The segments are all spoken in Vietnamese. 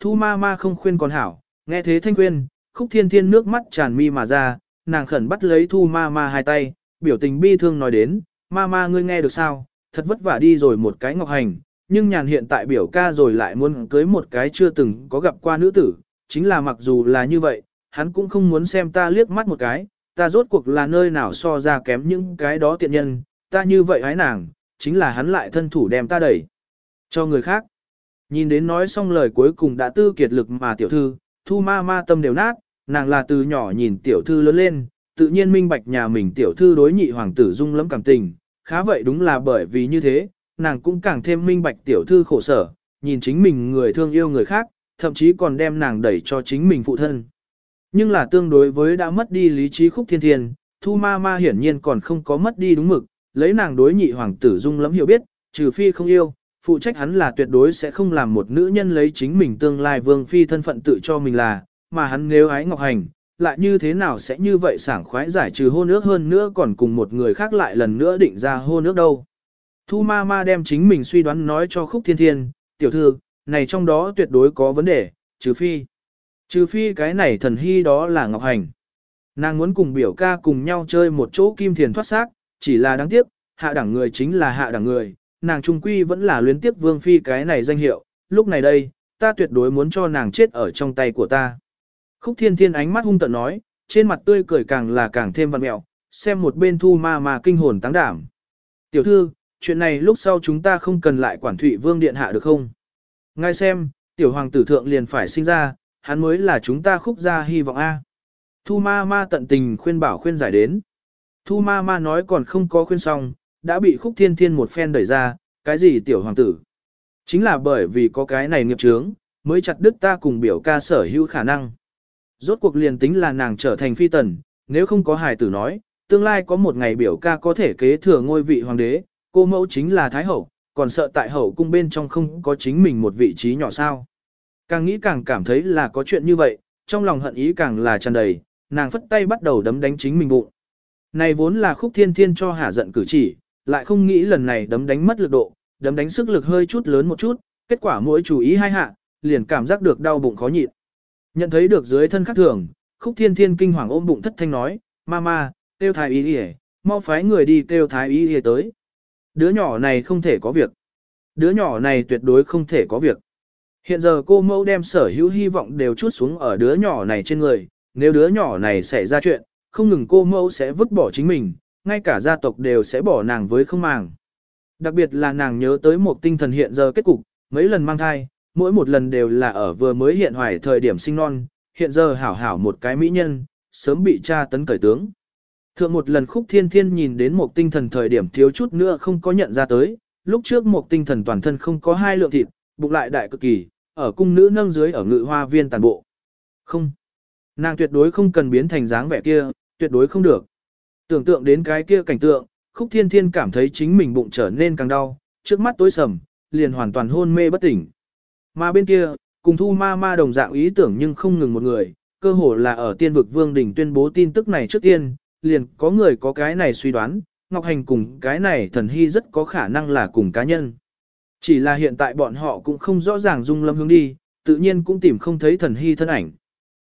thu ma ma không khuyên còn hảo, nghe thế thanh khuyên, khúc thiên thiên nước mắt tràn mi mà ra, nàng khẩn bắt lấy thu ma ma hai tay, biểu tình bi thương nói đến, ma ma ngươi nghe được sao, thật vất vả đi rồi một cái ngọc hành, nhưng nhàn hiện tại biểu ca rồi lại muốn cưới một cái chưa từng có gặp qua nữ tử, chính là mặc dù là như vậy, hắn cũng không muốn xem ta liếc mắt một cái, ta rốt cuộc là nơi nào so ra kém những cái đó tiện nhân, ta như vậy hái nàng, chính là hắn lại thân thủ đem ta đẩy cho người khác. Nhìn đến nói xong lời cuối cùng đã tư kiệt lực mà tiểu thư, thu ma ma tâm đều nát, nàng là từ nhỏ nhìn tiểu thư lớn lên, tự nhiên minh bạch nhà mình tiểu thư đối nhị hoàng tử dung lắm cảm tình, khá vậy đúng là bởi vì như thế, nàng cũng càng thêm minh bạch tiểu thư khổ sở, nhìn chính mình người thương yêu người khác, thậm chí còn đem nàng đẩy cho chính mình phụ thân. Nhưng là tương đối với đã mất đi lý trí khúc thiên thiên, thu ma ma hiển nhiên còn không có mất đi đúng mực, lấy nàng đối nhị hoàng tử dung lắm hiểu biết, trừ phi không yêu, phụ trách hắn là tuyệt đối sẽ không làm một nữ nhân lấy chính mình tương lai vương phi thân phận tự cho mình là, mà hắn nếu ái ngọc hành, lại như thế nào sẽ như vậy sảng khoái giải trừ hôn ước hơn nữa còn cùng một người khác lại lần nữa định ra hôn ước đâu. Thu ma ma đem chính mình suy đoán nói cho khúc thiên thiên, tiểu thư, này trong đó tuyệt đối có vấn đề, trừ phi. Trừ phi cái này thần hy đó là Ngọc Hành. Nàng muốn cùng biểu ca cùng nhau chơi một chỗ kim thiền thoát xác, chỉ là đáng tiếc, hạ đẳng người chính là hạ đẳng người, nàng trung quy vẫn là luyến tiếp vương phi cái này danh hiệu, lúc này đây, ta tuyệt đối muốn cho nàng chết ở trong tay của ta. Khúc thiên thiên ánh mắt hung tận nói, trên mặt tươi cười càng là càng thêm văn mẹo, xem một bên thu ma mà kinh hồn tăng đảm. Tiểu thư, chuyện này lúc sau chúng ta không cần lại quản thụy vương điện hạ được không? Ngay xem, tiểu hoàng tử thượng liền phải sinh ra, hắn mới là chúng ta khúc ra hy vọng A. Thu ma ma tận tình khuyên bảo khuyên giải đến. Thu ma ma nói còn không có khuyên xong, đã bị khúc thiên thiên một phen đẩy ra, cái gì tiểu hoàng tử. Chính là bởi vì có cái này nghiệp chướng, mới chặt đứt ta cùng biểu ca sở hữu khả năng. Rốt cuộc liền tính là nàng trở thành phi tần, nếu không có hài tử nói, tương lai có một ngày biểu ca có thể kế thừa ngôi vị hoàng đế, cô mẫu chính là thái hậu, còn sợ tại hậu cung bên trong không có chính mình một vị trí nhỏ sao. Càng nghĩ càng cảm thấy là có chuyện như vậy, trong lòng hận ý càng là tràn đầy, nàng phất tay bắt đầu đấm đánh chính mình bụng. Này vốn là khúc thiên thiên cho hả giận cử chỉ, lại không nghĩ lần này đấm đánh mất lực độ, đấm đánh sức lực hơi chút lớn một chút, kết quả mỗi chú ý hai hạ, liền cảm giác được đau bụng khó nhịn. Nhận thấy được dưới thân khắc thường, khúc thiên thiên kinh hoàng ôm bụng thất thanh nói, Mama, tiêu thái y đi mau phái người đi tiêu thái y đi tới. Đứa nhỏ này không thể có việc. Đứa nhỏ này tuyệt đối không thể có việc. Hiện giờ cô mẫu đem sở hữu hy vọng đều chút xuống ở đứa nhỏ này trên người, nếu đứa nhỏ này xảy ra chuyện, không ngừng cô mẫu sẽ vứt bỏ chính mình, ngay cả gia tộc đều sẽ bỏ nàng với không màng. Đặc biệt là nàng nhớ tới một tinh thần hiện giờ kết cục, mấy lần mang thai, mỗi một lần đều là ở vừa mới hiện hoài thời điểm sinh non, hiện giờ hảo hảo một cái mỹ nhân, sớm bị cha tấn cởi tướng. Thượng một lần khúc thiên thiên nhìn đến một tinh thần thời điểm thiếu chút nữa không có nhận ra tới, lúc trước một tinh thần toàn thân không có hai lượng thịt, bụng lại đại cực kỳ, ở cung nữ nâng dưới ở ngự hoa viên tàn bộ. Không. Nàng tuyệt đối không cần biến thành dáng vẻ kia, tuyệt đối không được. Tưởng tượng đến cái kia cảnh tượng, khúc thiên thiên cảm thấy chính mình bụng trở nên càng đau, trước mắt tối sầm, liền hoàn toàn hôn mê bất tỉnh. Mà bên kia, cùng thu ma ma đồng dạng ý tưởng nhưng không ngừng một người, cơ hồ là ở tiên vực vương đỉnh tuyên bố tin tức này trước tiên, liền có người có cái này suy đoán, Ngọc Hành cùng cái này thần hy rất có khả năng là cùng cá nhân. Chỉ là hiện tại bọn họ cũng không rõ ràng dung lâm hướng đi, tự nhiên cũng tìm không thấy thần hy thân ảnh.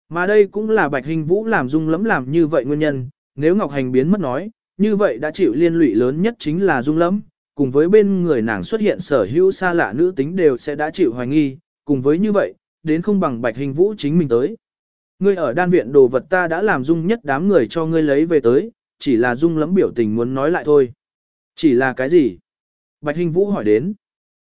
Mà đây cũng là Bạch Hình Vũ làm dung lẫm làm như vậy nguyên nhân, nếu Ngọc Hành biến mất nói, như vậy đã chịu liên lụy lớn nhất chính là dung lâm cùng với bên người nàng xuất hiện sở hữu xa lạ nữ tính đều sẽ đã chịu hoài nghi, cùng với như vậy, đến không bằng Bạch Hình Vũ chính mình tới. Ngươi ở đan viện đồ vật ta đã làm dung nhất đám người cho ngươi lấy về tới, chỉ là dung lâm biểu tình muốn nói lại thôi. Chỉ là cái gì? Bạch Hình Vũ hỏi đến.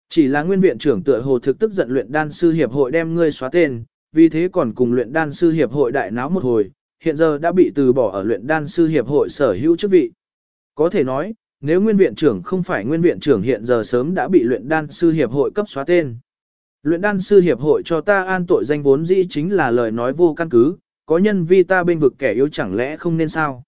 Chỉ là nguyên viện trưởng tựa hồ thực tức giận luyện đan sư hiệp hội đem ngươi xóa tên, vì thế còn cùng luyện đan sư hiệp hội đại náo một hồi, hiện giờ đã bị từ bỏ ở luyện đan sư hiệp hội sở hữu chức vị. Có thể nói, nếu nguyên viện trưởng không phải nguyên viện trưởng hiện giờ sớm đã bị luyện đan sư hiệp hội cấp xóa tên. Luyện đan sư hiệp hội cho ta an tội danh vốn dĩ chính là lời nói vô căn cứ, có nhân vi ta bên vực kẻ yếu chẳng lẽ không nên sao.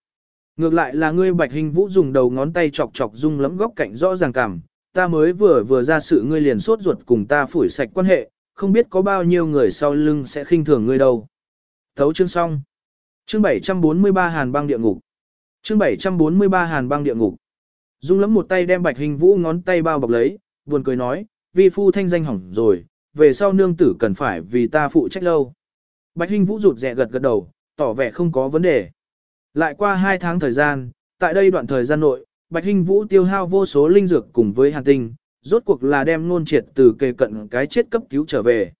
Ngược lại là ngươi bạch hình vũ dùng đầu ngón tay chọc chọc rung lẫm góc cạnh rõ ràng cảm, ta mới vừa vừa ra sự ngươi liền sốt ruột cùng ta phủi sạch quan hệ, không biết có bao nhiêu người sau lưng sẽ khinh thường ngươi đâu. Thấu chương xong. Chương 743 Hàn băng địa ngục. Chương 743 Hàn băng địa ngục. Dung lắm một tay đem Bạch Hình Vũ ngón tay bao bọc lấy, buồn cười nói, vi phu thanh danh hỏng rồi, về sau nương tử cần phải vì ta phụ trách lâu. Bạch Hinh Vũ rụt rè gật gật đầu, tỏ vẻ không có vấn đề. Lại qua hai tháng thời gian, tại đây đoạn thời gian nội, Bạch Hinh Vũ tiêu hao vô số linh dược cùng với hàn tinh, rốt cuộc là đem nôn triệt từ kề cận cái chết cấp cứu trở về.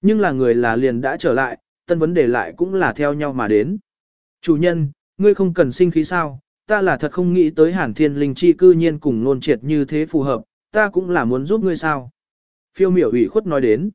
Nhưng là người là liền đã trở lại, tân vấn đề lại cũng là theo nhau mà đến. Chủ nhân, ngươi không cần sinh khí sao, ta là thật không nghĩ tới hàn thiên linh chi cư nhiên cùng nôn triệt như thế phù hợp, ta cũng là muốn giúp ngươi sao. Phiêu miểu ủy khuất nói đến.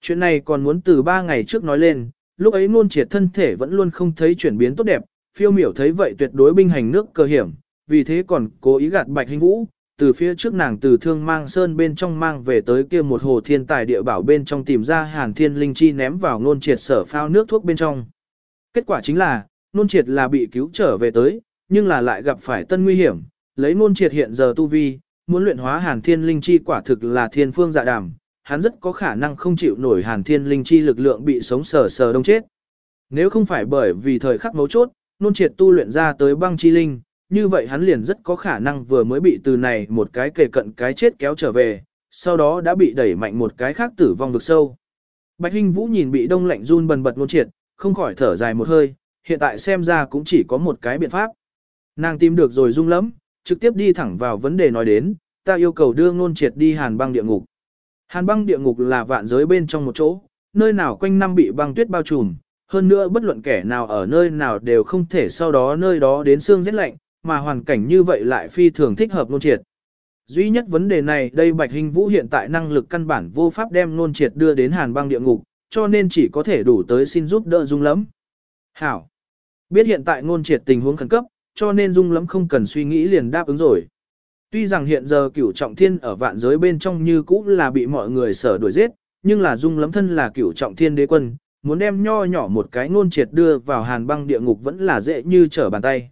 Chuyện này còn muốn từ ba ngày trước nói lên, lúc ấy nôn triệt thân thể vẫn luôn không thấy chuyển biến tốt đẹp, phiêu miểu thấy vậy tuyệt đối binh hành nước cơ hiểm, vì thế còn cố ý gạt bạch hình vũ, từ phía trước nàng từ thương mang sơn bên trong mang về tới kia một hồ thiên tài địa bảo bên trong tìm ra hàn thiên linh chi ném vào nôn triệt sở phao nước thuốc bên trong. Kết quả chính là, nôn triệt là bị cứu trở về tới, nhưng là lại gặp phải tân nguy hiểm, lấy nôn triệt hiện giờ tu vi, muốn luyện hóa hàn thiên linh chi quả thực là thiên phương dạ đàm, hắn rất có khả năng không chịu nổi hàn thiên linh chi lực lượng bị sống sờ sờ đông chết. Nếu không phải bởi vì thời khắc mấu chốt, nôn triệt tu luyện ra tới băng chi linh, như vậy hắn liền rất có khả năng vừa mới bị từ này một cái kề cận cái chết kéo trở về, sau đó đã bị đẩy mạnh một cái khác tử vong vực sâu. Bạch Hinh Vũ nhìn bị đông lạnh run bần bật nôn triệt, không khỏi thở dài một hơi, hiện tại xem ra cũng chỉ có một cái biện pháp. Nàng tìm được rồi rung lắm, trực tiếp đi thẳng vào vấn đề nói đến, ta yêu cầu đưa ngôn triệt đi hàn băng địa ngục. Hàn băng địa ngục là vạn giới bên trong một chỗ, nơi nào quanh năm bị băng tuyết bao trùm, hơn nữa bất luận kẻ nào ở nơi nào đều không thể sau đó nơi đó đến xương rét lạnh, mà hoàn cảnh như vậy lại phi thường thích hợp ngôn triệt. Duy nhất vấn đề này đây Bạch Hình Vũ hiện tại năng lực căn bản vô pháp đem ngôn triệt đưa đến hàn băng địa ngục, cho nên chỉ có thể đủ tới xin giúp đỡ dung lắm. Hảo! Biết hiện tại ngôn triệt tình huống khẩn cấp, cho nên dung lắm không cần suy nghĩ liền đáp ứng rồi. Tuy rằng hiện giờ cửu trọng thiên ở vạn giới bên trong như cũ là bị mọi người sở đuổi giết, nhưng là dung lắm thân là cửu trọng thiên đế quân, muốn đem nho nhỏ một cái ngôn triệt đưa vào hàn băng địa ngục vẫn là dễ như trở bàn tay.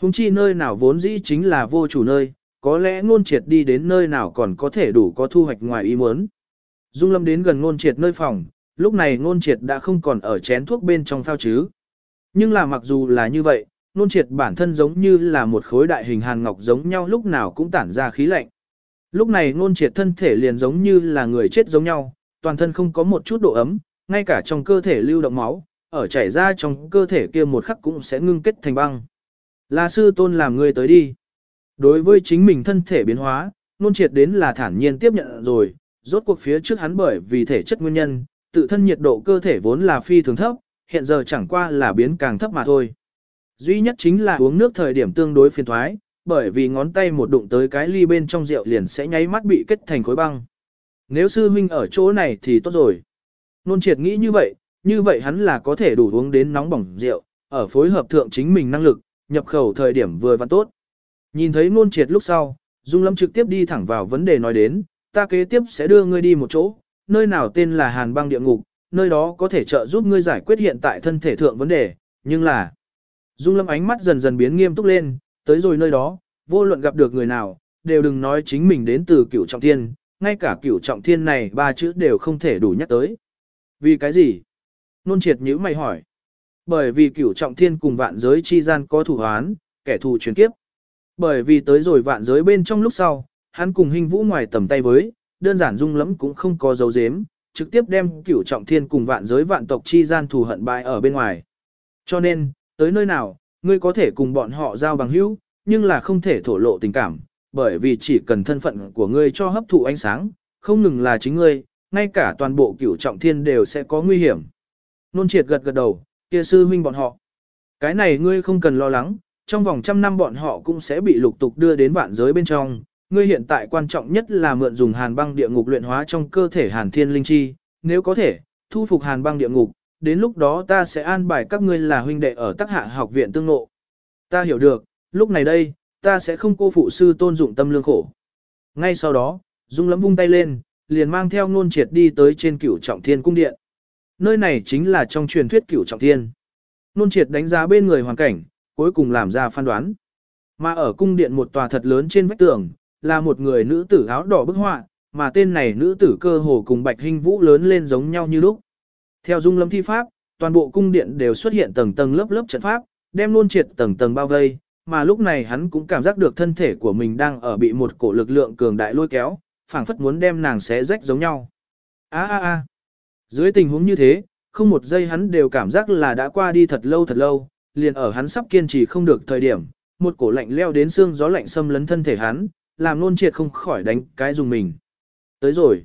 Hùng chi nơi nào vốn dĩ chính là vô chủ nơi, có lẽ ngôn triệt đi đến nơi nào còn có thể đủ có thu hoạch ngoài ý muốn. Dung lâm đến gần ngôn triệt nơi phòng, lúc này ngôn triệt đã không còn ở chén thuốc bên trong phao chứ. Nhưng là mặc dù là như vậy, ngôn triệt bản thân giống như là một khối đại hình hàn ngọc giống nhau lúc nào cũng tản ra khí lạnh. Lúc này ngôn triệt thân thể liền giống như là người chết giống nhau, toàn thân không có một chút độ ấm, ngay cả trong cơ thể lưu động máu, ở chảy ra trong cơ thể kia một khắc cũng sẽ ngưng kết thành băng. Là sư tôn làm người tới đi. Đối với chính mình thân thể biến hóa, nôn triệt đến là thản nhiên tiếp nhận rồi, rốt cuộc phía trước hắn bởi vì thể chất nguyên nhân, tự thân nhiệt độ cơ thể vốn là phi thường thấp, hiện giờ chẳng qua là biến càng thấp mà thôi. Duy nhất chính là uống nước thời điểm tương đối phiền thoái, bởi vì ngón tay một đụng tới cái ly bên trong rượu liền sẽ nháy mắt bị kết thành khối băng. Nếu sư huynh ở chỗ này thì tốt rồi. Nôn triệt nghĩ như vậy, như vậy hắn là có thể đủ uống đến nóng bỏng rượu, ở phối hợp thượng chính mình năng lực, nhập khẩu thời điểm vừa và tốt. Nhìn thấy nôn triệt lúc sau, Dung Lâm trực tiếp đi thẳng vào vấn đề nói đến, ta kế tiếp sẽ đưa ngươi đi một chỗ, nơi nào tên là Hàn băng địa ngục, nơi đó có thể trợ giúp ngươi giải quyết hiện tại thân thể thượng vấn đề, nhưng là... Dung Lâm ánh mắt dần dần biến nghiêm túc lên, tới rồi nơi đó, vô luận gặp được người nào, đều đừng nói chính mình đến từ cửu trọng thiên, ngay cả cửu trọng thiên này ba chữ đều không thể đủ nhắc tới. Vì cái gì? Nôn triệt nhữ mày hỏi. Bởi vì cửu trọng thiên cùng vạn giới chi gian có thủ hoán, kẻ thù chuyển kiếp. Bởi vì tới rồi vạn giới bên trong lúc sau, hắn cùng hình vũ ngoài tầm tay với, đơn giản dung lắm cũng không có dấu dếm, trực tiếp đem cửu trọng thiên cùng vạn giới vạn tộc chi gian thù hận bại ở bên ngoài. Cho nên, tới nơi nào, ngươi có thể cùng bọn họ giao bằng hữu, nhưng là không thể thổ lộ tình cảm, bởi vì chỉ cần thân phận của ngươi cho hấp thụ ánh sáng, không ngừng là chính ngươi, ngay cả toàn bộ cửu trọng thiên đều sẽ có nguy hiểm. Nôn triệt gật gật đầu, kia sư huynh bọn họ. Cái này ngươi không cần lo lắng, trong vòng trăm năm bọn họ cũng sẽ bị lục tục đưa đến vạn giới bên trong. Ngươi hiện tại quan trọng nhất là mượn dùng hàn băng địa ngục luyện hóa trong cơ thể hàn thiên linh chi, nếu có thể, thu phục hàn băng địa ngục, đến lúc đó ta sẽ an bài các ngươi là huynh đệ ở tác hạ học viện tương ngộ. Ta hiểu được, lúc này đây, ta sẽ không cô phụ sư tôn dụng tâm lương khổ. Ngay sau đó, Dung lấm vung tay lên, liền mang theo ngôn triệt đi tới trên cửu trọng thiên cung điện. Nơi này chính là trong truyền thuyết cửu trọng thiên. Nôn triệt đánh giá bên người hoàn cảnh, cuối cùng làm ra phán đoán. Mà ở cung điện một tòa thật lớn trên vách tường, là một người nữ tử áo đỏ bức họa, mà tên này nữ tử cơ hồ cùng bạch hình vũ lớn lên giống nhau như lúc. Theo dung lâm thi pháp, toàn bộ cung điện đều xuất hiện tầng tầng lớp lớp trận pháp, đem luôn triệt tầng tầng bao vây, mà lúc này hắn cũng cảm giác được thân thể của mình đang ở bị một cổ lực lượng cường đại lôi kéo, phảng phất muốn đem nàng xé rách giống nhau. a a a. Dưới tình huống như thế, không một giây hắn đều cảm giác là đã qua đi thật lâu thật lâu, liền ở hắn sắp kiên trì không được thời điểm, một cổ lạnh leo đến xương gió lạnh xâm lấn thân thể hắn, làm nôn triệt không khỏi đánh cái dùng mình. Tới rồi.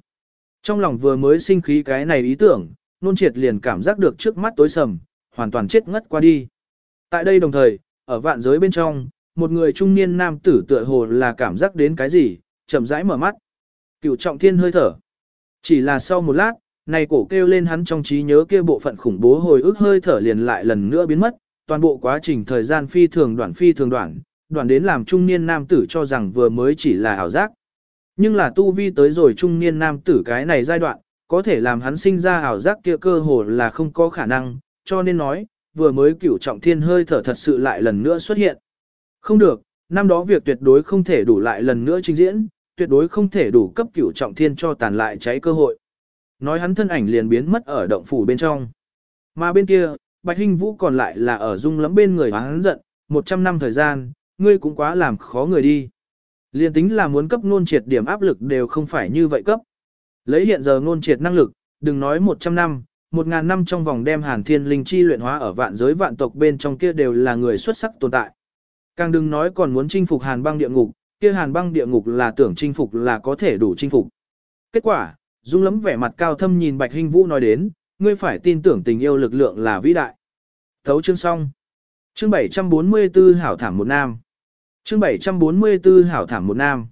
Trong lòng vừa mới sinh khí cái này ý tưởng, nôn triệt liền cảm giác được trước mắt tối sầm, hoàn toàn chết ngất qua đi. Tại đây đồng thời, ở vạn giới bên trong, một người trung niên nam tử tựa hồ là cảm giác đến cái gì, chậm rãi mở mắt. Cửu trọng thiên hơi thở. Chỉ là sau một lát, này cổ kêu lên hắn trong trí nhớ kia bộ phận khủng bố hồi ức hơi thở liền lại lần nữa biến mất, toàn bộ quá trình thời gian phi thường đoạn phi thường đoạn, đoạn đến làm trung niên nam tử cho rằng vừa mới chỉ là ảo giác. Nhưng là tu vi tới rồi trung niên nam tử cái này giai đoạn, có thể làm hắn sinh ra ảo giác kia cơ hồ là không có khả năng, cho nên nói, vừa mới cửu trọng thiên hơi thở thật sự lại lần nữa xuất hiện. Không được, năm đó việc tuyệt đối không thể đủ lại lần nữa trình diễn, tuyệt đối không thể đủ cấp cửu trọng thiên cho tàn lại cháy cơ hội. Nói hắn thân ảnh liền biến mất ở động phủ bên trong. Mà bên kia, Bạch Hinh Vũ còn lại là ở dung lắm bên người hắn giận, 100 năm thời gian, ngươi cũng quá làm khó người đi. Liên tính là muốn cấp nôn triệt điểm áp lực đều không phải như vậy cấp. Lấy hiện giờ nôn triệt năng lực, đừng nói 100 năm, 1.000 năm trong vòng đem hàn thiên linh chi luyện hóa ở vạn giới vạn tộc bên trong kia đều là người xuất sắc tồn tại. Càng đừng nói còn muốn chinh phục hàn băng địa ngục, kia hàn băng địa ngục là tưởng chinh phục là có thể đủ chinh phục. Kết quả, Dung lắm vẻ mặt cao thâm nhìn Bạch Hinh Vũ nói đến, ngươi phải tin tưởng tình yêu lực lượng là vĩ đại. Thấu chương xong. Chương 744 hảo thảm một nam. Chương 744 hảo thảm một nam.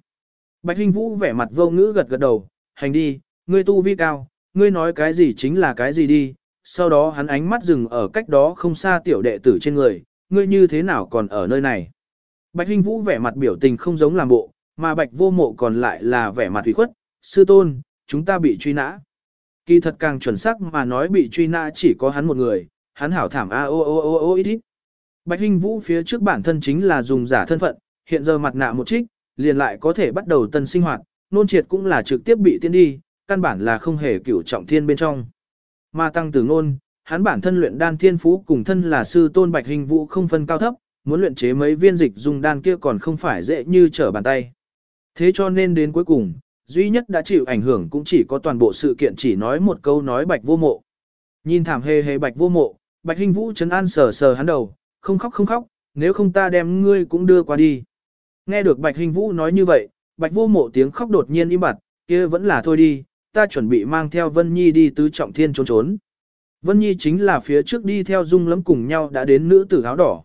Bạch Hinh Vũ vẻ mặt vô ngữ gật gật đầu, hành đi, ngươi tu vi cao, ngươi nói cái gì chính là cái gì đi. Sau đó hắn ánh mắt dừng ở cách đó không xa tiểu đệ tử trên người, ngươi như thế nào còn ở nơi này. Bạch Hinh Vũ vẻ mặt biểu tình không giống làm bộ, mà Bạch vô mộ còn lại là vẻ mặt ủy khuất, sư tôn, chúng ta bị truy nã. Kỳ thật càng chuẩn xác mà nói bị truy nã chỉ có hắn một người, hắn hảo thảm a o o o o ít ít. Bạch Hinh Vũ phía trước bản thân chính là dùng giả thân phận, hiện giờ mặt nạ một trích, liền lại có thể bắt đầu tân sinh hoạt, nôn triệt cũng là trực tiếp bị tiến đi, căn bản là không hề cửu trọng thiên bên trong. Mà tăng tử ngôn, hắn bản thân luyện đan thiên phú cùng thân là sư tôn Bạch Hinh Vũ không phân cao thấp, muốn luyện chế mấy viên dịch dùng đan kia còn không phải dễ như trở bàn tay. Thế cho nên đến cuối cùng, duy nhất đã chịu ảnh hưởng cũng chỉ có toàn bộ sự kiện chỉ nói một câu nói bạch vô mộ. Nhìn thảm hề hề bạch vô mộ, bạch hình vũ chấn an sờ sờ hắn đầu, không khóc không khóc, nếu không ta đem ngươi cũng đưa qua đi. Nghe được bạch hình vũ nói như vậy, bạch vô mộ tiếng khóc đột nhiên im bặt, kia vẫn là thôi đi, ta chuẩn bị mang theo Vân Nhi đi tứ trọng thiên trốn trốn. Vân Nhi chính là phía trước đi theo dung lắm cùng nhau đã đến nữ tử áo đỏ.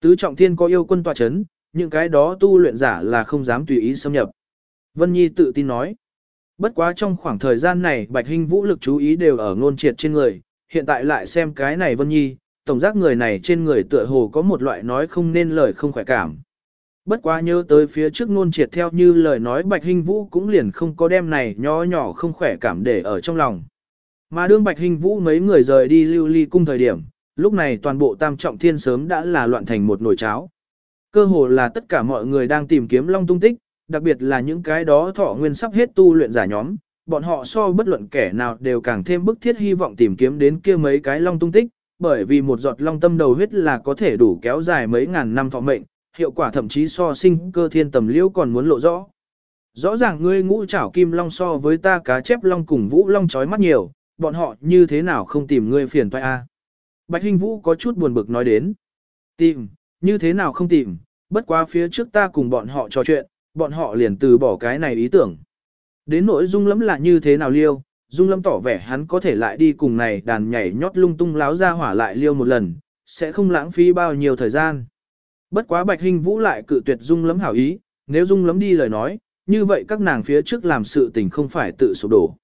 Tứ trọng thiên có yêu quân tòa chấn, những cái đó tu luyện giả là không dám tùy ý xâm nhập. Vân Nhi tự tin nói. Bất quá trong khoảng thời gian này Bạch Hinh Vũ lực chú ý đều ở ngôn triệt trên người, hiện tại lại xem cái này Vân Nhi, tổng giác người này trên người tựa hồ có một loại nói không nên lời không khỏe cảm. Bất quá nhớ tới phía trước ngôn triệt theo như lời nói Bạch Hinh Vũ cũng liền không có đem này nhỏ nhỏ không khỏe cảm để ở trong lòng. Mà đương Bạch Hinh Vũ mấy người rời đi lưu ly cung thời điểm, lúc này toàn bộ tam trọng thiên sớm đã là loạn thành một nồi cháo. Cơ hồ là tất cả mọi người đang tìm kiếm long tung tích, đặc biệt là những cái đó thọ nguyên sắp hết tu luyện giả nhóm, bọn họ so bất luận kẻ nào đều càng thêm bức thiết hy vọng tìm kiếm đến kia mấy cái long tung tích, bởi vì một giọt long tâm đầu huyết là có thể đủ kéo dài mấy ngàn năm thọ mệnh, hiệu quả thậm chí so sinh cơ thiên tầm liễu còn muốn lộ rõ. Rõ ràng ngươi ngũ trảo kim long so với ta cá chép long cùng vũ long chói mắt nhiều, bọn họ như thế nào không tìm ngươi phiền toái a? Bạch Hinh Vũ có chút buồn bực nói đến. Tìm, như thế nào không tìm, bất quá phía trước ta cùng bọn họ trò chuyện, bọn họ liền từ bỏ cái này ý tưởng. Đến nỗi dung lắm là như thế nào liêu, dung lâm tỏ vẻ hắn có thể lại đi cùng này đàn nhảy nhót lung tung láo ra hỏa lại liêu một lần, sẽ không lãng phí bao nhiêu thời gian. Bất quá bạch hình vũ lại cự tuyệt dung lâm hảo ý, nếu dung lâm đi lời nói, như vậy các nàng phía trước làm sự tình không phải tự sụp đổ.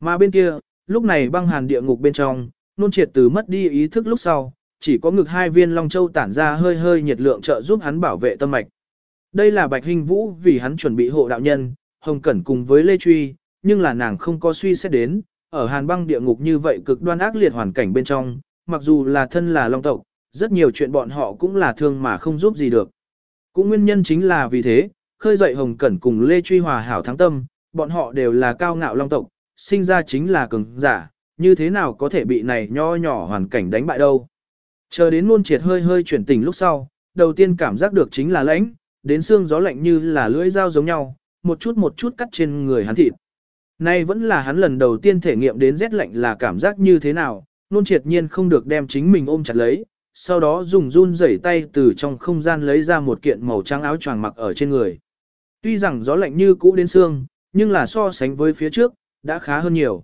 Mà bên kia, lúc này băng hàn địa ngục bên trong, nôn triệt từ mất đi ý thức lúc sau, chỉ có ngực hai viên long châu tản ra hơi hơi nhiệt lượng trợ giúp hắn bảo vệ tâm mạch. Đây là Bạch Hình Vũ vì hắn chuẩn bị hộ đạo nhân, Hồng Cẩn cùng với Lê Truy, nhưng là nàng không có suy xét đến, ở hàn băng địa ngục như vậy cực đoan ác liệt hoàn cảnh bên trong, mặc dù là thân là long tộc, rất nhiều chuyện bọn họ cũng là thương mà không giúp gì được. Cũng nguyên nhân chính là vì thế, khơi dậy Hồng Cẩn cùng Lê Truy hòa hảo thắng tâm, bọn họ đều là cao ngạo long tộc, sinh ra chính là cường giả, như thế nào có thể bị này nho nhỏ hoàn cảnh đánh bại đâu. Chờ đến luôn triệt hơi hơi chuyển tình lúc sau, đầu tiên cảm giác được chính là lãnh, đến xương gió lạnh như là lưỡi dao giống nhau, một chút một chút cắt trên người hắn thịt. Nay vẫn là hắn lần đầu tiên thể nghiệm đến rét lạnh là cảm giác như thế nào, nôn triệt nhiên không được đem chính mình ôm chặt lấy, sau đó dùng run rẩy tay từ trong không gian lấy ra một kiện màu trắng áo choàng mặc ở trên người. Tuy rằng gió lạnh như cũ đến xương, nhưng là so sánh với phía trước, đã khá hơn nhiều.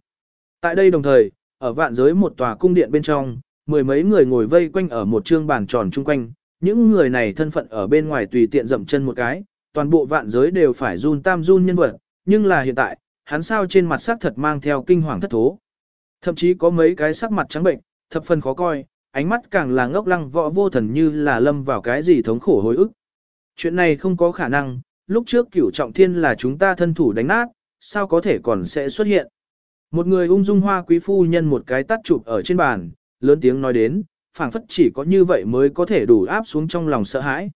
Tại đây đồng thời, ở vạn giới một tòa cung điện bên trong, mười mấy người ngồi vây quanh ở một trương bàn tròn chung quanh, những người này thân phận ở bên ngoài tùy tiện dậm chân một cái, toàn bộ vạn giới đều phải run tam run nhân vật, nhưng là hiện tại, hắn sao trên mặt sắc thật mang theo kinh hoàng thất thố. Thậm chí có mấy cái sắc mặt trắng bệnh, thập phần khó coi, ánh mắt càng là ngốc lăng võ vô thần như là lâm vào cái gì thống khổ hối ức. Chuyện này không có khả năng, lúc trước cửu trọng thiên là chúng ta thân thủ đánh nát, sao có thể còn sẽ xuất hiện. Một người ung dung hoa quý phu nhân một cái tắt chụp ở trên bàn, lớn tiếng nói đến, phảng phất chỉ có như vậy mới có thể đủ áp xuống trong lòng sợ hãi.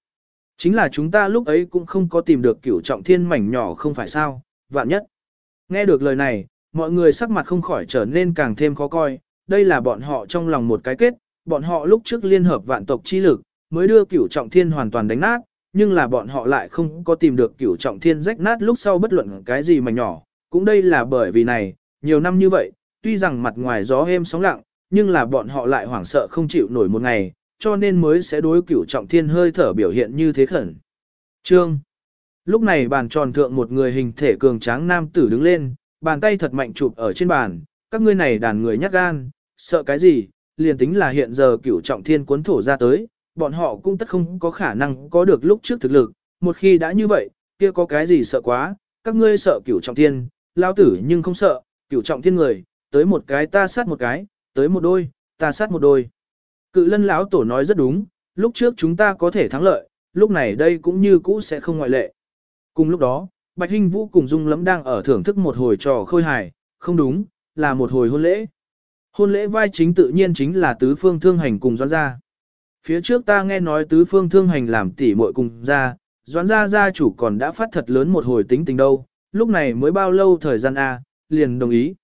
Chính là chúng ta lúc ấy cũng không có tìm được cửu trọng thiên mảnh nhỏ không phải sao, vạn nhất. Nghe được lời này, mọi người sắc mặt không khỏi trở nên càng thêm khó coi, đây là bọn họ trong lòng một cái kết, bọn họ lúc trước liên hợp vạn tộc chi lực, mới đưa cửu trọng thiên hoàn toàn đánh nát, nhưng là bọn họ lại không có tìm được cửu trọng thiên rách nát lúc sau bất luận cái gì mảnh nhỏ, cũng đây là bởi vì này, nhiều năm như vậy, tuy rằng mặt ngoài gió êm sóng lặng, nhưng là bọn họ lại hoảng sợ không chịu nổi một ngày, cho nên mới sẽ đối cửu trọng thiên hơi thở biểu hiện như thế khẩn. Trương Lúc này bàn tròn thượng một người hình thể cường tráng nam tử đứng lên, bàn tay thật mạnh chụp ở trên bàn, các ngươi này đàn người nhát gan, sợ cái gì, liền tính là hiện giờ cửu trọng thiên cuốn thổ ra tới, bọn họ cũng tất không có khả năng có được lúc trước thực lực, một khi đã như vậy, kia có cái gì sợ quá, các ngươi sợ cửu trọng thiên, lao tử nhưng không sợ, cửu trọng thiên người, tới một cái ta sát một cái, tới một đôi, ta sát một đôi. Cự lân lão tổ nói rất đúng, lúc trước chúng ta có thể thắng lợi, lúc này đây cũng như cũ sẽ không ngoại lệ. Cùng lúc đó, Bạch Hinh Vũ cùng Dung Lẫm đang ở thưởng thức một hồi trò khôi hài, không đúng, là một hồi hôn lễ. Hôn lễ vai chính tự nhiên chính là tứ phương thương hành cùng doãn gia. Phía trước ta nghe nói tứ phương thương hành làm tỉ muội cùng gia, doãn gia gia chủ còn đã phát thật lớn một hồi tính tình đâu, lúc này mới bao lâu thời gian a, liền đồng ý.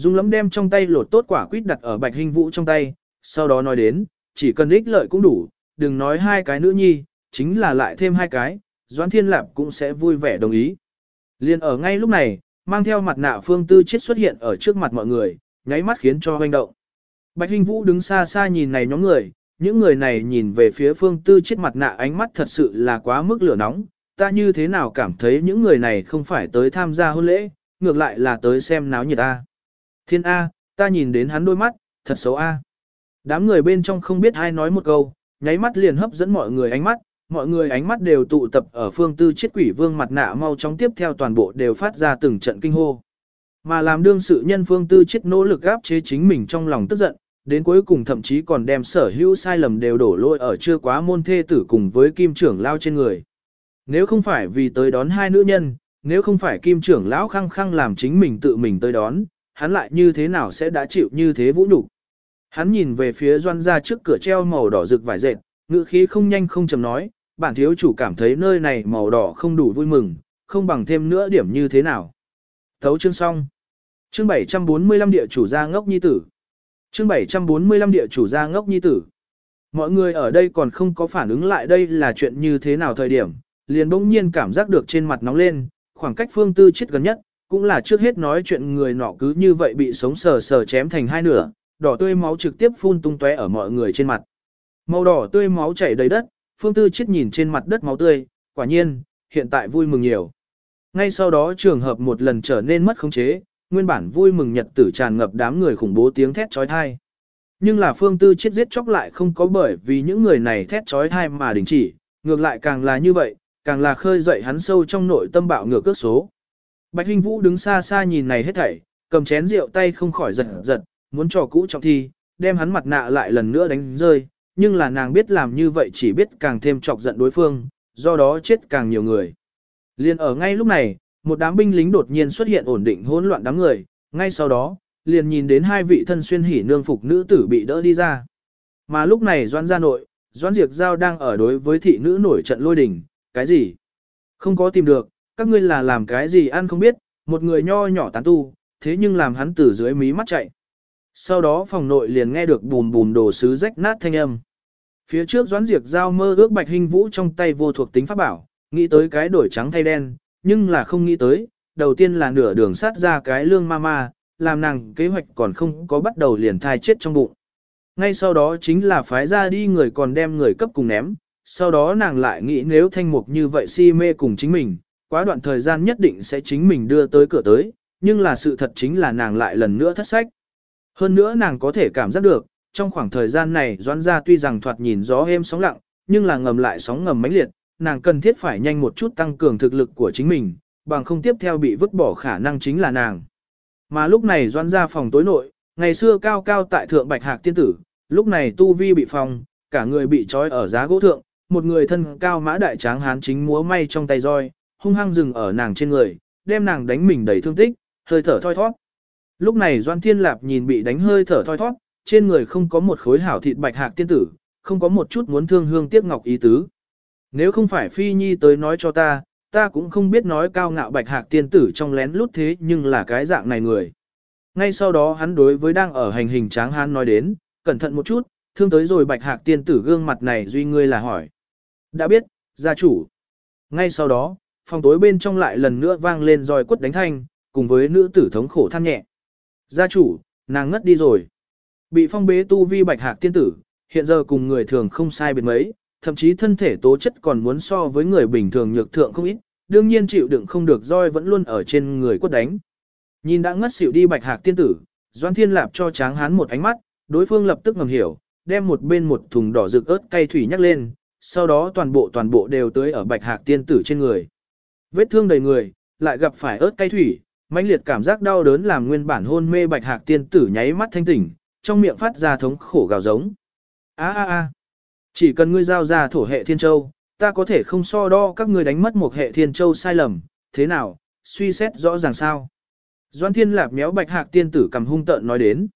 Dung lắm đem trong tay lột tốt quả quýt đặt ở bạch hình vũ trong tay, sau đó nói đến, chỉ cần ích lợi cũng đủ, đừng nói hai cái nữ nhi, chính là lại thêm hai cái, Doãn Thiên Lạp cũng sẽ vui vẻ đồng ý. Liên ở ngay lúc này, mang theo mặt nạ Phương Tư Chết xuất hiện ở trước mặt mọi người, nháy mắt khiến cho hoành động. Bạch hình Vũ đứng xa xa nhìn này nhóm người, những người này nhìn về phía Phương Tư Chết mặt nạ ánh mắt thật sự là quá mức lửa nóng, ta như thế nào cảm thấy những người này không phải tới tham gia hôn lễ, ngược lại là tới xem náo nhiệt ta. Thiên A, ta nhìn đến hắn đôi mắt, thật xấu A. Đám người bên trong không biết ai nói một câu, nháy mắt liền hấp dẫn mọi người ánh mắt, mọi người ánh mắt đều tụ tập ở phương tư chết quỷ vương mặt nạ mau chóng tiếp theo toàn bộ đều phát ra từng trận kinh hô. Mà làm đương sự nhân phương tư chết nỗ lực áp chế chính mình trong lòng tức giận, đến cuối cùng thậm chí còn đem sở hữu sai lầm đều đổ lỗi ở chưa quá môn thê tử cùng với kim trưởng lao trên người. Nếu không phải vì tới đón hai nữ nhân, nếu không phải kim trưởng lão khăng khăng làm chính mình tự mình tới đón, hắn lại như thế nào sẽ đã chịu như thế vũ nhục Hắn nhìn về phía doan ra trước cửa treo màu đỏ rực vải dệt, ngữ khí không nhanh không chậm nói, bản thiếu chủ cảm thấy nơi này màu đỏ không đủ vui mừng, không bằng thêm nữa điểm như thế nào. Thấu chương xong. Chương 745 địa chủ gia ngốc nhi tử. Chương 745 địa chủ gia ngốc nhi tử. Mọi người ở đây còn không có phản ứng lại đây là chuyện như thế nào thời điểm, liền bỗng nhiên cảm giác được trên mặt nóng lên, khoảng cách phương tư chết gần nhất, cũng là trước hết nói chuyện người nọ cứ như vậy bị sống sờ sờ chém thành hai nửa, đỏ tươi máu trực tiếp phun tung tóe ở mọi người trên mặt. Màu đỏ tươi máu chảy đầy đất, Phương Tư chết nhìn trên mặt đất máu tươi, quả nhiên, hiện tại vui mừng nhiều. Ngay sau đó trường hợp một lần trở nên mất khống chế, nguyên bản vui mừng nhật tử tràn ngập đám người khủng bố tiếng thét chói tai Nhưng là Phương Tư chết giết chóc lại không có bởi vì những người này thét chói tai mà đình chỉ, ngược lại càng là như vậy, càng là khơi dậy hắn sâu trong nội tâm bạo ngược cước số. Bạch Hinh Vũ đứng xa xa nhìn này hết thảy, cầm chén rượu tay không khỏi giật giật, muốn trò cũ trọng thi, đem hắn mặt nạ lại lần nữa đánh rơi, nhưng là nàng biết làm như vậy chỉ biết càng thêm chọc giận đối phương, do đó chết càng nhiều người. Liên ở ngay lúc này, một đám binh lính đột nhiên xuất hiện ổn định hỗn loạn đám người, ngay sau đó, liền nhìn đến hai vị thân xuyên hỉ nương phục nữ tử bị đỡ đi ra. Mà lúc này Doãn gia nội, Doãn Diệp Giao đang ở đối với thị nữ nổi trận lôi đình, cái gì? Không có tìm được, các ngươi là làm cái gì ăn không biết, một người nho nhỏ tán tu, thế nhưng làm hắn từ dưới mí mắt chạy. Sau đó phòng nội liền nghe được bùm bùm đồ sứ rách nát thanh âm. Phía trước Doãn diệt giao mơ ước Bạch Hình Vũ trong tay vô thuộc tính pháp bảo, nghĩ tới cái đổi trắng thay đen, nhưng là không nghĩ tới, đầu tiên là nửa đường sát ra cái lương ma ma, làm nàng kế hoạch còn không có bắt đầu liền thai chết trong bụng. Ngay sau đó chính là phái ra đi người còn đem người cấp cùng ném, sau đó nàng lại nghĩ nếu thanh mục như vậy si mê cùng chính mình, quá đoạn thời gian nhất định sẽ chính mình đưa tới cửa tới, nhưng là sự thật chính là nàng lại lần nữa thất sách. Hơn nữa nàng có thể cảm giác được, trong khoảng thời gian này doãn ra tuy rằng thoạt nhìn gió êm sóng lặng, nhưng là ngầm lại sóng ngầm mãnh liệt, nàng cần thiết phải nhanh một chút tăng cường thực lực của chính mình, bằng không tiếp theo bị vứt bỏ khả năng chính là nàng. Mà lúc này doãn ra phòng tối nội, ngày xưa cao cao tại thượng bạch hạc tiên tử, lúc này tu vi bị phòng, cả người bị trói ở giá gỗ thượng, một người thân cao mã đại tráng hán chính múa may trong tay roi, hung hăng dừng ở nàng trên người, đem nàng đánh mình đầy thương tích, hơi thở thoi thoát. Lúc này Doan Thiên Lạp nhìn bị đánh hơi thở thoi thoát, trên người không có một khối hảo thịt bạch hạc tiên tử, không có một chút muốn thương hương tiếc ngọc ý tứ. Nếu không phải Phi Nhi tới nói cho ta, ta cũng không biết nói cao ngạo bạch hạc tiên tử trong lén lút thế nhưng là cái dạng này người. Ngay sau đó hắn đối với đang ở hành hình tráng hán nói đến, cẩn thận một chút, thương tới rồi bạch hạc tiên tử gương mặt này duy ngươi là hỏi. Đã biết, gia chủ. Ngay sau đó, phòng tối bên trong lại lần nữa vang lên roi quất đánh thanh, cùng với nữ tử thống khổ than nhẹ. Gia chủ, nàng ngất đi rồi. Bị phong bế tu vi bạch hạc tiên tử, hiện giờ cùng người thường không sai biệt mấy, thậm chí thân thể tố chất còn muốn so với người bình thường nhược thượng không ít, đương nhiên chịu đựng không được roi vẫn luôn ở trên người quất đánh. Nhìn đã ngất xỉu đi bạch hạc tiên tử, Doan Thiên Lạp cho tráng hán một ánh mắt, đối phương lập tức ngầm hiểu, đem một bên một thùng đỏ rực ớt cay thủy nhắc lên, sau đó toàn bộ toàn bộ đều tới ở bạch hạc tiên tử trên người. Vết thương đầy người, lại gặp phải ớt cay thủy, mãnh liệt cảm giác đau đớn làm nguyên bản hôn mê bạch hạc tiên tử nháy mắt thanh tỉnh, trong miệng phát ra thống khổ gào giống. A a a, chỉ cần ngươi giao ra thổ hệ thiên châu, ta có thể không so đo các ngươi đánh mất một hệ thiên châu sai lầm, thế nào, suy xét rõ ràng sao. Doan thiên lạp méo bạch hạc tiên tử cầm hung tợn nói đến.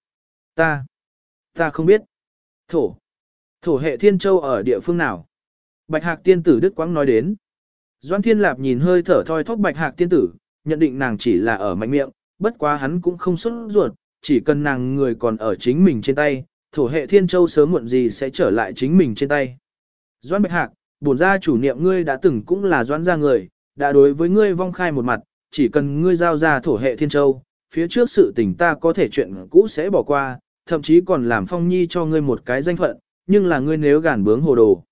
Ta, ta không biết. Thổ, thổ hệ thiên châu ở địa phương nào? Bạch hạc tiên tử Đức Quang nói đến. Doan thiên lạp nhìn hơi thở thoi thóp bạch hạc tiên tử, nhận định nàng chỉ là ở mạnh miệng, bất quá hắn cũng không xuất ruột, chỉ cần nàng người còn ở chính mình trên tay, thổ hệ thiên châu sớm muộn gì sẽ trở lại chính mình trên tay. Doan Bạch Hạc, bổn ra chủ niệm ngươi đã từng cũng là doan gia người, đã đối với ngươi vong khai một mặt, chỉ cần ngươi giao ra thổ hệ thiên châu, phía trước sự tình ta có thể chuyện cũ sẽ bỏ qua, thậm chí còn làm phong nhi cho ngươi một cái danh phận, nhưng là ngươi nếu gàn bướng hồ đồ.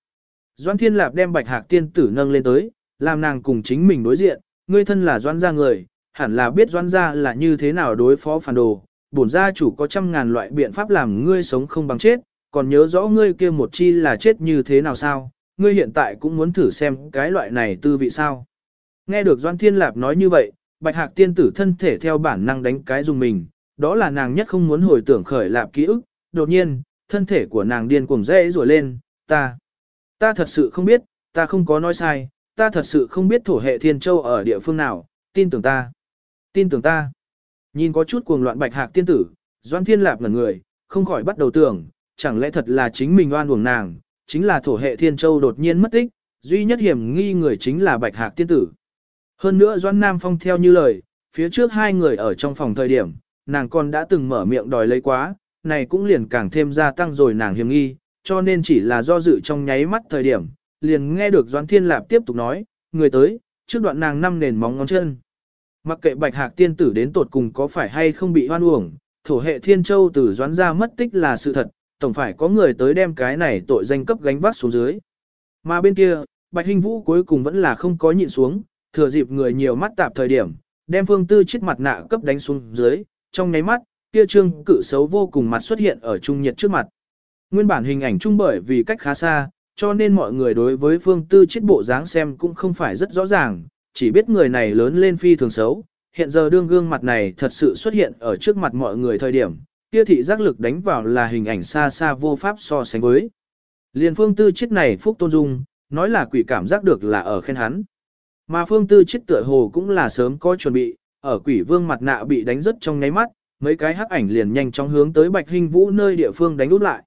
Doan Thiên Lạp đem Bạch Hạc tiên tử nâng lên tới, làm nàng cùng chính mình đối diện, ngươi thân là doan gia người, hẳn là biết doan gia là như thế nào đối phó phản đồ, bổn gia chủ có trăm ngàn loại biện pháp làm ngươi sống không bằng chết, còn nhớ rõ ngươi kia một chi là chết như thế nào sao, ngươi hiện tại cũng muốn thử xem cái loại này tư vị sao. Nghe được Doan Thiên Lạp nói như vậy, Bạch Hạc tiên tử thân thể theo bản năng đánh cái dùng mình, đó là nàng nhất không muốn hồi tưởng khởi lạp ký ức, đột nhiên, thân thể của nàng điên cuồng dễ rủa lên, ta, ta thật sự không biết, ta không có nói sai, ta thật sự không biết thổ hệ thiên châu ở địa phương nào, tin tưởng ta, tin tưởng ta. Nhìn có chút cuồng loạn bạch hạc tiên tử, Doan Thiên Lạp ngẩn người, không khỏi bắt đầu tưởng, chẳng lẽ thật là chính mình oan uổng nàng, chính là thổ hệ thiên châu đột nhiên mất tích, duy nhất hiểm nghi người chính là bạch hạc tiên tử. Hơn nữa Doan Nam Phong theo như lời, phía trước hai người ở trong phòng thời điểm, nàng còn đã từng mở miệng đòi lấy quá, này cũng liền càng thêm gia tăng rồi nàng hiểm nghi, cho nên chỉ là do dự trong nháy mắt thời điểm, liền nghe được Doan Thiên Lạp tiếp tục nói, người tới, trước đoạn nàng năm nền móng ngón chân. Mặc kệ bạch hạc tiên tử đến tột cùng có phải hay không bị hoan uổng, thổ hệ thiên châu tử Doãn ra mất tích là sự thật, tổng phải có người tới đem cái này tội danh cấp gánh vác xuống dưới. Mà bên kia, bạch hình vũ cuối cùng vẫn là không có nhịn xuống, thừa dịp người nhiều mắt tạp thời điểm, đem phương tư chiếc mặt nạ cấp đánh xuống dưới, trong nháy mắt, kia trương cự xấu vô cùng mặt xuất hiện ở trung nhiệt trước mặt. Nguyên bản hình ảnh trung bởi vì cách khá xa, cho nên mọi người đối với phương tư chết bộ dáng xem cũng không phải rất rõ ràng, chỉ biết người này lớn lên phi thường xấu, hiện giờ đương gương mặt này thật sự xuất hiện ở trước mặt mọi người thời điểm, kia thị giác lực đánh vào là hình ảnh xa xa vô pháp so sánh với. Liên phương tư chết này phúc tôn dung, nói là quỷ cảm giác được là ở khen hắn. Mà phương tư chết tựa hồ cũng là sớm có chuẩn bị, ở quỷ vương mặt nạ bị đánh rất trong nháy mắt, mấy cái hắc ảnh liền nhanh chóng hướng tới Bạch Hình Vũ nơi địa phương đánh út lại.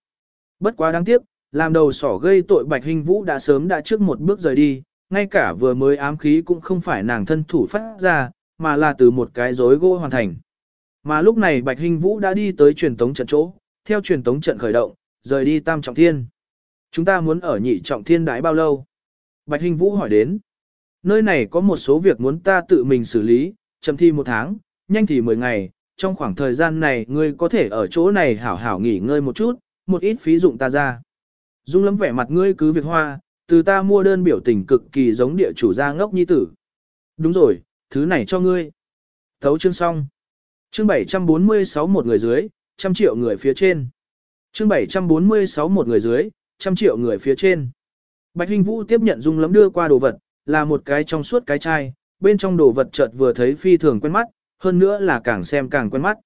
Bất quá đáng tiếc, làm đầu sỏ gây tội Bạch Hình Vũ đã sớm đã trước một bước rời đi, ngay cả vừa mới ám khí cũng không phải nàng thân thủ phát ra, mà là từ một cái rối gỗ hoàn thành. Mà lúc này Bạch Hình Vũ đã đi tới truyền tống trận chỗ, theo truyền tống trận khởi động, rời đi Tam Trọng Thiên. Chúng ta muốn ở nhị Trọng Thiên đái bao lâu? Bạch Hình Vũ hỏi đến. Nơi này có một số việc muốn ta tự mình xử lý, chậm thi một tháng, nhanh thì 10 ngày, trong khoảng thời gian này ngươi có thể ở chỗ này hảo hảo nghỉ ngơi một chút, một ít phí dụng ta ra. Dung lắm vẻ mặt ngươi cứ việc hoa, từ ta mua đơn biểu tình cực kỳ giống địa chủ gia ngốc nhi tử. Đúng rồi, thứ này cho ngươi. Thấu chương xong. Chương 746 một người dưới, trăm triệu người phía trên. Chương 746 một người dưới, trăm triệu người phía trên. Bạch Hình Vũ tiếp nhận Dung lắm đưa qua đồ vật, là một cái trong suốt cái chai, bên trong đồ vật chợt vừa thấy phi thường quen mắt, hơn nữa là càng xem càng quen mắt.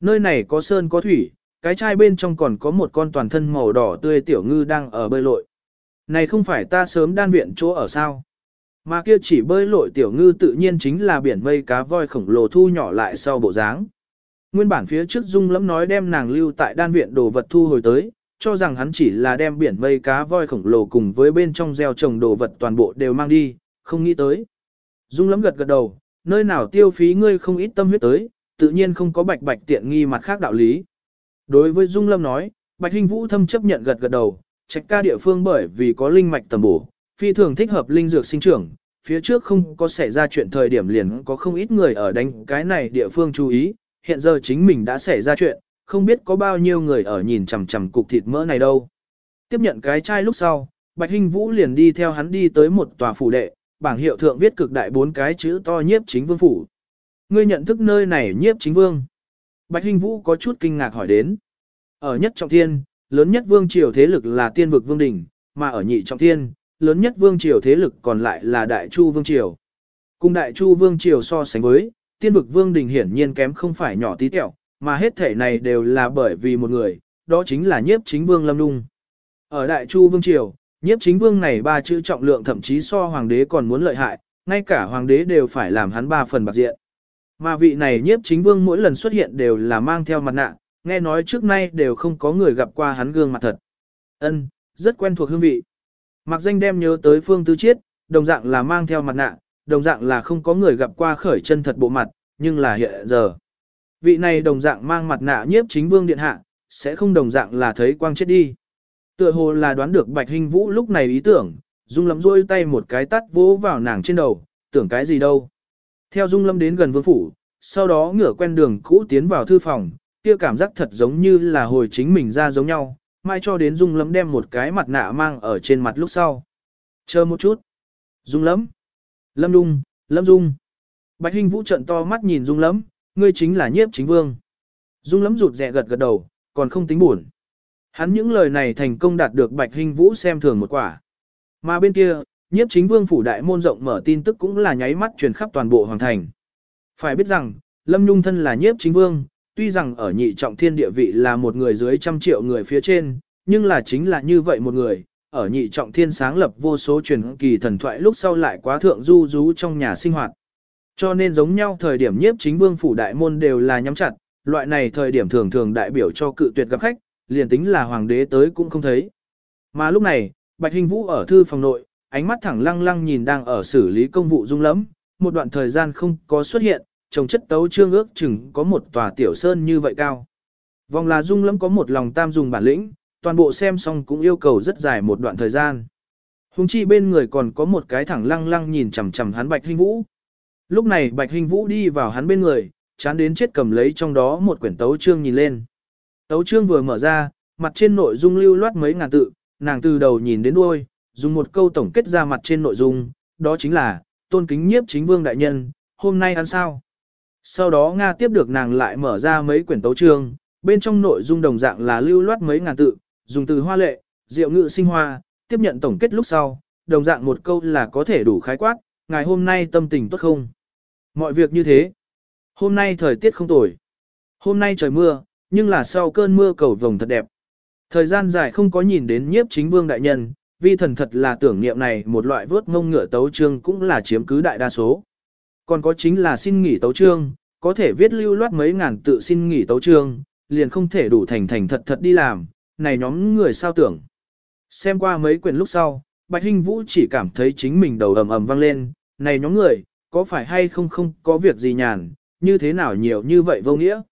Nơi này có sơn có thủy, cái chai bên trong còn có một con toàn thân màu đỏ tươi tiểu ngư đang ở bơi lội. Này không phải ta sớm đan viện chỗ ở sao? Mà kia chỉ bơi lội tiểu ngư tự nhiên chính là biển mây cá voi khổng lồ thu nhỏ lại sau bộ dáng. Nguyên bản phía trước Dung lẫm nói đem nàng lưu tại đan viện đồ vật thu hồi tới, cho rằng hắn chỉ là đem biển mây cá voi khổng lồ cùng với bên trong gieo trồng đồ vật toàn bộ đều mang đi, không nghĩ tới. Dung lẫm gật gật đầu, nơi nào tiêu phí ngươi không ít tâm huyết tới, tự nhiên không có bạch bạch tiện nghi mặt khác đạo lý. Đối với Dung Lâm nói, Bạch Hinh Vũ thâm chấp nhận gật gật đầu, trạch ca địa phương bởi vì có linh mạch tầm bổ, phi thường thích hợp linh dược sinh trưởng, phía trước không có xảy ra chuyện thời điểm liền có không ít người ở đánh cái này địa phương chú ý, hiện giờ chính mình đã xảy ra chuyện, không biết có bao nhiêu người ở nhìn chằm chằm cục thịt mỡ này đâu. Tiếp nhận cái chai lúc sau, Bạch Hinh Vũ liền đi theo hắn đi tới một tòa phủ đệ, bảng hiệu thượng viết cực đại bốn cái chữ to nhiếp chính vương phủ. Ngươi nhận thức nơi này nhiếp chính vương. Bạch Hinh Vũ có chút kinh ngạc hỏi đến. Ở nhất trọng thiên, lớn nhất vương triều thế lực là tiên vực vương đỉnh, mà ở nhị trọng thiên, lớn nhất vương triều thế lực còn lại là đại chu vương triều. Cùng đại chu vương triều so sánh với, tiên vực vương đỉnh hiển nhiên kém không phải nhỏ tí tẹo, mà hết thể này đều là bởi vì một người, đó chính là nhiếp chính vương Lâm Nung. Ở đại chu vương triều, nhiếp chính vương này ba chữ trọng lượng thậm chí so hoàng đế còn muốn lợi hại, ngay cả hoàng đế đều phải làm hắn ba phần bạc diện. Mà vị này nhiếp chính vương mỗi lần xuất hiện đều là mang theo mặt nạ, nghe nói trước nay đều không có người gặp qua hắn gương mặt thật. Ân, rất quen thuộc hương vị. Mặc danh đem nhớ tới phương tứ chiết, đồng dạng là mang theo mặt nạ, đồng dạng là không có người gặp qua khởi chân thật bộ mặt, nhưng là hiện giờ. Vị này đồng dạng mang mặt nạ nhiếp chính vương điện hạ, sẽ không đồng dạng là thấy quang chết đi. Tựa hồ là đoán được Bạch Hình Vũ lúc này ý tưởng, Dung lắm rôi tay một cái tắt vỗ vào nàng trên đầu, tưởng cái gì đâu. Theo Dung Lâm đến gần vương phủ, sau đó ngửa quen đường cũ tiến vào thư phòng, kia cảm giác thật giống như là hồi chính mình ra giống nhau, mai cho đến Dung Lâm đem một cái mặt nạ mang ở trên mặt lúc sau. Chờ một chút. Dung Lâm. Lâm Dung, Lâm Dung. Bạch Hinh Vũ trận to mắt nhìn Dung Lâm, ngươi chính là nhiếp chính vương. Dung Lâm rụt rè gật gật đầu, còn không tính buồn. Hắn những lời này thành công đạt được Bạch Hinh Vũ xem thường một quả. Mà bên kia, nhiếp chính vương phủ đại môn rộng mở tin tức cũng là nháy mắt truyền khắp toàn bộ hoàng thành. Phải biết rằng, Lâm Nhung thân là nhiếp chính vương, tuy rằng ở nhị trọng thiên địa vị là một người dưới trăm triệu người phía trên, nhưng là chính là như vậy một người, ở nhị trọng thiên sáng lập vô số truyền kỳ thần thoại lúc sau lại quá thượng du rú trong nhà sinh hoạt. Cho nên giống nhau thời điểm nhiếp chính vương phủ đại môn đều là nhắm chặt, loại này thời điểm thường thường đại biểu cho cự tuyệt gặp khách, liền tính là hoàng đế tới cũng không thấy. Mà lúc này, Bạch Hình Vũ ở thư phòng nội, ánh mắt thẳng lăng lăng nhìn đang ở xử lý công vụ dung lẫm, một đoạn thời gian không có xuất hiện, trồng chất tấu trương ước chừng có một tòa tiểu sơn như vậy cao. Vòng là dung lẫm có một lòng tam dùng bản lĩnh, toàn bộ xem xong cũng yêu cầu rất dài một đoạn thời gian. Hùng chi bên người còn có một cái thẳng lăng lăng nhìn chằm chằm hắn Bạch Hinh Vũ. Lúc này Bạch Hinh Vũ đi vào hắn bên người, chán đến chết cầm lấy trong đó một quyển tấu trương nhìn lên. Tấu trương vừa mở ra, mặt trên nội dung lưu loát mấy ngàn tự, nàng từ đầu nhìn đến đuôi, dùng một câu tổng kết ra mặt trên nội dung, đó chính là, tôn kính nhiếp chính vương đại nhân, hôm nay ăn sao? Sau đó Nga tiếp được nàng lại mở ra mấy quyển tấu trương, bên trong nội dung đồng dạng là lưu loát mấy ngàn tự, dùng từ hoa lệ, diệu ngự sinh hoa, tiếp nhận tổng kết lúc sau, đồng dạng một câu là có thể đủ khái quát, ngày hôm nay tâm tình tốt không? Mọi việc như thế. Hôm nay thời tiết không tồi. Hôm nay trời mưa, nhưng là sau cơn mưa cầu vồng thật đẹp. Thời gian dài không có nhìn đến nhiếp chính vương đại nhân, vi thần thật là tưởng niệm này một loại vớt ngông ngựa tấu trương cũng là chiếm cứ đại đa số. Còn có chính là xin nghỉ tấu trương, có thể viết lưu loát mấy ngàn tự xin nghỉ tấu trương, liền không thể đủ thành thành thật thật đi làm, này nhóm người sao tưởng. Xem qua mấy quyển lúc sau, Bạch Hinh Vũ chỉ cảm thấy chính mình đầu ầm ầm vang lên, này nhóm người, có phải hay không không có việc gì nhàn, như thế nào nhiều như vậy vô nghĩa.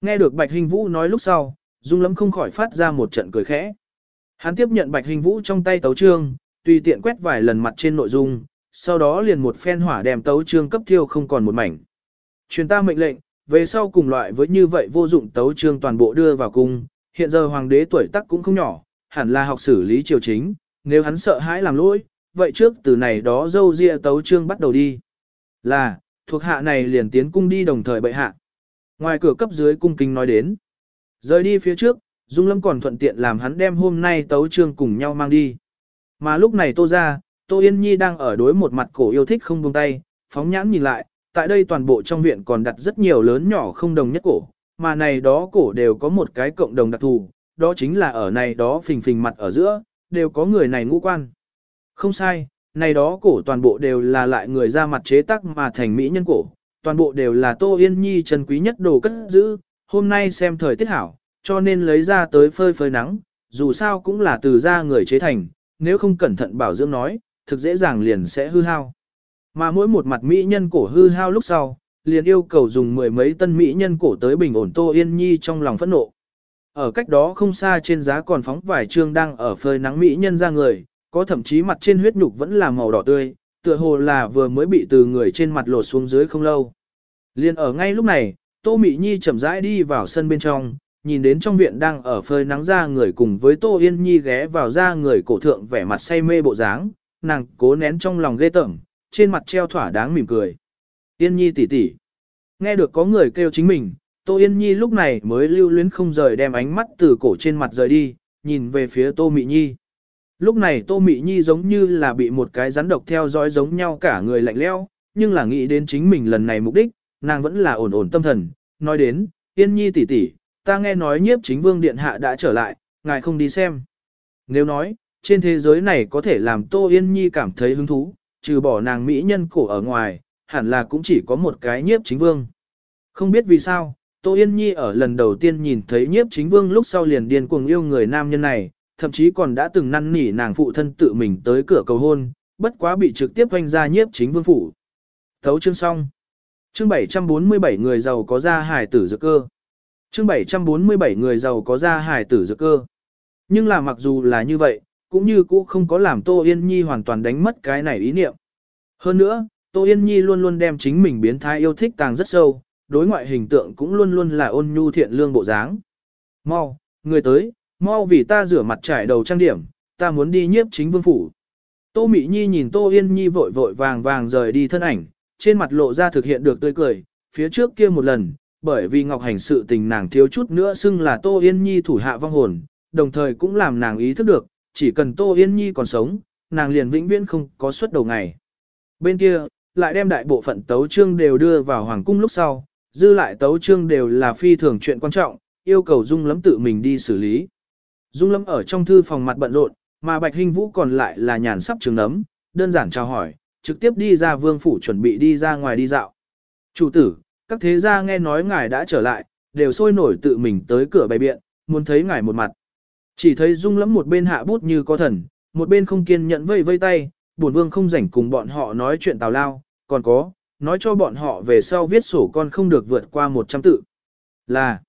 Nghe được Bạch Hinh Vũ nói lúc sau, Dung Lâm không khỏi phát ra một trận cười khẽ. Hắn tiếp nhận Bạch Hình Vũ trong tay tấu trương, tùy tiện quét vài lần mặt trên nội dung, sau đó liền một phen hỏa đem tấu trương cấp thiêu không còn một mảnh. Truyền ta mệnh lệnh, về sau cùng loại với như vậy vô dụng tấu trương toàn bộ đưa vào cung, hiện giờ hoàng đế tuổi tác cũng không nhỏ, hẳn là học xử lý triều chính, nếu hắn sợ hãi làm lỗi, vậy trước từ này đó dâu ria tấu trương bắt đầu đi. Là, thuộc hạ này liền tiến cung đi đồng thời bệ hạ. Ngoài cửa cấp dưới cung kính nói đến. Rời đi phía trước, Dung Lâm còn thuận tiện làm hắn đem hôm nay tấu trương cùng nhau mang đi. Mà lúc này Tô ra, Tô Yên Nhi đang ở đối một mặt cổ yêu thích không buông tay, phóng nhãn nhìn lại, tại đây toàn bộ trong viện còn đặt rất nhiều lớn nhỏ không đồng nhất cổ, mà này đó cổ đều có một cái cộng đồng đặc thù, đó chính là ở này đó phình phình mặt ở giữa, đều có người này ngũ quan. Không sai, này đó cổ toàn bộ đều là lại người ra mặt chế tác mà thành mỹ nhân cổ, toàn bộ đều là Tô Yên Nhi chân quý nhất đồ cất giữ, hôm nay xem thời tiết hảo, cho nên lấy ra tới phơi phơi nắng, dù sao cũng là từ da người chế thành, nếu không cẩn thận bảo dưỡng nói, thực dễ dàng liền sẽ hư hao. Mà mỗi một mặt mỹ nhân cổ hư hao lúc sau, liền yêu cầu dùng mười mấy tân mỹ nhân cổ tới bình ổn Tô Yên Nhi trong lòng phẫn nộ. Ở cách đó không xa trên giá còn phóng vài trương đang ở phơi nắng mỹ nhân ra người, có thậm chí mặt trên huyết nhục vẫn là màu đỏ tươi, tựa hồ là vừa mới bị từ người trên mặt lột xuống dưới không lâu. liền ở ngay lúc này, Tô Mỹ Nhi chậm rãi đi vào sân bên trong, nhìn đến trong viện đang ở phơi nắng ra người cùng với Tô Yên Nhi ghé vào ra người cổ thượng vẻ mặt say mê bộ dáng, nàng cố nén trong lòng ghê tởm, trên mặt treo thỏa đáng mỉm cười. Yên Nhi tỷ tỷ. Nghe được có người kêu chính mình, Tô Yên Nhi lúc này mới lưu luyến không rời đem ánh mắt từ cổ trên mặt rời đi, nhìn về phía Tô Mị Nhi. Lúc này Tô Mị Nhi giống như là bị một cái rắn độc theo dõi giống nhau cả người lạnh leo, nhưng là nghĩ đến chính mình lần này mục đích, nàng vẫn là ổn ổn tâm thần, nói đến, Yên Nhi tỷ tỷ, ta nghe nói nhiếp chính vương điện hạ đã trở lại, ngài không đi xem. Nếu nói, trên thế giới này có thể làm Tô Yên Nhi cảm thấy hứng thú, trừ bỏ nàng mỹ nhân cổ ở ngoài, hẳn là cũng chỉ có một cái nhiếp chính vương. Không biết vì sao, Tô Yên Nhi ở lần đầu tiên nhìn thấy nhiếp chính vương lúc sau liền điên cuồng yêu người nam nhân này, thậm chí còn đã từng năn nỉ nàng phụ thân tự mình tới cửa cầu hôn, bất quá bị trực tiếp hoanh ra nhiếp chính vương phủ. Thấu chương xong. Chương 747 người giàu có ra hải tử dược cơ. Chương 747 người giàu có ra hải tử dược cơ. Nhưng là mặc dù là như vậy, cũng như cũ không có làm Tô Yên Nhi hoàn toàn đánh mất cái này ý niệm. Hơn nữa, Tô Yên Nhi luôn luôn đem chính mình biến thái yêu thích tàng rất sâu, đối ngoại hình tượng cũng luôn luôn là ôn nhu thiện lương bộ dáng. Mau, người tới, mau vì ta rửa mặt trải đầu trang điểm, ta muốn đi nhiếp chính vương phủ. Tô Mỹ Nhi nhìn Tô Yên Nhi vội vội vàng vàng rời đi thân ảnh, trên mặt lộ ra thực hiện được tươi cười, phía trước kia một lần, bởi vì Ngọc Hành sự tình nàng thiếu chút nữa xưng là Tô Yên Nhi thủ hạ vong hồn, đồng thời cũng làm nàng ý thức được, chỉ cần Tô Yên Nhi còn sống, nàng liền vĩnh viễn không có suất đầu ngày. Bên kia, lại đem đại bộ phận tấu trương đều đưa vào hoàng cung lúc sau, dư lại tấu trương đều là phi thường chuyện quan trọng, yêu cầu Dung Lâm tự mình đi xử lý. Dung Lâm ở trong thư phòng mặt bận rộn, mà Bạch Hinh Vũ còn lại là nhàn sắp trường nấm, đơn giản chào hỏi, trực tiếp đi ra vương phủ chuẩn bị đi ra ngoài đi dạo. Chủ tử, các thế gia nghe nói ngài đã trở lại, đều sôi nổi tự mình tới cửa bày biện, muốn thấy ngài một mặt. Chỉ thấy Dung Lẫm một bên hạ bút như có thần, một bên không kiên nhẫn vây vây tay, buồn vương không rảnh cùng bọn họ nói chuyện tào lao, còn có, nói cho bọn họ về sau viết sổ con không được vượt qua 100 tự. Là,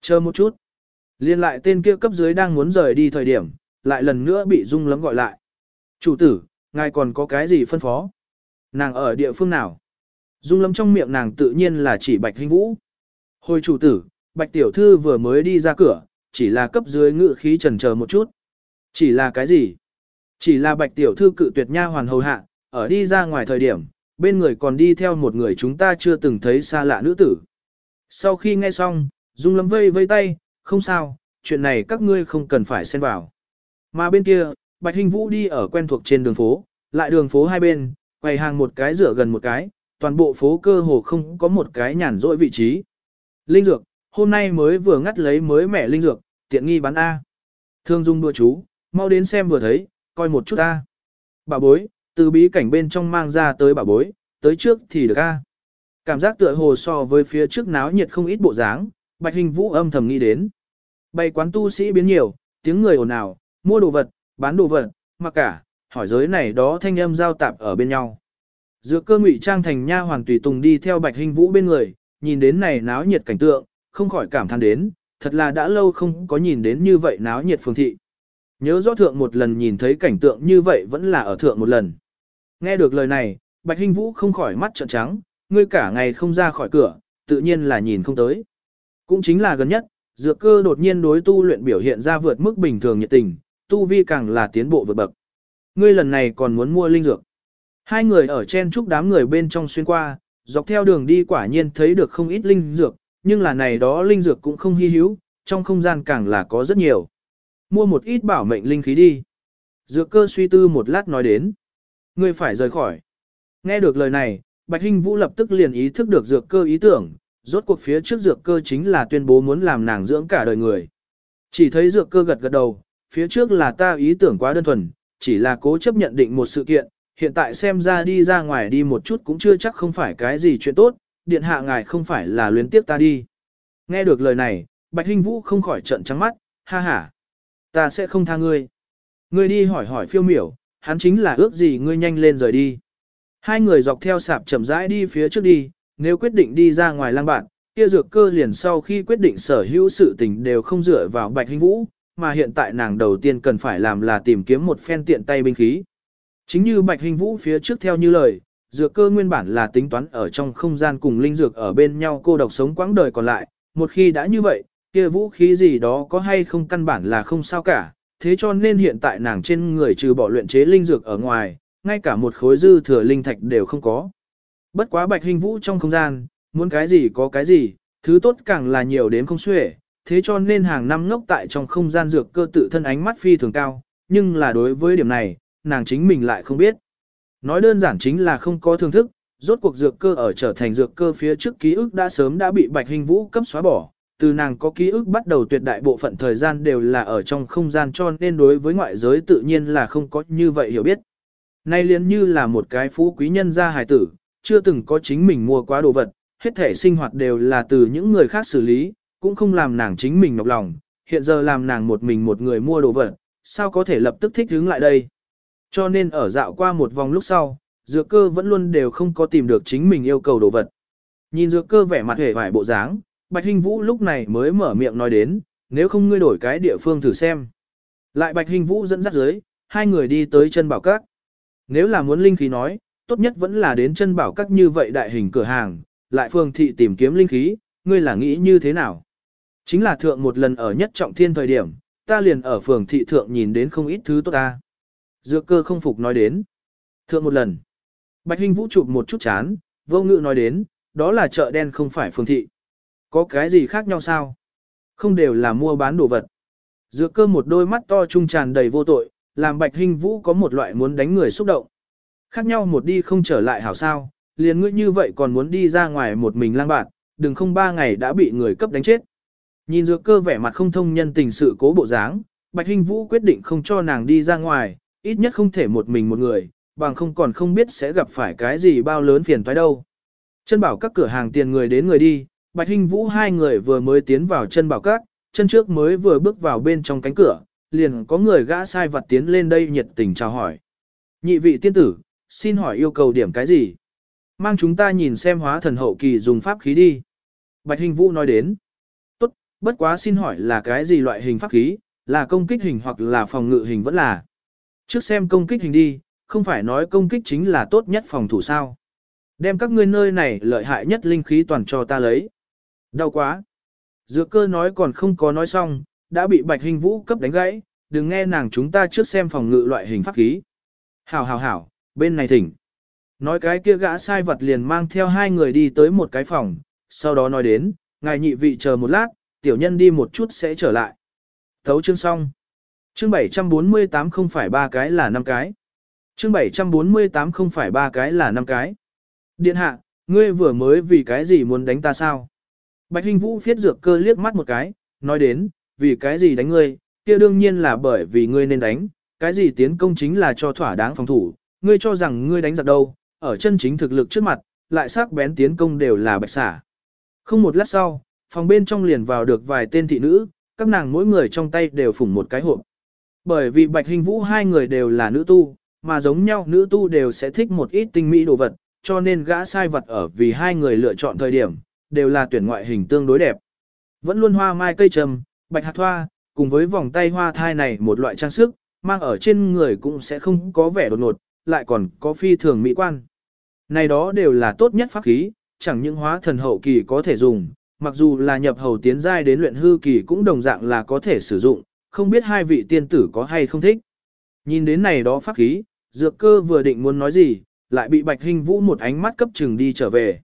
chờ một chút. Liên lại tên kia cấp dưới đang muốn rời đi thời điểm, lại lần nữa bị Dung lắm gọi lại. Chủ tử, ngài còn có cái gì phân phó? Nàng ở địa phương nào? Dung lâm trong miệng nàng tự nhiên là chỉ Bạch Hinh Vũ. Hồi chủ tử, Bạch Tiểu Thư vừa mới đi ra cửa, chỉ là cấp dưới ngự khí trần chờ một chút. Chỉ là cái gì? Chỉ là Bạch Tiểu Thư cự tuyệt nha hoàn hầu hạ, ở đi ra ngoài thời điểm, bên người còn đi theo một người chúng ta chưa từng thấy xa lạ nữ tử. Sau khi nghe xong, Dung Lâm vây vây tay, không sao, chuyện này các ngươi không cần phải xen vào. Mà bên kia, Bạch Hình Vũ đi ở quen thuộc trên đường phố, lại đường phố hai bên, quầy hàng một cái rửa gần một cái, toàn bộ phố cơ hồ không có một cái nhàn rỗi vị trí. Linh dược, hôm nay mới vừa ngắt lấy mới mẻ linh dược, tiện nghi bán A. Thương Dung đua chú, mau đến xem vừa thấy, coi một chút A. Bà bối, từ bí cảnh bên trong mang ra tới bà bối, tới trước thì được a. Cảm giác tựa hồ so với phía trước náo nhiệt không ít bộ dáng, Bạch Hình Vũ âm thầm nghĩ đến. Bày quán tu sĩ biến nhiều, tiếng người ồn ào, mua đồ vật, bán đồ vật, mà cả, hỏi giới này đó thanh âm giao tạp ở bên nhau. Dựa cơ ngụy trang thành nha hoàng tùy tùng đi theo Bạch Hình Vũ bên người, nhìn đến này náo nhiệt cảnh tượng, không khỏi cảm thán đến, thật là đã lâu không có nhìn đến như vậy náo nhiệt phương thị. Nhớ rõ thượng một lần nhìn thấy cảnh tượng như vậy vẫn là ở thượng một lần. Nghe được lời này, Bạch hình Vũ không khỏi mắt trợn trắng, ngươi cả ngày không ra khỏi cửa, tự nhiên là nhìn không tới. Cũng chính là gần nhất, dược cơ đột nhiên đối tu luyện biểu hiện ra vượt mức bình thường nhiệt tình, tu vi càng là tiến bộ vượt bậc. Ngươi lần này còn muốn mua linh dược. Hai người ở trên trúc đám người bên trong xuyên qua, dọc theo đường đi quả nhiên thấy được không ít linh dược, nhưng là này đó linh dược cũng không hy hữu, trong không gian càng là có rất nhiều. Mua một ít bảo mệnh linh khí đi. Dược cơ suy tư một lát nói đến. Ngươi phải rời khỏi. Nghe được lời này, Bạch Hinh Vũ lập tức liền ý thức được dược cơ ý tưởng, rốt cuộc phía trước dược cơ chính là tuyên bố muốn làm nàng dưỡng cả đời người. Chỉ thấy dược cơ gật gật đầu, phía trước là ta ý tưởng quá đơn thuần, chỉ là cố chấp nhận định một sự kiện, hiện tại xem ra đi ra ngoài đi một chút cũng chưa chắc không phải cái gì chuyện tốt, điện hạ ngài không phải là luyến tiếp ta đi. Nghe được lời này, Bạch Hinh Vũ không khỏi trận trắng mắt, ha ha, ta sẽ không tha ngươi. Ngươi đi hỏi hỏi phiêu miểu, hắn chính là ước gì ngươi nhanh lên rời đi. Hai người dọc theo sạp chậm rãi đi phía trước đi, nếu quyết định đi ra ngoài lang bạn, kia dược cơ liền sau khi quyết định sở hữu sự tình đều không dựa vào Bạch Hinh Vũ, mà hiện tại nàng đầu tiên cần phải làm là tìm kiếm một phen tiện tay binh khí. Chính như Bạch Hình Vũ phía trước theo như lời, dược cơ nguyên bản là tính toán ở trong không gian cùng linh dược ở bên nhau cô độc sống quãng đời còn lại, một khi đã như vậy, kia vũ khí gì đó có hay không căn bản là không sao cả, thế cho nên hiện tại nàng trên người trừ bỏ luyện chế linh dược ở ngoài, ngay cả một khối dư thừa linh thạch đều không có. Bất quá Bạch Hình Vũ trong không gian, muốn cái gì có cái gì, thứ tốt càng là nhiều đến không xuể, thế cho nên hàng năm ngốc tại trong không gian dược cơ tự thân ánh mắt phi thường cao, nhưng là đối với điểm này, nàng chính mình lại không biết. Nói đơn giản chính là không có thưởng thức, rốt cuộc dược cơ ở trở thành dược cơ phía trước ký ức đã sớm đã bị Bạch Hình Vũ cấp xóa bỏ, từ nàng có ký ức bắt đầu tuyệt đại bộ phận thời gian đều là ở trong không gian cho nên đối với ngoại giới tự nhiên là không có như vậy hiểu biết. Nay liền như là một cái phú quý nhân gia hài tử, chưa từng có chính mình mua quá đồ vật, hết thể sinh hoạt đều là từ những người khác xử lý, cũng không làm nàng chính mình nhọc lòng, hiện giờ làm nàng một mình một người mua đồ vật, sao có thể lập tức thích hướng lại đây. Cho nên ở dạo qua một vòng lúc sau, dược cơ vẫn luôn đều không có tìm được chính mình yêu cầu đồ vật. Nhìn dược cơ vẻ mặt hề vải bộ dáng, Bạch Hinh Vũ lúc này mới mở miệng nói đến, nếu không ngươi đổi cái địa phương thử xem. Lại Bạch Hinh Vũ dẫn dắt dưới, hai người đi tới chân bảo các. Nếu là muốn linh khí nói, tốt nhất vẫn là đến chân bảo các như vậy đại hình cửa hàng, lại phương thị tìm kiếm linh khí, ngươi là nghĩ như thế nào? Chính là thượng một lần ở nhất trọng thiên thời điểm, ta liền ở phường thị thượng nhìn đến không ít thứ tốt ta. Dược cơ không phục nói đến. Thượng một lần. Bạch Hinh Vũ chụp một chút chán, vô ngự nói đến, đó là chợ đen không phải phương thị. Có cái gì khác nhau sao? Không đều là mua bán đồ vật. Dược cơ một đôi mắt to trung tràn đầy vô tội, làm Bạch Hinh Vũ có một loại muốn đánh người xúc động. Khác nhau một đi không trở lại hảo sao, liền ngươi như vậy còn muốn đi ra ngoài một mình lang bạt, đừng không ba ngày đã bị người cấp đánh chết. Nhìn dược cơ vẻ mặt không thông nhân tình sự cố bộ dáng, Bạch Hinh Vũ quyết định không cho nàng đi ra ngoài, ít nhất không thể một mình một người, bằng không còn không biết sẽ gặp phải cái gì bao lớn phiền toái đâu. Chân bảo các cửa hàng tiền người đến người đi, Bạch Hinh Vũ hai người vừa mới tiến vào chân bảo các, chân trước mới vừa bước vào bên trong cánh cửa, liền có người gã sai vật tiến lên đây nhiệt tình chào hỏi. Nhị vị tiên tử, xin hỏi yêu cầu điểm cái gì? Mang chúng ta nhìn xem hóa thần hậu kỳ dùng pháp khí đi. Bạch Hinh Vũ nói đến. Tốt, bất quá xin hỏi là cái gì loại hình pháp khí, là công kích hình hoặc là phòng ngự hình vẫn là. Trước xem công kích hình đi, không phải nói công kích chính là tốt nhất phòng thủ sao. Đem các ngươi nơi này lợi hại nhất linh khí toàn cho ta lấy. Đau quá. Dược cơ nói còn không có nói xong, đã bị bạch hình vũ cấp đánh gãy, đừng nghe nàng chúng ta trước xem phòng ngự loại hình pháp khí. Hảo hảo hảo, bên này thỉnh. Nói cái kia gã sai vật liền mang theo hai người đi tới một cái phòng, sau đó nói đến, ngài nhị vị chờ một lát, tiểu nhân đi một chút sẽ trở lại. Thấu chương xong. Chương 748 không phải ba cái là năm cái. Chương 748 không phải ba cái là năm cái. Điện hạ, ngươi vừa mới vì cái gì muốn đánh ta sao? Bạch Hình Vũ phiết dược cơ liếc mắt một cái, nói đến, vì cái gì đánh ngươi, kia đương nhiên là bởi vì ngươi nên đánh, cái gì tiến công chính là cho thỏa đáng phòng thủ, ngươi cho rằng ngươi đánh giặc đâu, ở chân chính thực lực trước mặt, lại sắc bén tiến công đều là bạch xả. Không một lát sau, phòng bên trong liền vào được vài tên thị nữ, các nàng mỗi người trong tay đều phủng một cái hộp. Bởi vì Bạch Hình Vũ hai người đều là nữ tu, mà giống nhau nữ tu đều sẽ thích một ít tinh mỹ đồ vật, cho nên gã sai vật ở vì hai người lựa chọn thời điểm, đều là tuyển ngoại hình tương đối đẹp. Vẫn luôn hoa mai cây trầm, bạch hạt hoa, cùng với vòng tay hoa thai này một loại trang sức, mang ở trên người cũng sẽ không có vẻ đột ngột, lại còn có phi thường mỹ quan. Này đó đều là tốt nhất pháp khí, chẳng những hóa thần hậu kỳ có thể dùng, mặc dù là nhập hầu tiến giai đến luyện hư kỳ cũng đồng dạng là có thể sử dụng, không biết hai vị tiên tử có hay không thích. Nhìn đến này đó pháp khí, dược cơ vừa định muốn nói gì, lại bị bạch hình vũ một ánh mắt cấp chừng đi trở về.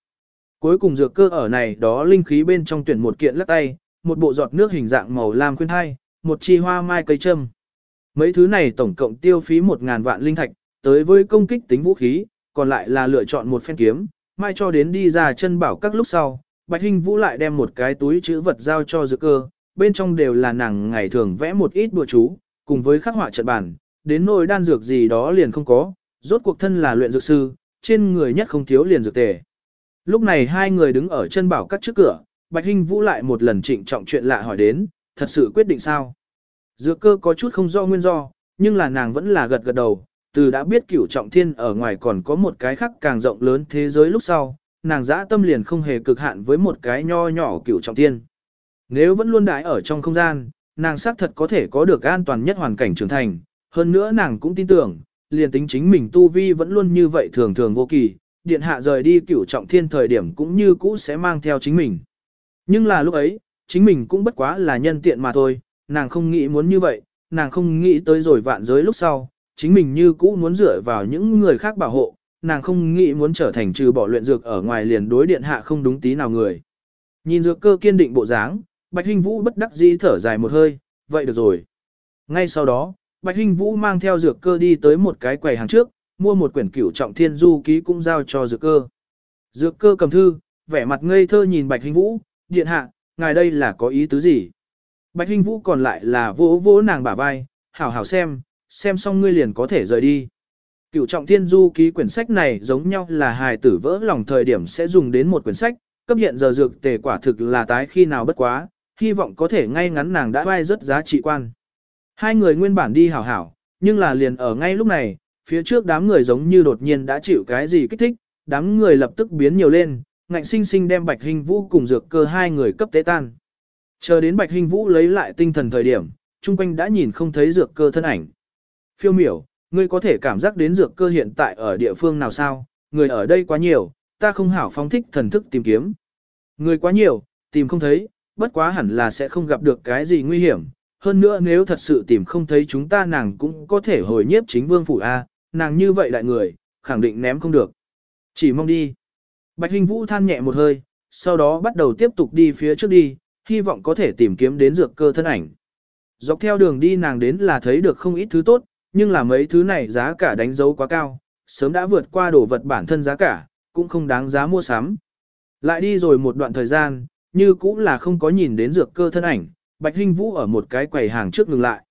Cuối cùng dược cơ ở này đó linh khí bên trong tuyển một kiện lắc tay, một bộ giọt nước hình dạng màu lam khuyên thai, một chi hoa mai cây châm. Mấy thứ này tổng cộng tiêu phí một ngàn vạn linh thạch, tới với công kích tính vũ khí, còn lại là lựa chọn một phen kiếm, mai cho đến đi ra chân bảo các lúc sau, Bạch Hinh Vũ lại đem một cái túi chữ vật giao cho dược cơ, bên trong đều là nàng ngày thường vẽ một ít bùa chú, cùng với khắc họa trận bản, đến nỗi đan dược gì đó liền không có, rốt cuộc thân là luyện dược sư, trên người nhất không thiếu liền dược tề. Lúc này hai người đứng ở chân bảo cắt trước cửa, Bạch Hinh Vũ lại một lần trịnh trọng chuyện lạ hỏi đến, thật sự quyết định sao? Dược cơ có chút không do nguyên do, nhưng là nàng vẫn là gật gật đầu, từ đã biết cửu trọng thiên ở ngoài còn có một cái khác càng rộng lớn thế giới lúc sau, nàng dã tâm liền không hề cực hạn với một cái nho nhỏ cửu trọng thiên. Nếu vẫn luôn đãi ở trong không gian, nàng xác thật có thể có được an toàn nhất hoàn cảnh trưởng thành, hơn nữa nàng cũng tin tưởng, liền tính chính mình tu vi vẫn luôn như vậy thường thường vô kỳ, điện hạ rời đi cửu trọng thiên thời điểm cũng như cũ sẽ mang theo chính mình. Nhưng là lúc ấy, chính mình cũng bất quá là nhân tiện mà thôi, nàng không nghĩ muốn như vậy, nàng không nghĩ tới rồi vạn giới lúc sau, chính mình như cũ muốn dựa vào những người khác bảo hộ, nàng không nghĩ muốn trở thành trừ bỏ luyện dược ở ngoài liền đối điện hạ không đúng tí nào người. Nhìn dược cơ kiên định bộ dáng, Bạch Hinh Vũ bất đắc dĩ thở dài một hơi, vậy được rồi. Ngay sau đó, Bạch Hinh Vũ mang theo dược cơ đi tới một cái quầy hàng trước, mua một quyển cửu trọng thiên du ký cũng giao cho dược cơ. Dược cơ cầm thư, vẻ mặt ngây thơ nhìn Bạch Hinh Vũ, điện hạ, ngài đây là có ý tứ gì? Bạch Hinh Vũ còn lại là vỗ vỗ nàng bả vai, hảo hảo xem, xem xong ngươi liền có thể rời đi. Cựu trọng thiên du ký quyển sách này giống nhau là hài tử vỡ lòng thời điểm sẽ dùng đến một quyển sách, cấp hiện giờ dược tề quả thực là tái khi nào bất quá, hy vọng có thể ngay ngắn nàng đã vai rất giá trị quan. Hai người nguyên bản đi hảo hảo, nhưng là liền ở ngay lúc này, phía trước đám người giống như đột nhiên đã chịu cái gì kích thích, đám người lập tức biến nhiều lên, ngạnh sinh sinh đem Bạch Hình Vũ cùng dược cơ hai người cấp tế tan. Chờ đến Bạch Hình Vũ lấy lại tinh thần thời điểm, chung quanh đã nhìn không thấy dược cơ thân ảnh. Phiêu miểu, ngươi có thể cảm giác đến dược cơ hiện tại ở địa phương nào sao, người ở đây quá nhiều, ta không hảo phóng thích thần thức tìm kiếm. Người quá nhiều, tìm không thấy, bất quá hẳn là sẽ không gặp được cái gì nguy hiểm. Hơn nữa nếu thật sự tìm không thấy chúng ta nàng cũng có thể hồi nhiếp chính vương phủ A, nàng như vậy đại người, khẳng định ném không được. Chỉ mong đi. Bạch Hình Vũ than nhẹ một hơi, sau đó bắt đầu tiếp tục đi phía trước đi, hy vọng có thể tìm kiếm đến dược cơ thân ảnh. Dọc theo đường đi nàng đến là thấy được không ít thứ tốt, nhưng là mấy thứ này giá cả đánh dấu quá cao, sớm đã vượt qua đồ vật bản thân giá cả, cũng không đáng giá mua sắm. Lại đi rồi một đoạn thời gian, như cũng là không có nhìn đến dược cơ thân ảnh, Bạch Hinh Vũ ở một cái quầy hàng trước ngừng lại.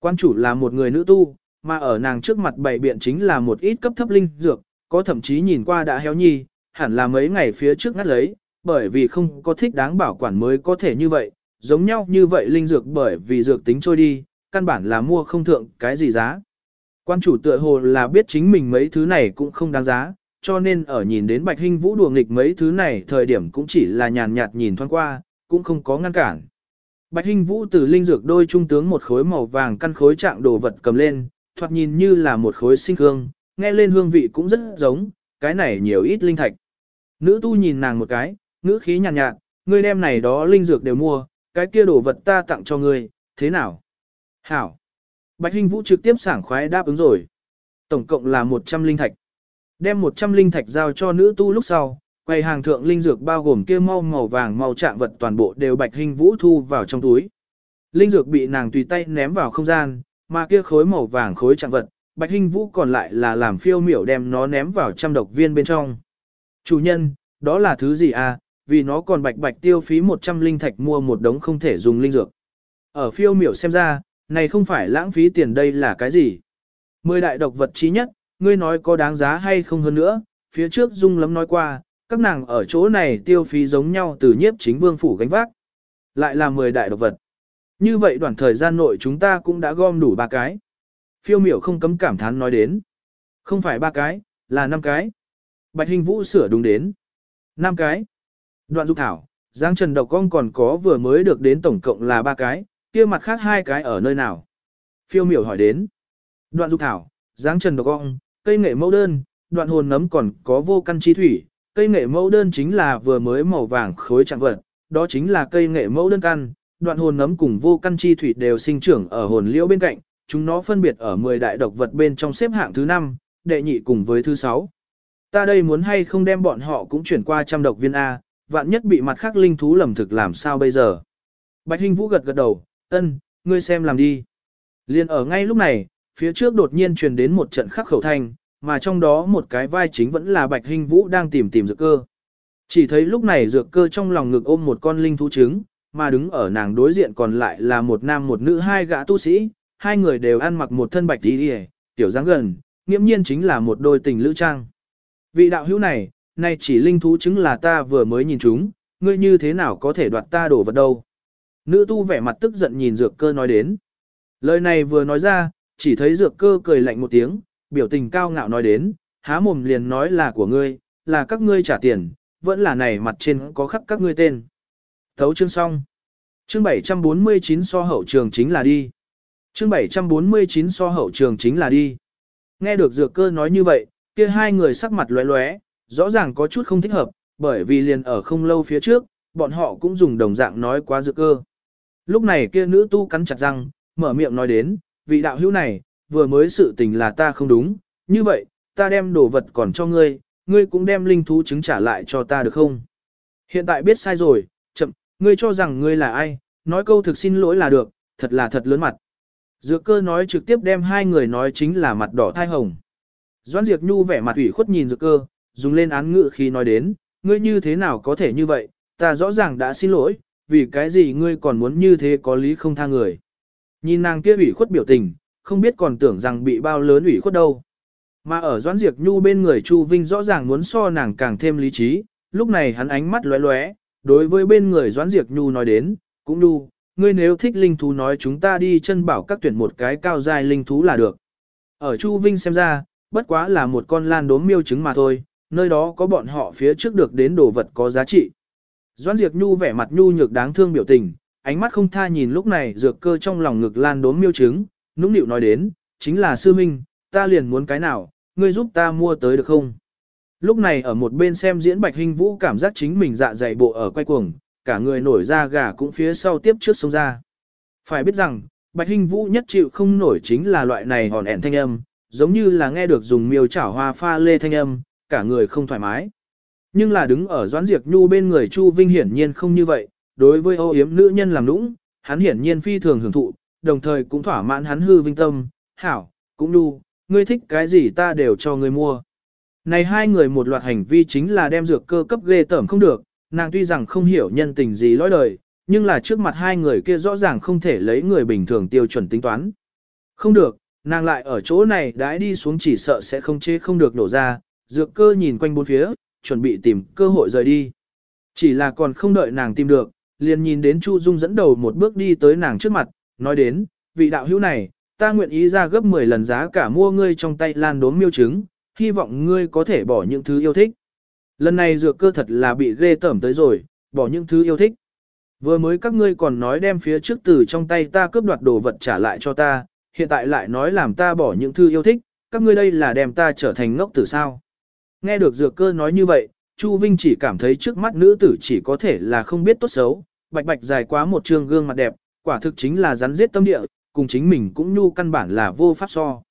Quan chủ là một người nữ tu, mà ở nàng trước mặt bày biện chính là một ít cấp thấp linh dược, có thậm chí nhìn qua đã héo nhi, hẳn là mấy ngày phía trước ngắt lấy, bởi vì không có thích đáng bảo quản mới có thể như vậy, giống nhau như vậy linh dược bởi vì dược tính trôi đi, căn bản là mua không thượng cái gì giá. Quan chủ tựa hồ là biết chính mình mấy thứ này cũng không đáng giá, cho nên ở nhìn đến Bạch Hinh Vũ đùa nghịch mấy thứ này thời điểm cũng chỉ là nhàn nhạt nhìn thoáng qua, cũng không có ngăn cản. Bạch Hinh Vũ từ linh dược đôi trung tướng một khối màu vàng căn khối trạng đồ vật cầm lên, thoạt nhìn như là một khối sinh hương, nghe lên hương vị cũng rất giống, cái này nhiều ít linh thạch. Nữ tu nhìn nàng một cái, ngữ khí nhàn nhạt, nhạt, ngươi đem này đó linh dược đều mua, cái kia đồ vật ta tặng cho ngươi, thế nào? Hảo. Bạch Hinh Vũ trực tiếp sảng khoái đáp ứng rồi. Tổng cộng là 100 linh thạch. Đem 100 linh thạch giao cho nữ tu lúc sau, quầy hàng thượng linh dược bao gồm kia mau màu vàng màu trạng vật toàn bộ đều Bạch hình Vũ thu vào trong túi. Linh dược bị nàng tùy tay ném vào không gian, mà kia khối màu vàng khối trạng vật, Bạch hình Vũ còn lại là làm phiêu miểu đem nó ném vào trăm độc viên bên trong. Chủ nhân, đó là thứ gì à, vì nó còn bạch bạch tiêu phí 100 linh thạch mua một đống không thể dùng linh dược. Ở phiêu miểu xem ra, này không phải lãng phí tiền đây là cái gì. Mười đại độc vật trí nhất, ngươi nói có đáng giá hay không hơn nữa, phía trước Dung lắm nói qua, các nàng ở chỗ này tiêu phí giống nhau từ nhiếp chính vương phủ gánh vác. Lại là mười đại độc vật. Như vậy đoạn thời gian nội chúng ta cũng đã gom đủ ba cái. Phiêu miểu không cấm cảm thán nói đến. Không phải ba cái, là năm cái. Bạch Hình Vũ sửa đúng đến. năm cái. Đoạn dục thảo, Giang Trần Độc Con còn có vừa mới được đến tổng cộng là ba cái, kia mặt khác hai cái ở nơi nào? Phiêu miểu hỏi đến. Đoạn dục thảo, Giang Trần Độc Con cây nghệ mẫu đơn, đoạn hồn nấm còn có vô căn chi thủy, Cây nghệ mẫu đơn chính là vừa mới màu vàng khối trạng vật, đó chính là cây nghệ mẫu đơn căn, đoạn hồn nấm cùng vô căn chi thủy đều sinh trưởng ở hồn liễu bên cạnh, chúng nó phân biệt ở 10 đại độc vật bên trong xếp hạng thứ 5, đệ nhị cùng với thứ 6. Ta đây muốn hay không đem bọn họ cũng chuyển qua trăm độc viên A, vạn nhất bị mặt khác linh thú lầm thực làm sao bây giờ. Bạch Hinh Vũ gật gật đầu, ân, ngươi xem làm đi. Liên ở ngay lúc này, phía trước đột nhiên truyền đến một trận khắc khẩu thanh, mà trong đó một cái vai chính vẫn là Bạch Hinh Vũ đang tìm tìm dược cơ. Chỉ thấy lúc này dược cơ trong lòng ngực ôm một con linh thú trứng, mà đứng ở nàng đối diện còn lại là một nam một nữ hai gã tu sĩ, hai người đều ăn mặc một thân bạch tí đi tiểu dáng gần, nghiễm nhiên chính là một đôi tình lữ trang. Vị đạo hữu này, nay chỉ linh thú chứng là ta vừa mới nhìn chúng, ngươi như thế nào có thể đoạt ta đổ vật đâu. Nữ tu vẻ mặt tức giận nhìn dược cơ nói đến. Lời này vừa nói ra, chỉ thấy dược cơ cười lạnh một tiếng, biểu tình cao ngạo nói đến, há mồm liền nói là của ngươi, là các ngươi trả tiền, vẫn là này mặt trên có khắc các ngươi tên. Thấu chương xong. Chương 749 so hậu trường chính là đi. Chương 749 so hậu trường chính là đi. Nghe được dược cơ nói như vậy, kia hai người sắc mặt lóe lóe, rõ ràng có chút không thích hợp, bởi vì liền ở không lâu phía trước, bọn họ cũng dùng đồng dạng nói quá dược cơ. Lúc này kia nữ tu cắn chặt răng, mở miệng nói đến, vị đạo hữu này, vừa mới sự tình là ta không đúng, như vậy, ta đem đồ vật còn cho ngươi, ngươi cũng đem linh thú chứng trả lại cho ta được không? Hiện tại biết sai rồi, chậm, ngươi cho rằng ngươi là ai, nói câu thực xin lỗi là được, thật là thật lớn mặt. Dược cơ nói trực tiếp đem hai người nói chính là mặt đỏ thai hồng. Doãn Diệp Nhu vẻ mặt ủy khuất nhìn dược cơ, dùng lên án ngự khi nói đến, ngươi như thế nào có thể như vậy, ta rõ ràng đã xin lỗi, vì cái gì ngươi còn muốn như thế có lý không tha người. Nhìn nàng kia ủy khuất biểu tình, không biết còn tưởng rằng bị bao lớn ủy khuất đâu. Mà ở Doãn Diệp Nhu bên người Chu Vinh rõ ràng muốn so nàng càng thêm lý trí, lúc này hắn ánh mắt lóe lóe, đối với bên người Doãn Diệp Nhu nói đến, cũng đu, ngươi nếu thích linh thú nói chúng ta đi chân bảo các tuyển một cái cao dài linh thú là được. Ở Chu Vinh xem ra, bất quá là một con lan đốm miêu trứng mà thôi, nơi đó có bọn họ phía trước được đến đồ vật có giá trị. Doãn Diệp Nhu vẻ mặt nhu nhược đáng thương biểu tình, ánh mắt không tha nhìn lúc này dược cơ trong lòng ngực lan đốm miêu trứng, nũng nịu nói đến, chính là sư minh, ta liền muốn cái nào, ngươi giúp ta mua tới được không? Lúc này ở một bên xem diễn Bạch Hình Vũ cảm giác chính mình dạ dày bộ ở quay cuồng, cả người nổi ra gà cũng phía sau tiếp trước sông ra. Phải biết rằng, Bạch Hình Vũ nhất chịu không nổi chính là loại này hòn ẻn thanh âm, giống như là nghe được dùng miêu chảo hoa pha lê thanh âm, cả người không thoải mái. Nhưng là đứng ở Doãn diệt Nhu bên người Chu Vinh hiển nhiên không như vậy, đối với ô yếm nữ nhân làm lũng hắn hiển nhiên phi thường hưởng thụ, đồng thời cũng thỏa mãn hắn hư vinh tâm, hảo, cũng đu, ngươi thích cái gì ta đều cho ngươi mua. Này hai người một loạt hành vi chính là đem dược cơ cấp ghê tởm không được, nàng tuy rằng không hiểu nhân tình gì lõi đời, nhưng là trước mặt hai người kia rõ ràng không thể lấy người bình thường tiêu chuẩn tính toán. Không được, nàng lại ở chỗ này đãi đi xuống chỉ sợ sẽ không chế không được nổ ra, dược cơ nhìn quanh bốn phía, chuẩn bị tìm cơ hội rời đi. Chỉ là còn không đợi nàng tìm được, liền nhìn đến Chu Dung dẫn đầu một bước đi tới nàng trước mặt, nói đến, vị đạo hữu này, ta nguyện ý ra gấp 10 lần giá cả mua ngươi trong tay lan đốm miêu trứng, hy vọng ngươi có thể bỏ những thứ yêu thích. Lần này dược cơ thật là bị ghê tởm tới rồi, bỏ những thứ yêu thích. Vừa mới các ngươi còn nói đem phía trước từ trong tay ta cướp đoạt đồ vật trả lại cho ta, hiện tại lại nói làm ta bỏ những thứ yêu thích, các ngươi đây là đem ta trở thành ngốc tử sao. Nghe được dược cơ nói như vậy, Chu Vinh chỉ cảm thấy trước mắt nữ tử chỉ có thể là không biết tốt xấu, bạch bạch dài quá một trường gương mặt đẹp, quả thực chính là rắn giết tâm địa, cùng chính mình cũng nhu căn bản là vô pháp so.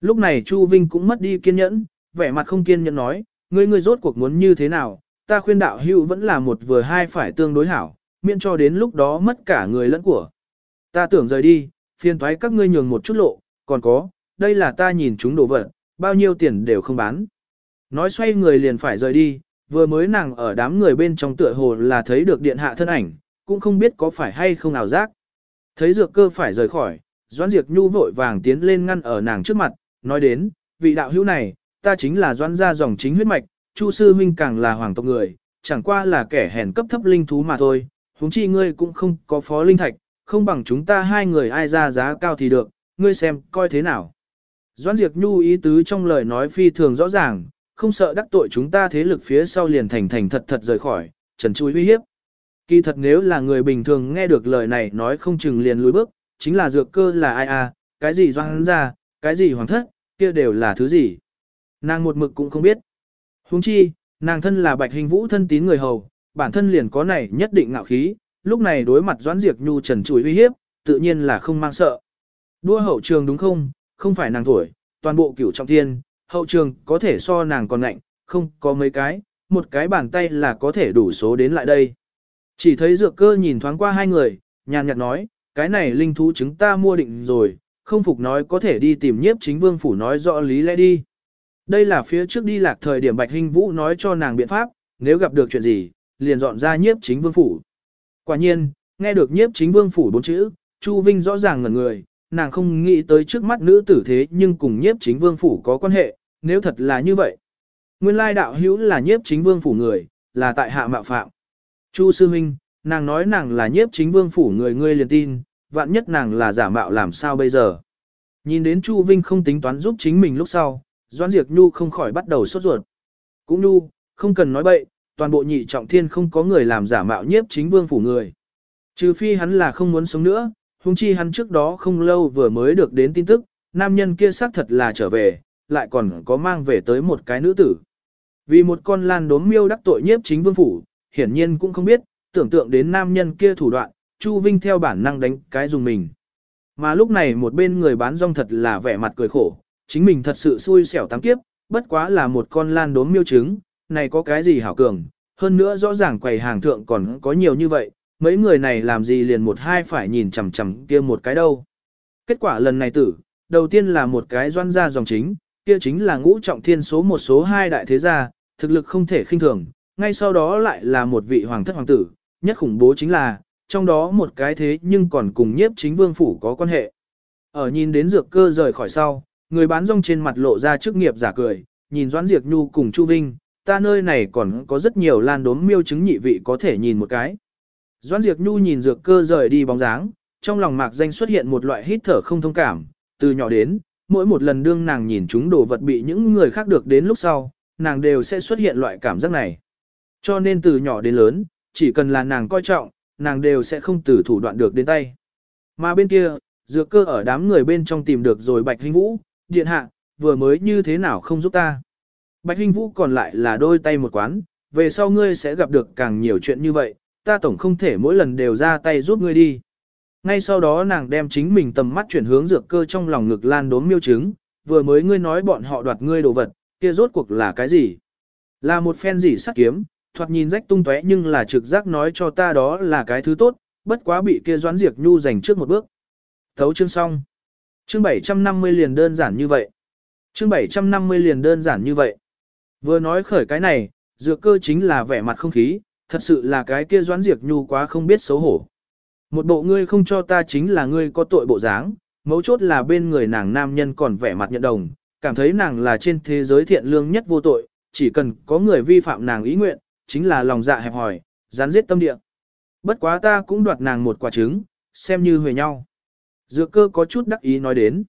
Lúc này Chu Vinh cũng mất đi kiên nhẫn, vẻ mặt không kiên nhẫn nói, ngươi ngươi rốt cuộc muốn như thế nào, ta khuyên đạo hữu vẫn là một vừa hai phải tương đối hảo, miễn cho đến lúc đó mất cả người lẫn của. Ta tưởng rời đi, phiền thoái các ngươi nhường một chút lộ, còn có, đây là ta nhìn chúng đồ vật, bao nhiêu tiền đều không bán. Nói xoay người liền phải rời đi, vừa mới nàng ở đám người bên trong tựa hồ là thấy được điện hạ thân ảnh, cũng không biết có phải hay không nào giác. Thấy dược cơ phải rời khỏi, Doãn Diệp Nhu vội vàng tiến lên ngăn ở nàng trước mặt, nói đến, vị đạo hữu này, ta chính là Doãn gia dòng chính huyết mạch, Chu sư huynh càng là hoàng tộc người, chẳng qua là kẻ hèn cấp thấp linh thú mà thôi, huống chi ngươi cũng không có phó linh thạch, không bằng chúng ta hai người ai ra giá cao thì được, ngươi xem, coi thế nào. Doãn Diệp Nhu ý tứ trong lời nói phi thường rõ ràng, không sợ đắc tội chúng ta thế lực phía sau liền thành thành thật thật rời khỏi, trần chui uy hiếp. Kỳ thật nếu là người bình thường nghe được lời này nói không chừng liền lùi bước, chính là dược cơ là ai à, cái gì doan ra, cái gì hoàng thất, kia đều là thứ gì. Nàng một mực cũng không biết. Huống chi, Nàng thân là Bạch Hình Vũ thân tín người hầu, bản thân liền có này nhất định ngạo khí, lúc này đối mặt Doãn diệt Nhu trần trụi uy hiếp, tự nhiên là không mang sợ. Đua hậu trường đúng không, không phải nàng tuổi, toàn bộ cửu trọng thiên, hậu trường có thể so nàng còn lạnh, không có mấy cái, một cái bàn tay là có thể đủ số đến lại đây. Chỉ thấy dược cơ nhìn thoáng qua hai người, nhàn nhạt nói, cái này linh thú chúng ta mua định rồi, không phục nói có thể đi tìm nhiếp chính vương phủ nói rõ lý lẽ đi. Đây là phía trước đi lạc thời điểm Bạch Hinh Vũ nói cho nàng biện pháp, nếu gặp được chuyện gì, liền dọn ra nhiếp chính vương phủ. Quả nhiên, nghe được nhiếp chính vương phủ bốn chữ, Chu Vinh rõ ràng ngẩn người, nàng không nghĩ tới trước mắt nữ tử thế nhưng cùng nhiếp chính vương phủ có quan hệ, nếu thật là như vậy. Nguyên lai đạo hữu là nhiếp chính vương phủ người, là tại hạ mạo phạm. Chu Sư huynh nàng nói nàng là nhiếp chính vương phủ người ngươi liền tin, vạn nhất nàng là giả mạo làm sao bây giờ. Nhìn đến Chu Vinh không tính toán giúp chính mình lúc sau, Doãn Diệp Nhu không khỏi bắt đầu sốt ruột. Cũng Nhu, không cần nói bậy, toàn bộ nhị trọng thiên không có người làm giả mạo nhiếp chính vương phủ người. Trừ phi hắn là không muốn sống nữa, Hùng chi hắn trước đó không lâu vừa mới được đến tin tức, nam nhân kia xác thật là trở về, lại còn có mang về tới một cái nữ tử. Vì một con lan đốm miêu đắc tội nhiếp chính vương phủ, hiển nhiên cũng không biết, tưởng tượng đến nam nhân kia thủ đoạn, Chu Vinh theo bản năng đánh cái dùng mình. Mà lúc này một bên người bán rong thật là vẻ mặt cười khổ, chính mình thật sự xui xẻo tám kiếp, bất quá là một con lan đốm miêu trứng, này có cái gì hảo cường, hơn nữa rõ ràng quầy hàng thượng còn có nhiều như vậy, mấy người này làm gì liền một hai phải nhìn chằm chằm kia một cái đâu. Kết quả lần này tử, đầu tiên là một cái doan gia dòng chính, kia chính là ngũ trọng thiên số một số hai đại thế gia, thực lực không thể khinh thường, ngay sau đó lại là một vị hoàng thất hoàng tử, nhất khủng bố chính là, trong đó một cái thế nhưng còn cùng nhiếp chính vương phủ có quan hệ. Ở nhìn đến dược cơ rời khỏi sau, người bán rong trên mặt lộ ra chức nghiệp giả cười, nhìn Doãn Diệp Nhu cùng Chu Vinh, ta nơi này còn có rất nhiều lan đốm miêu chứng nhị vị có thể nhìn một cái. Doãn Diệp Nhu nhìn dược cơ rời đi bóng dáng, trong lòng mạc danh xuất hiện một loại hít thở không thông cảm, từ nhỏ đến, mỗi một lần đương nàng nhìn chúng đồ vật bị những người khác được đến lúc sau, nàng đều sẽ xuất hiện loại cảm giác này. Cho nên từ nhỏ đến lớn, chỉ cần là nàng coi trọng, nàng đều sẽ không từ thủ đoạn được đến tay. Mà bên kia, dược cơ ở đám người bên trong tìm được rồi Bạch Hinh Vũ, điện hạ, vừa mới như thế nào không giúp ta. Bạch Hinh Vũ còn lại là đôi tay một quán, về sau ngươi sẽ gặp được càng nhiều chuyện như vậy, ta tổng không thể mỗi lần đều ra tay giúp ngươi đi. Ngay sau đó nàng đem chính mình tầm mắt chuyển hướng dược cơ trong lòng ngực lan đốm miêu chứng, vừa mới ngươi nói bọn họ đoạt ngươi đồ vật, kia rốt cuộc là cái gì? Là một phen gì sắt kiếm, thoạt nhìn rách tung tóe nhưng là trực giác nói cho ta đó là cái thứ tốt, bất quá bị kia doãn diệt nhu giành trước một bước. Thấu chương xong. Chương 750 liền đơn giản như vậy. Chương 750 liền đơn giản như vậy. Vừa nói khởi cái này, dược cơ chính là vẻ mặt không khí, thật sự là cái kia doãn diệt nhu quá không biết xấu hổ. Một bộ ngươi không cho ta chính là ngươi có tội bộ dáng, mấu chốt là bên người nàng nam nhân còn vẻ mặt nhận đồng, cảm thấy nàng là trên thế giới thiện lương nhất vô tội, chỉ cần có người vi phạm nàng ý nguyện, chính là lòng dạ hẹp hòi, gián giết tâm địa. Bất quá ta cũng đoạt nàng một quả trứng, xem như huề nhau. Dược cơ có chút đắc ý nói đến.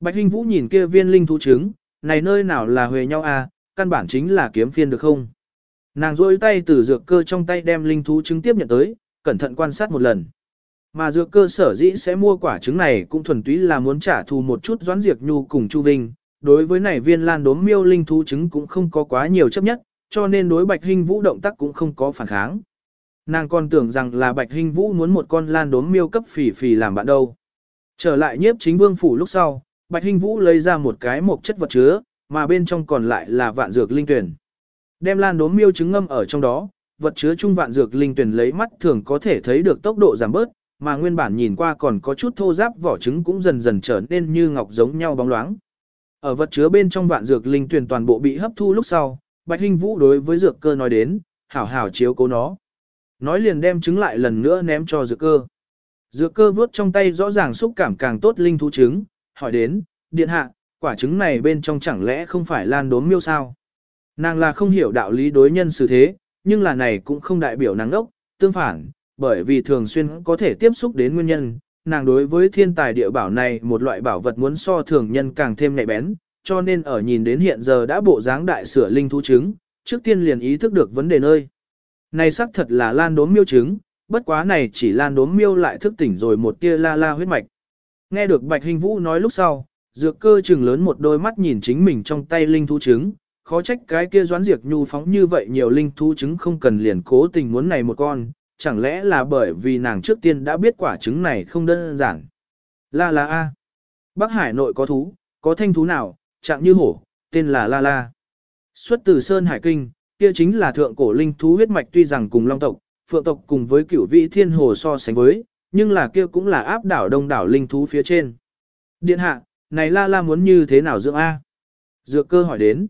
Bạch Hinh Vũ nhìn kia viên linh thú trứng, này nơi nào là huề nhau à, căn bản chính là kiếm phiên được không? Nàng rôi tay từ dược cơ trong tay đem linh thú trứng tiếp nhận tới, cẩn thận quan sát một lần. Mà dược cơ sở dĩ sẽ mua quả trứng này cũng thuần túy là muốn trả thù một chút doãn diệt nhu cùng Chu Vinh. Đối với này viên lan đốm miêu linh thú trứng cũng không có quá nhiều chấp nhất, cho nên đối Bạch Hinh Vũ động tác cũng không có phản kháng. Nàng còn tưởng rằng là Bạch Hinh Vũ muốn một con lan đốm miêu cấp phỉ phỉ làm bạn đâu. Trở lại nhiếp chính vương phủ lúc sau, Bạch Hinh Vũ lấy ra một cái mộc chất vật chứa, mà bên trong còn lại là vạn dược linh tuyển. Đem lan đốm miêu trứng ngâm ở trong đó, vật chứa chung vạn dược linh tuyển lấy mắt thường có thể thấy được tốc độ giảm bớt, mà nguyên bản nhìn qua còn có chút thô ráp vỏ trứng cũng dần dần trở nên như ngọc giống nhau bóng loáng. Ở vật chứa bên trong vạn dược linh tuyển toàn bộ bị hấp thu lúc sau, Bạch Hinh Vũ đối với dược cơ nói đến, hảo hảo chiếu cố nó. Nói liền đem trứng lại lần nữa ném cho dược cơ. Dược cơ vớt trong tay rõ ràng xúc cảm càng tốt linh thú trứng, hỏi đến, điện hạ, quả trứng này bên trong chẳng lẽ không phải lan đốm miêu sao? Nàng là không hiểu đạo lý đối nhân xử thế, nhưng là này cũng không đại biểu nàng ốc, tương phản, bởi vì thường xuyên có thể tiếp xúc đến nguyên nhân, nàng đối với thiên tài địa bảo này một loại bảo vật muốn so thường nhân càng thêm nhạy bén, cho nên ở nhìn đến hiện giờ đã bộ dáng đại sửa linh thú trứng, trước tiên liền ý thức được vấn đề nơi. Này xác thật là lan đốm miêu trứng, bất quá này chỉ lan đốm miêu lại thức tỉnh rồi một tia la la huyết mạch. Nghe được Bạch Hình Vũ nói lúc sau, dược cơ trừng lớn một đôi mắt nhìn chính mình trong tay linh thú trứng, khó trách cái kia doãn diệt nhu phóng như vậy nhiều linh thú trứng không cần liền cố tình muốn này một con, chẳng lẽ là bởi vì nàng trước tiên đã biết quả trứng này không đơn giản. La la a. Bắc Hải nội có thú, có thanh thú nào, trạng như hổ, tên là La La. Xuất từ Sơn Hải Kinh, kia chính là thượng cổ linh thú huyết mạch tuy rằng cùng long tộc, phượng tộc cùng với cửu vị thiên hồ so sánh với, nhưng là kia cũng là áp đảo đông đảo linh thú phía trên. Điện hạ, này La La muốn như thế nào dưỡng A? Dược cơ hỏi đến.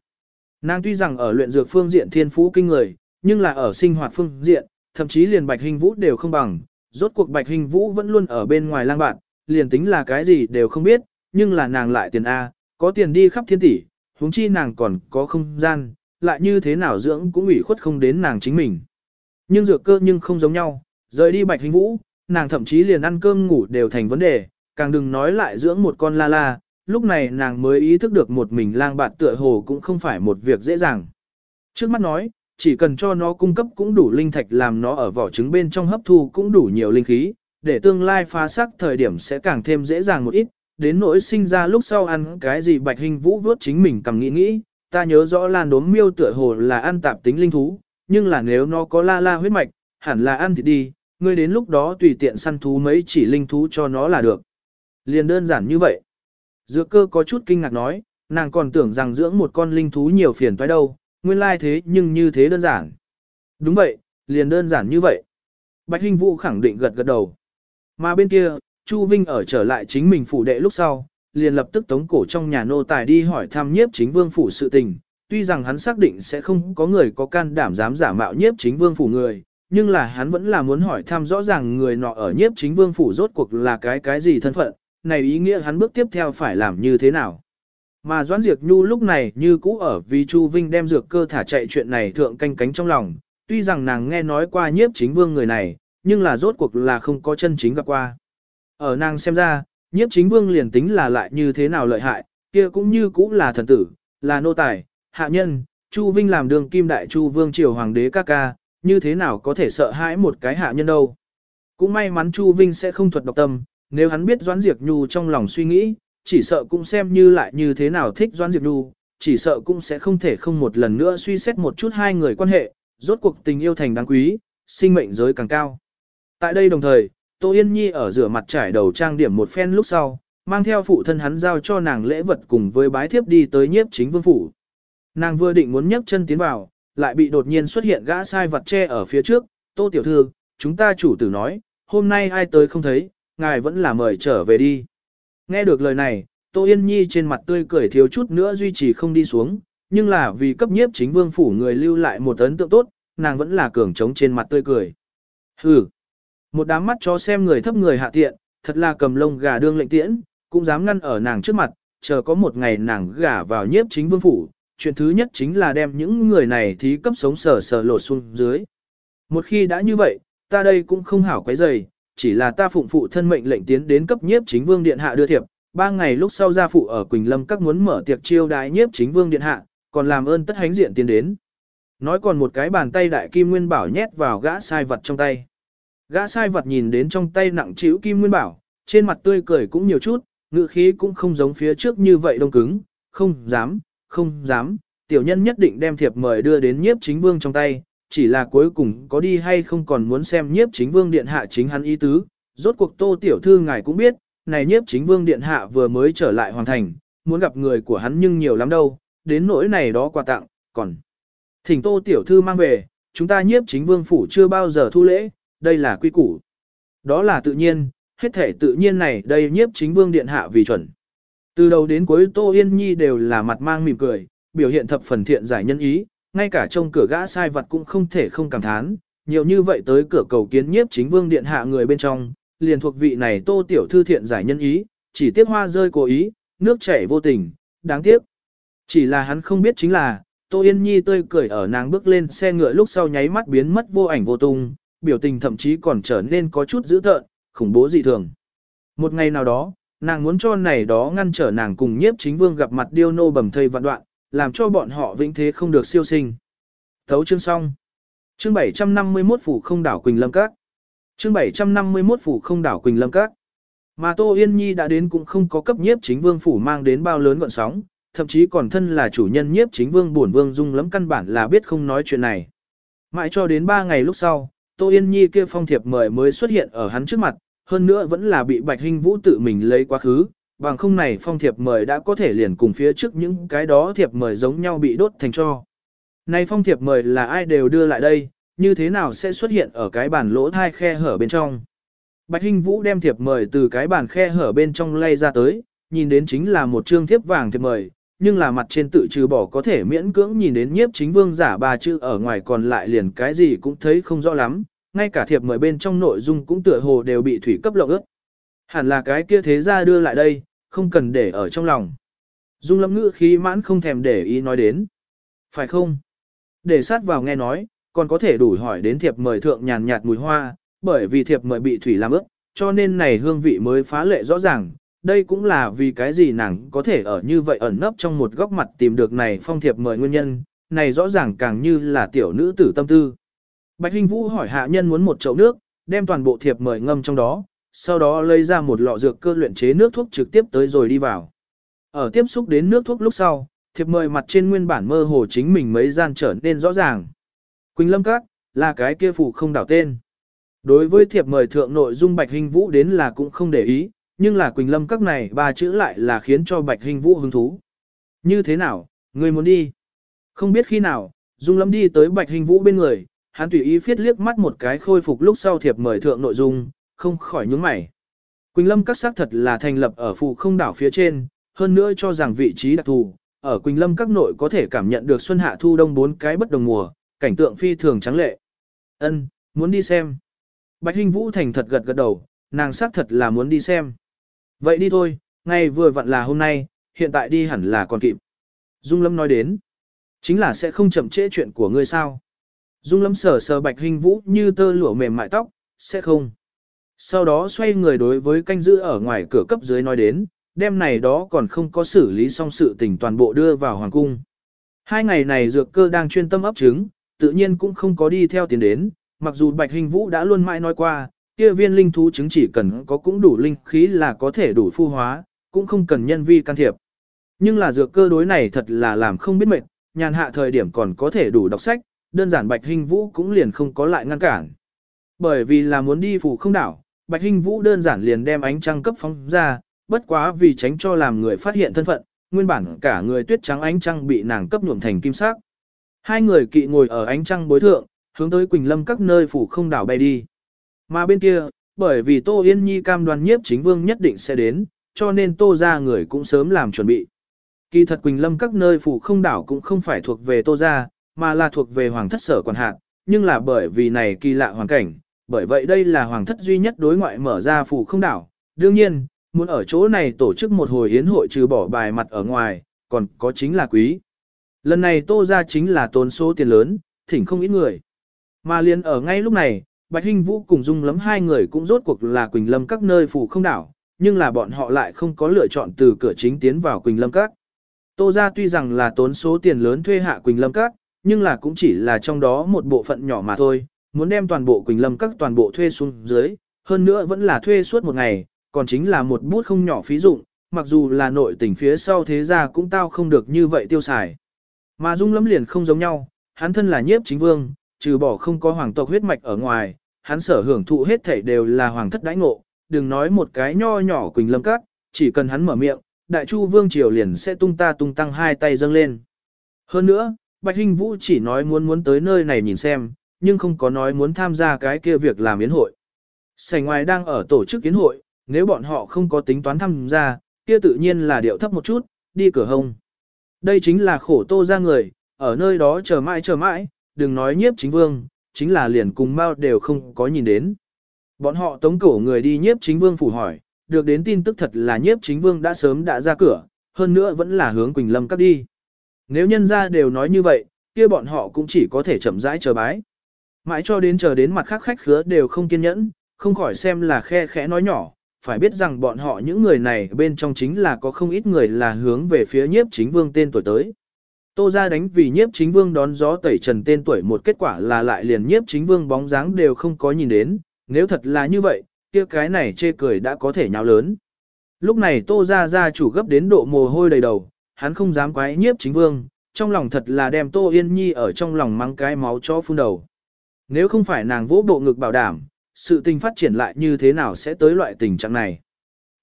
Nàng tuy rằng ở luyện dược phương diện thiên phú kinh người, nhưng là ở sinh hoạt phương diện, thậm chí liền bạch hình vũ đều không bằng. Rốt cuộc bạch hình vũ vẫn luôn ở bên ngoài lang bạn, liền tính là cái gì đều không biết, nhưng là nàng lại tiền A, có tiền đi khắp thiên tỷ, huống chi nàng còn có không gian, lại như thế nào dưỡng cũng ủy khuất không đến nàng chính mình. Nhưng dược cơ nhưng không giống nhau, rời đi bạch hình vũ, nàng thậm chí liền ăn cơm ngủ đều thành vấn đề, càng đừng nói lại dưỡng một con la la, lúc này nàng mới ý thức được một mình lang bạt tựa hồ cũng không phải một việc dễ dàng. Trước mắt nói, chỉ cần cho nó cung cấp cũng đủ linh thạch làm nó ở vỏ trứng bên trong hấp thu cũng đủ nhiều linh khí, để tương lai phá xác thời điểm sẽ càng thêm dễ dàng một ít, đến nỗi sinh ra lúc sau ăn cái gì bạch hình vũ vớt chính mình cầm nghĩ nghĩ, ta nhớ rõ lan đốm miêu tựa hồ là ăn tạp tính linh thú, nhưng là nếu nó có la la huyết mạch, hẳn là ăn thì đi, ngươi đến lúc đó tùy tiện săn thú mấy chỉ linh thú cho nó là được. Liền đơn giản như vậy. Dược cơ có chút kinh ngạc nói, nàng còn tưởng rằng dưỡng một con linh thú nhiều phiền toái đâu, nguyên lai thế nhưng như thế đơn giản. Đúng vậy, liền đơn giản như vậy. Bạch Hinh Vũ khẳng định gật gật đầu. Mà bên kia, Chu Vinh ở trở lại chính mình phủ đệ lúc sau, liền lập tức tống cổ trong nhà nô tài đi hỏi thăm nhiếp chính vương phủ sự tình. Tuy rằng hắn xác định sẽ không có người có can đảm dám giả mạo nhiếp chính vương phủ người, nhưng là hắn vẫn là muốn hỏi thăm rõ ràng người nọ ở nhiếp chính vương phủ rốt cuộc là cái cái gì thân phận, này ý nghĩa hắn bước tiếp theo phải làm như thế nào. Mà Doãn Diệp Nhu lúc này như cũ ở vì Chu Vinh đem dược cơ thả chạy chuyện này thượng canh cánh trong lòng, tuy rằng nàng nghe nói qua nhiếp chính vương người này, nhưng là rốt cuộc là không có chân chính gặp qua. Ở nàng xem ra, nhiếp chính vương liền tính là lại như thế nào lợi hại, kia cũng như cũ là thần tử, là nô tài, hạ nhân, Chu Vinh làm đường kim đại Chu Vương triều hoàng đế ca ca, như thế nào có thể sợ hãi một cái hạ nhân đâu. Cũng may mắn Chu Vinh sẽ không thuật độc tâm, nếu hắn biết Doãn Diệp Nhu trong lòng suy nghĩ, chỉ sợ cũng xem như lại như thế nào thích Doãn Diệp Nhu, chỉ sợ cũng sẽ không thể không một lần nữa suy xét một chút hai người quan hệ, rốt cuộc tình yêu thành đáng quý, sinh mệnh giới càng cao. Tại đây đồng thời, Tô Yên Nhi ở rửa mặt trải đầu trang điểm một phen lúc sau, mang theo phụ thân hắn giao cho nàng lễ vật cùng với bái thiếp đi tới nhiếp chính vương phủ. Nàng vừa định muốn nhấc chân tiến vào, lại bị đột nhiên xuất hiện gã sai vật che ở phía trước, Tô Tiểu Thư, chúng ta chủ tử nói, hôm nay ai tới không thấy, ngài vẫn là mời trở về đi. Nghe được lời này, Tô Yên Nhi trên mặt tươi cười thiếu chút nữa duy trì không đi xuống, nhưng là vì cấp nhiếp chính vương phủ người lưu lại một ấn tượng tốt, nàng vẫn là cường trống trên mặt tươi cười. Hừ, một đám mắt cho xem người thấp người hạ tiện, thật là cầm lông gà đương lệnh tiễn, cũng dám ngăn ở nàng trước mặt, chờ có một ngày nàng gả vào nhiếp chính vương phủ, chuyện thứ nhất chính là đem những người này thí cấp sống sờ sờ lột xuống dưới. Một khi đã như vậy, ta đây cũng không hảo quấy rầy, chỉ là ta phụng phụ thân mệnh lệnh tiến đến cấp nhiếp chính vương điện hạ đưa thiệp, ba ngày lúc sau gia phụ ở Quỳnh Lâm các muốn mở tiệc chiêu đái nhiếp chính vương điện hạ, còn làm ơn tất hánh diện tiến đến. Nói còn một cái bàn tay đại kim nguyên bảo nhét vào gã sai vật trong tay. Gã sai vật nhìn đến trong tay nặng chịu kim nguyên bảo, trên mặt tươi cười cũng nhiều chút, ngự khí cũng không giống phía trước như vậy đông cứng, không dám, không dám, tiểu nhân nhất định đem thiệp mời đưa đến nhiếp chính vương trong tay, chỉ là cuối cùng có đi hay không còn muốn xem nhiếp chính vương điện hạ chính hắn ý tứ. Rốt cuộc tô tiểu thư ngài cũng biết, này nhiếp chính vương điện hạ vừa mới trở lại hoàn thành, muốn gặp người của hắn nhưng nhiều lắm đâu, đến nỗi này đó quà tặng, còn thỉnh tô tiểu thư mang về, chúng ta nhiếp chính vương phủ chưa bao giờ thu lễ, đây là quy củ. Đó là tự nhiên, hết thể tự nhiên này đây nhiếp chính vương điện hạ vì chuẩn. Từ đầu đến cuối Tô Yên Nhi đều là mặt mang mỉm cười, biểu hiện thập phần thiện giải nhân ý, ngay cả trong cửa gã sai vật cũng không thể không cảm thán, nhiều như vậy tới cửa cầu kiến nhiếp chính vương điện hạ người bên trong, liền thuộc vị này Tô tiểu thư thiện giải nhân ý, chỉ tiếc hoa rơi cố ý, nước chảy vô tình, đáng tiếc. Chỉ là hắn không biết chính là, Tô Yên Nhi tươi cười ở nàng bước lên xe ngựa lúc sau nháy mắt biến mất vô ảnh vô tung, biểu tình thậm chí còn trở nên có chút dữ tợn, khủng bố dị thường. Một ngày nào đó, nàng muốn cho này đó ngăn trở nàng cùng nhiếp chính vương gặp mặt điêu nô bầm thây vạn đoạn, làm cho bọn họ vĩnh thế không được siêu sinh. Thấu chương xong. Chương 751 phủ không đảo Quỳnh Lâm Các. Chương 751 phủ không đảo Quỳnh Lâm Các. Mà Tô Yên Nhi đã đến cũng không có cấp nhiếp chính vương phủ mang đến bao lớn gọn sóng, thậm chí còn thân là chủ nhân nhiếp chính vương bổn vương dung lắm căn bản là biết không nói chuyện này. Mãi cho đến 3 ngày lúc sau, Tô Yên Nhi kia phong thiệp mời mới xuất hiện ở hắn trước mặt, hơn nữa vẫn là bị Bạch Hinh Vũ tự mình lấy quá khứ, bằng không này phong thiệp mời đã có thể liền cùng phía trước những cái đó thiệp mời giống nhau bị đốt thành cho. Này phong thiệp mời là ai đều đưa lại đây, như thế nào sẽ xuất hiện ở cái bàn lỗ thai khe hở bên trong. Bạch Hinh Vũ đem thiệp mời từ cái bàn khe hở bên trong lay ra tới, nhìn đến chính là một trương thiếp vàng thiệp mời, nhưng là mặt trên tự trừ bỏ có thể miễn cưỡng nhìn đến nhiếp chính vương giả ba chữ ở ngoài còn lại liền cái gì cũng thấy không rõ lắm, ngay cả thiệp mời bên trong nội dung cũng tựa hồ đều bị thủy cấp lộng ướt. Hẳn là cái kia thế ra đưa lại đây, không cần để ở trong lòng. Dung lâm ngữ khí mãn không thèm để ý nói đến. Phải không? Để sát vào nghe nói, còn có thể đủ hỏi đến thiệp mời thượng nhàn nhạt mùi hoa, bởi vì thiệp mời bị thủy làm ướt, cho nên này hương vị mới phá lệ rõ ràng. Đây cũng là vì cái gì nàng có thể ở như vậy ẩn nấp trong một góc mặt tìm được này phong thiệp mời nguyên nhân, này rõ ràng càng như là tiểu nữ tử tâm tư. Bạch Hinh Vũ hỏi hạ nhân muốn một chậu nước, đem toàn bộ thiệp mời ngâm trong đó, sau đó lấy ra một lọ dược cơ luyện chế nước thuốc trực tiếp tới rồi đi vào. Ở tiếp xúc đến nước thuốc lúc sau, thiệp mời mặt trên nguyên bản mơ hồ chính mình mấy gian trở nên rõ ràng. Quỳnh Lâm Các, là cái kia phủ không đảo tên. Đối với thiệp mời thượng nội dung Bạch Hình Vũ đến là cũng không để ý, nhưng là Quỳnh Lâm Các này ba chữ lại là khiến cho Bạch Hình Vũ hứng thú. Như thế nào, người muốn đi? Không biết khi nào, Dung Lâm đi tới Bạch Hình Vũ bên người, hắn tùy ý phiết liếc mắt một cái khôi phục lúc sau thiệp mời thượng nội dung, không khỏi nhướng mày. Quỳnh Lâm các xác thật là thành lập ở phụ không đảo phía trên, hơn nữa cho rằng vị trí đặc thù, ở Quỳnh Lâm các nội có thể cảm nhận được xuân hạ thu đông bốn cái bất đồng mùa, cảnh tượng phi thường trắng lệ. Ân, muốn đi xem. Bạch Hinh Vũ thành thật gật gật đầu, nàng xác thật là muốn đi xem. Vậy đi thôi, ngay vừa vặn là hôm nay, hiện tại đi hẳn là còn kịp. Dung Lâm nói đến, chính là sẽ không chậm trễ chuyện của ngươi sao. Dung Lâm sờ sờ Bạch Hinh Vũ như tơ lụa mềm mại tóc, sẽ không. Sau đó xoay người đối với canh giữ ở ngoài cửa cấp dưới nói đến, đêm này đó còn không có xử lý xong sự tình toàn bộ đưa vào hoàng cung. Hai ngày này dược cơ đang chuyên tâm ấp trứng, tự nhiên cũng không có đi theo tiền đến, mặc dù Bạch Hình Vũ đã luôn mãi nói qua, kia viên linh thú trứng chỉ cần có cũng đủ linh khí là có thể đủ phu hóa, cũng không cần nhân vi can thiệp. Nhưng là dược cơ đối này thật là làm không biết mệt, nhàn hạ thời điểm còn có thể đủ đọc sách, đơn giản Bạch Hình Vũ cũng liền không có lại ngăn cản. Bởi vì là muốn đi phủ không đảo, Bạch Hinh Vũ đơn giản liền đem ánh trăng cấp phóng ra, bất quá vì tránh cho làm người phát hiện thân phận, nguyên bản cả người tuyết trắng ánh trăng bị nàng cấp nhuộm thành kim sắc. Hai người kỵ ngồi ở ánh trăng bối thượng, hướng tới Quỳnh Lâm các nơi phủ không đảo bay đi. Mà bên kia, bởi vì Tô Yên Nhi cam đoan nhiếp chính vương nhất định sẽ đến, cho nên Tô ra người cũng sớm làm chuẩn bị. Kỳ thật Quỳnh Lâm các nơi phủ không đảo cũng không phải thuộc về Tô ra, mà là thuộc về Hoàng thất sở quản hạt, nhưng là bởi vì này kỳ lạ hoàn cảnh, bởi vậy đây là hoàng thất duy nhất đối ngoại mở ra phủ không đảo. Đương nhiên, muốn ở chỗ này tổ chức một hồi yến hội trừ bỏ bài mặt ở ngoài, còn có chính là quý. Lần này tô ra chính là tốn số tiền lớn, thỉnh không ít người. Mà liền ở ngay lúc này, Bạch Hinh Vũ cùng Dung lắm hai người cũng rốt cuộc là Quỳnh Lâm các nơi phủ không đảo, nhưng là bọn họ lại không có lựa chọn từ cửa chính tiến vào Quỳnh Lâm các. Tô ra tuy rằng là tốn số tiền lớn thuê hạ Quỳnh Lâm các, nhưng là cũng chỉ là trong đó một bộ phận nhỏ mà thôi, muốn đem toàn bộ Quỳnh Lâm các toàn bộ thuê xuống dưới, hơn nữa vẫn là thuê suốt một ngày, còn chính là một bút không nhỏ phí dụng, mặc dù là nội tỉnh phía sau thế gia cũng tao không được như vậy tiêu xài. Mà Dung Lâm liền không giống nhau, hắn thân là nhiếp chính vương, trừ bỏ không có hoàng tộc huyết mạch ở ngoài, hắn sở hưởng thụ hết thảy đều là hoàng thất đãi ngộ, đừng nói một cái nho nhỏ Quỳnh Lâm các, chỉ cần hắn mở miệng, đại chu vương triều liền sẽ tung ta tung tăng hai tay dâng lên. Hơn nữa, Bạch Hinh Vũ chỉ nói muốn muốn tới nơi này nhìn xem, nhưng không có nói muốn tham gia cái kia việc làm yến hội. Sảnh ngoài đang ở tổ chức yến hội, nếu bọn họ không có tính toán tham gia, kia tự nhiên là điệu thấp một chút, đi cửa hông. Đây chính là khổ tô ra người, ở nơi đó chờ mãi chờ mãi, đừng nói nhiếp chính vương, chính là liền cùng mau đều không có nhìn đến. Bọn họ tống cổ người đi nhiếp chính vương phủ hỏi, được đến tin tức thật là nhiếp chính vương đã sớm đã ra cửa, hơn nữa vẫn là hướng Quỳnh Lâm cắt đi. Nếu nhân ra đều nói như vậy, kia bọn họ cũng chỉ có thể chậm rãi chờ bái. Mãi cho đến chờ đến mặt khác khách khứa đều không kiên nhẫn, không khỏi xem là khe khẽ nói nhỏ, phải biết rằng bọn họ những người này bên trong chính là có không ít người là hướng về phía nhiếp chính vương tên tuổi tới. Tô ra đánh vì nhiếp chính vương đón gió tẩy trần tên tuổi một kết quả là lại liền nhiếp chính vương bóng dáng đều không có nhìn đến, nếu thật là như vậy, kia cái này chê cười đã có thể nhào lớn. Lúc này tô ra gia chủ gấp đến độ mồ hôi đầy đầu, hắn không dám quái nhiếp chính vương, trong lòng thật là đem Tô Yên Nhi ở trong lòng mắng cái máu cho phun đầu. Nếu không phải nàng vỗ bộ ngực bảo đảm, sự tình phát triển lại như thế nào sẽ tới loại tình trạng này.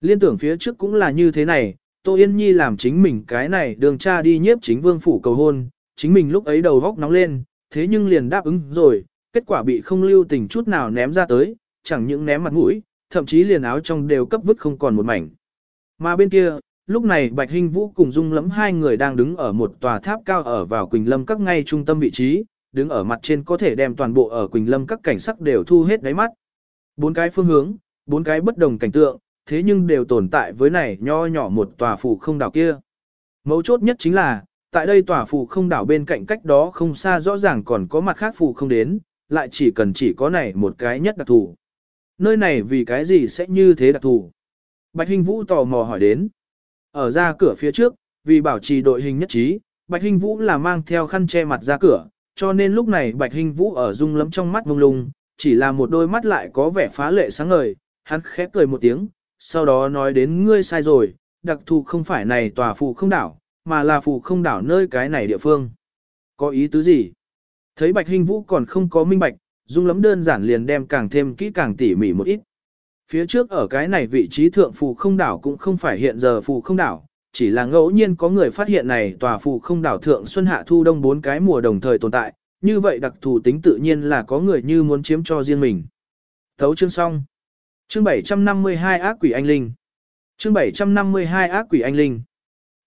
Liên tưởng phía trước cũng là như thế này, Tô Yên Nhi làm chính mình cái này đường cha đi nhiếp chính vương phủ cầu hôn, chính mình lúc ấy đầu góc nóng lên, thế nhưng liền đáp ứng rồi, kết quả bị không lưu tình chút nào ném ra tới, chẳng những ném mặt mũi, thậm chí liền áo trong đều cấp vứt không còn một mảnh. Mà bên kia, lúc này Bạch Hinh Vũ cùng Dung lẫm hai người đang đứng ở một tòa tháp cao ở vào Quỳnh Lâm các ngay trung tâm vị trí, đứng ở mặt trên có thể đem toàn bộ ở Quỳnh Lâm các cảnh sắc đều thu hết đáy mắt. Bốn cái phương hướng, bốn cái bất đồng cảnh tượng, thế nhưng đều tồn tại với này nho nhỏ một tòa phủ không đảo kia. Mấu chốt nhất chính là, tại đây tòa phủ không đảo bên cạnh cách đó không xa rõ ràng còn có mặt khác phủ không đến, lại chỉ cần chỉ có này một cái nhất đặc thù. Nơi này vì cái gì sẽ như thế đặc thù? Bạch Hinh Vũ tò mò hỏi đến. Ở ra cửa phía trước, vì bảo trì đội hình nhất trí, Bạch Hinh Vũ là mang theo khăn che mặt ra cửa, cho nên lúc này Bạch hình Vũ ở rung lấm trong mắt mông lung, chỉ là một đôi mắt lại có vẻ phá lệ sáng ngời, hắn khép cười một tiếng, sau đó nói đến ngươi sai rồi, đặc thù không phải này tòa phù không đảo, mà là phù không đảo nơi cái này địa phương. Có ý tứ gì? Thấy Bạch hình Vũ còn không có minh bạch, dung lấm đơn giản liền đem càng thêm kỹ càng tỉ mỉ một ít. Phía trước ở cái này vị trí thượng phù không đảo cũng không phải hiện giờ phù không đảo, chỉ là ngẫu nhiên có người phát hiện này tòa phù không đảo thượng xuân hạ thu đông bốn cái mùa đồng thời tồn tại, như vậy đặc thù tính tự nhiên là có người như muốn chiếm cho riêng mình. Thấu chương xong. Chương 752 ác quỷ anh linh. Chương 752 ác quỷ anh linh.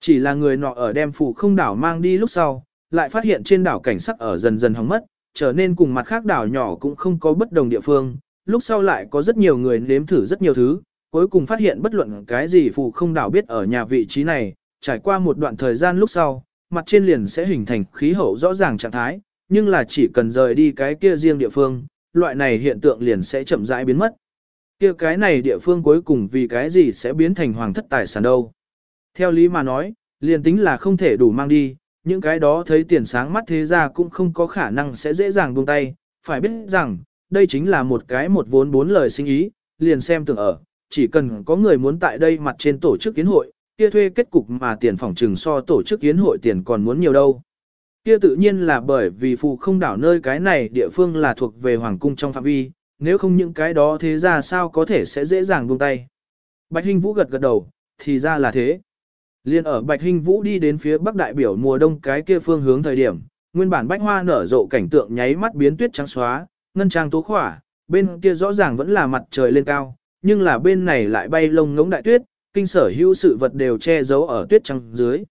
Chỉ là người nọ ở đem phù không đảo mang đi lúc sau, lại phát hiện trên đảo cảnh sắc ở dần dần hóng mất, trở nên cùng mặt khác đảo nhỏ cũng không có bất đồng địa phương, lúc sau lại có rất nhiều người nếm thử rất nhiều thứ, cuối cùng phát hiện bất luận cái gì phù không đảo biết ở nhà vị trí này, trải qua một đoạn thời gian lúc sau, mặt trên liền sẽ hình thành khí hậu rõ ràng trạng thái, nhưng là chỉ cần rời đi cái kia riêng địa phương, loại này hiện tượng liền sẽ chậm rãi biến mất. Kia cái này địa phương cuối cùng vì cái gì sẽ biến thành hoàng thất tài sản đâu. Theo lý mà nói, liền tính là không thể đủ mang đi, những cái đó thấy tiền sáng mắt thế ra cũng không có khả năng sẽ dễ dàng buông tay, phải biết rằng, đây chính là một cái một vốn bốn lời sinh ý, liền xem tưởng ở, chỉ cần có người muốn tại đây mặt trên tổ chức kiến hội, kia thuê kết cục mà tiền phòng trừng so tổ chức kiến hội tiền còn muốn nhiều đâu. Kia tự nhiên là bởi vì phù không đảo nơi cái này địa phương là thuộc về hoàng cung trong phạm vi, nếu không những cái đó thế ra sao có thể sẽ dễ dàng buông tay. Bạch Hinh Vũ gật gật đầu, thì ra là thế. Liên ở Bạch Hinh Vũ đi đến phía bắc đại biểu mùa đông cái kia phương hướng thời điểm, nguyên bản bách hoa nở rộ cảnh tượng nháy mắt biến tuyết trắng xóa, ngân trang tố khỏa, bên kia rõ ràng vẫn là mặt trời lên cao, nhưng là bên này lại bay lông ngống đại tuyết, kinh sở hữu sự vật đều che giấu ở tuyết trắng dưới.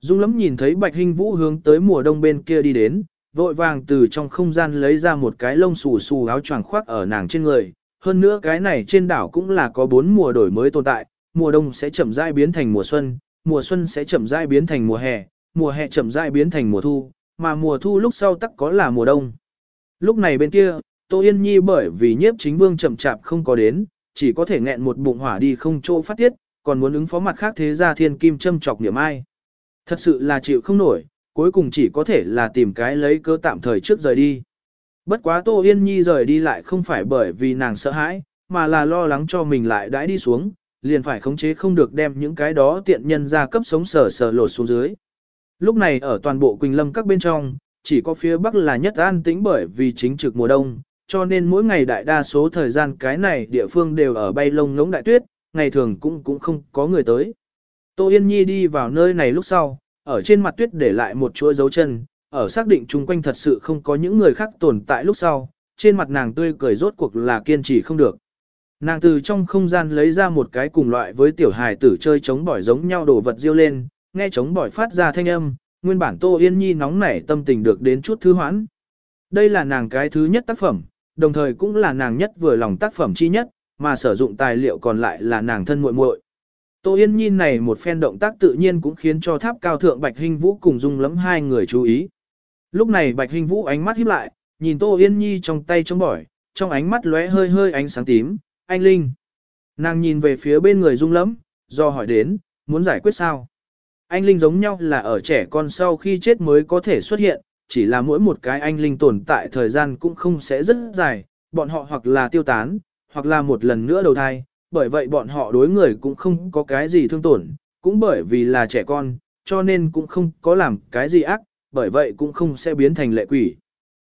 Dung lắm nhìn thấy Bạch Hinh Vũ hướng tới mùa đông bên kia đi đến, vội vàng từ trong không gian lấy ra một cái lông xù xù áo choàng khoác ở nàng trên người. Hơn nữa cái này trên đảo cũng là có bốn mùa đổi mới tồn tại, mùa đông sẽ chậm rãi biến thành mùa xuân, mùa xuân sẽ chậm rãi biến thành mùa hè, mùa hè chậm rãi biến thành mùa thu, mà mùa thu lúc sau tắc có là mùa đông. Lúc này bên kia, Tô Yên Nhi bởi vì nhiếp chính vương chậm chạp không có đến, chỉ có thể nghẹn một bụng hỏa đi không chỗ phát tiết, còn muốn ứng phó mặt khác thế gia thiên kim châm chọc niệm ai. Thật sự là chịu không nổi, cuối cùng chỉ có thể là tìm cái lấy cơ tạm thời trước rời đi. Bất quá Tô Yên Nhi rời đi lại không phải bởi vì nàng sợ hãi, mà là lo lắng cho mình lại đãi đi xuống, liền phải khống chế không được đem những cái đó tiện nhân ra cấp sống sờ sờ lột xuống dưới. Lúc này ở toàn bộ Quỳnh Lâm các bên trong, chỉ có phía Bắc là nhất an tĩnh bởi vì chính trực mùa đông, cho nên mỗi ngày đại đa số thời gian cái này địa phương đều ở bay lông ngỗng đại tuyết, ngày thường cũng cũng không có người tới. Tô Yên Nhi đi vào nơi này lúc sau, ở trên mặt tuyết để lại một chuỗi dấu chân, ở xác định chung quanh thật sự không có những người khác tồn tại lúc sau, trên mặt nàng tươi cười rốt cuộc là kiên trì không được. Nàng từ trong không gian lấy ra một cái cùng loại với tiểu hài tử chơi chống bỏi giống nhau đồ vật riêu lên, nghe chống bỏi phát ra thanh âm, nguyên bản Tô Yên Nhi nóng nảy tâm tình được đến chút thư hoãn. Đây là nàng cái thứ nhất tác phẩm, đồng thời cũng là nàng nhất vừa lòng tác phẩm chi nhất, mà sử dụng tài liệu còn lại là nàng thân muội muội. Tô Yên Nhi này một phen động tác tự nhiên cũng khiến cho tháp cao thượng Bạch Hinh Vũ cùng dung lắm hai người chú ý. Lúc này Bạch Hinh Vũ ánh mắt híp lại, nhìn Tô Yên Nhi trong tay trong bỏi, trong ánh mắt lóe hơi hơi ánh sáng tím, anh Linh. Nàng nhìn về phía bên người dung lắm, do hỏi đến, muốn giải quyết sao? Anh Linh giống nhau là ở trẻ con sau khi chết mới có thể xuất hiện, chỉ là mỗi một cái anh Linh tồn tại thời gian cũng không sẽ rất dài, bọn họ hoặc là tiêu tán, hoặc là một lần nữa đầu thai, bởi vậy bọn họ đối người cũng không có cái gì thương tổn, cũng bởi vì là trẻ con, cho nên cũng không có làm cái gì ác, bởi vậy cũng không sẽ biến thành lệ quỷ.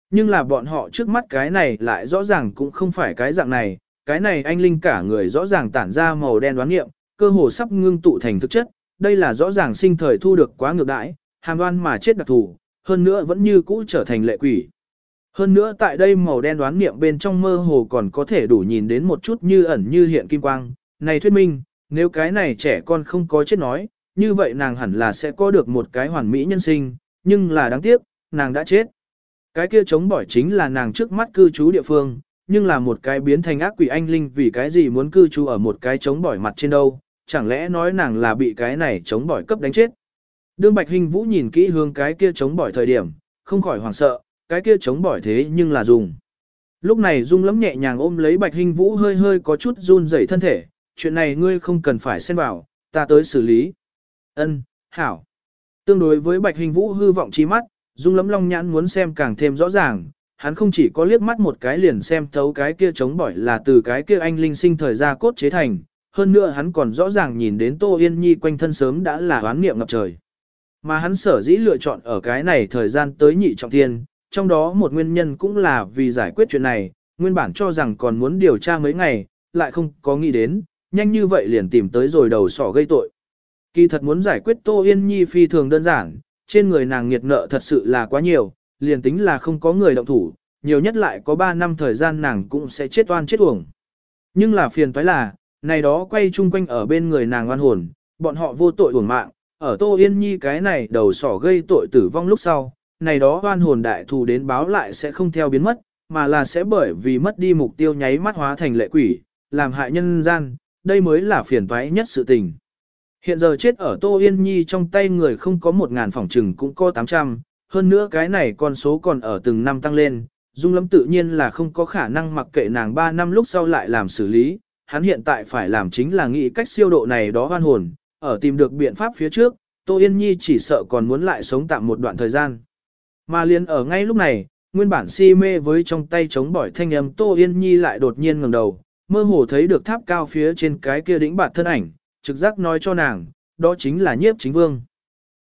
Nhưng là bọn họ trước mắt cái này lại rõ ràng cũng không phải cái dạng này, cái này anh Linh cả người rõ ràng tản ra màu đen đoán nghiệm, cơ hồ sắp ngưng tụ thành thực chất, đây là rõ ràng sinh thời thu được quá ngược đãi, hàm đoan mà chết đặc thù, hơn nữa vẫn như cũ trở thành lệ quỷ. Hơn nữa tại đây màu đen đoán niệm bên trong mơ hồ còn có thể đủ nhìn đến một chút như ẩn như hiện kim quang. Này thuyết minh, nếu cái này trẻ con không có chết nói, như vậy nàng hẳn là sẽ có được một cái hoàn mỹ nhân sinh, nhưng là đáng tiếc, nàng đã chết. Cái kia chống bỏi chính là nàng trước mắt cư trú địa phương, nhưng là một cái biến thành ác quỷ anh linh vì cái gì muốn cư trú ở một cái chống bỏi mặt trên đâu, chẳng lẽ nói nàng là bị cái này chống bỏi cấp đánh chết. Đương Bạch Hình Vũ nhìn kỹ hướng cái kia chống bỏi thời điểm, không khỏi hoảng sợ, cái kia chống bỏi thế nhưng là dùng. Lúc này Dung lắm nhẹ nhàng ôm lấy Bạch Hình Vũ hơi hơi có chút run rẩy thân thể, chuyện này ngươi không cần phải xen vào, ta tới xử lý. Ân, hảo. Tương đối với Bạch Hình Vũ hư vọng chi mắt, Dung lắm long nhãn muốn xem càng thêm rõ ràng, hắn không chỉ có liếc mắt một cái liền xem thấu cái kia chống bỏi là từ cái kia anh linh sinh thời ra cốt chế thành, hơn nữa hắn còn rõ ràng nhìn đến Tô Yên Nhi quanh thân sớm đã là hoán niệm ngập trời. Mà hắn sở dĩ lựa chọn ở cái này thời gian tới nhị trọng thiên, trong đó một nguyên nhân cũng là vì giải quyết chuyện này, nguyên bản cho rằng còn muốn điều tra mấy ngày, lại không có nghĩ đến, nhanh như vậy liền tìm tới rồi đầu sỏ gây tội. Kỳ thật muốn giải quyết Tô Yên Nhi phi thường đơn giản, trên người nàng nghiệt nợ thật sự là quá nhiều, liền tính là không có người động thủ, nhiều nhất lại có 3 năm thời gian nàng cũng sẽ chết oan chết uổng. Nhưng là phiền toái là, này đó quay chung quanh ở bên người nàng oan hồn, bọn họ vô tội uổng mạng, ở Tô Yên Nhi cái này đầu sỏ gây tội tử vong lúc sau, này đó oan hồn đại thù đến báo lại sẽ không theo biến mất, mà là sẽ bởi vì mất đi mục tiêu nháy mắt hóa thành lệ quỷ, làm hại nhân gian, đây mới là phiền toái nhất sự tình. Hiện giờ chết ở Tô Yên Nhi trong tay người không có một ngàn phòng trừng cũng có 800, hơn nữa cái này con số còn ở từng năm tăng lên, Dung Lâm tự nhiên là không có khả năng mặc kệ nàng 3 năm lúc sau lại làm xử lý, hắn hiện tại phải làm chính là nghĩ cách siêu độ này đó hoan hồn, ở tìm được biện pháp phía trước, Tô Yên Nhi chỉ sợ còn muốn lại sống tạm một đoạn thời gian. Mà liền ở ngay lúc này, nguyên bản si mê với trong tay chống bỏi thanh âm Tô Yên Nhi lại đột nhiên ngẩng đầu, mơ hồ thấy được tháp cao phía trên cái kia đỉnh bạt thân ảnh, trực giác nói cho nàng, đó chính là nhiếp chính vương.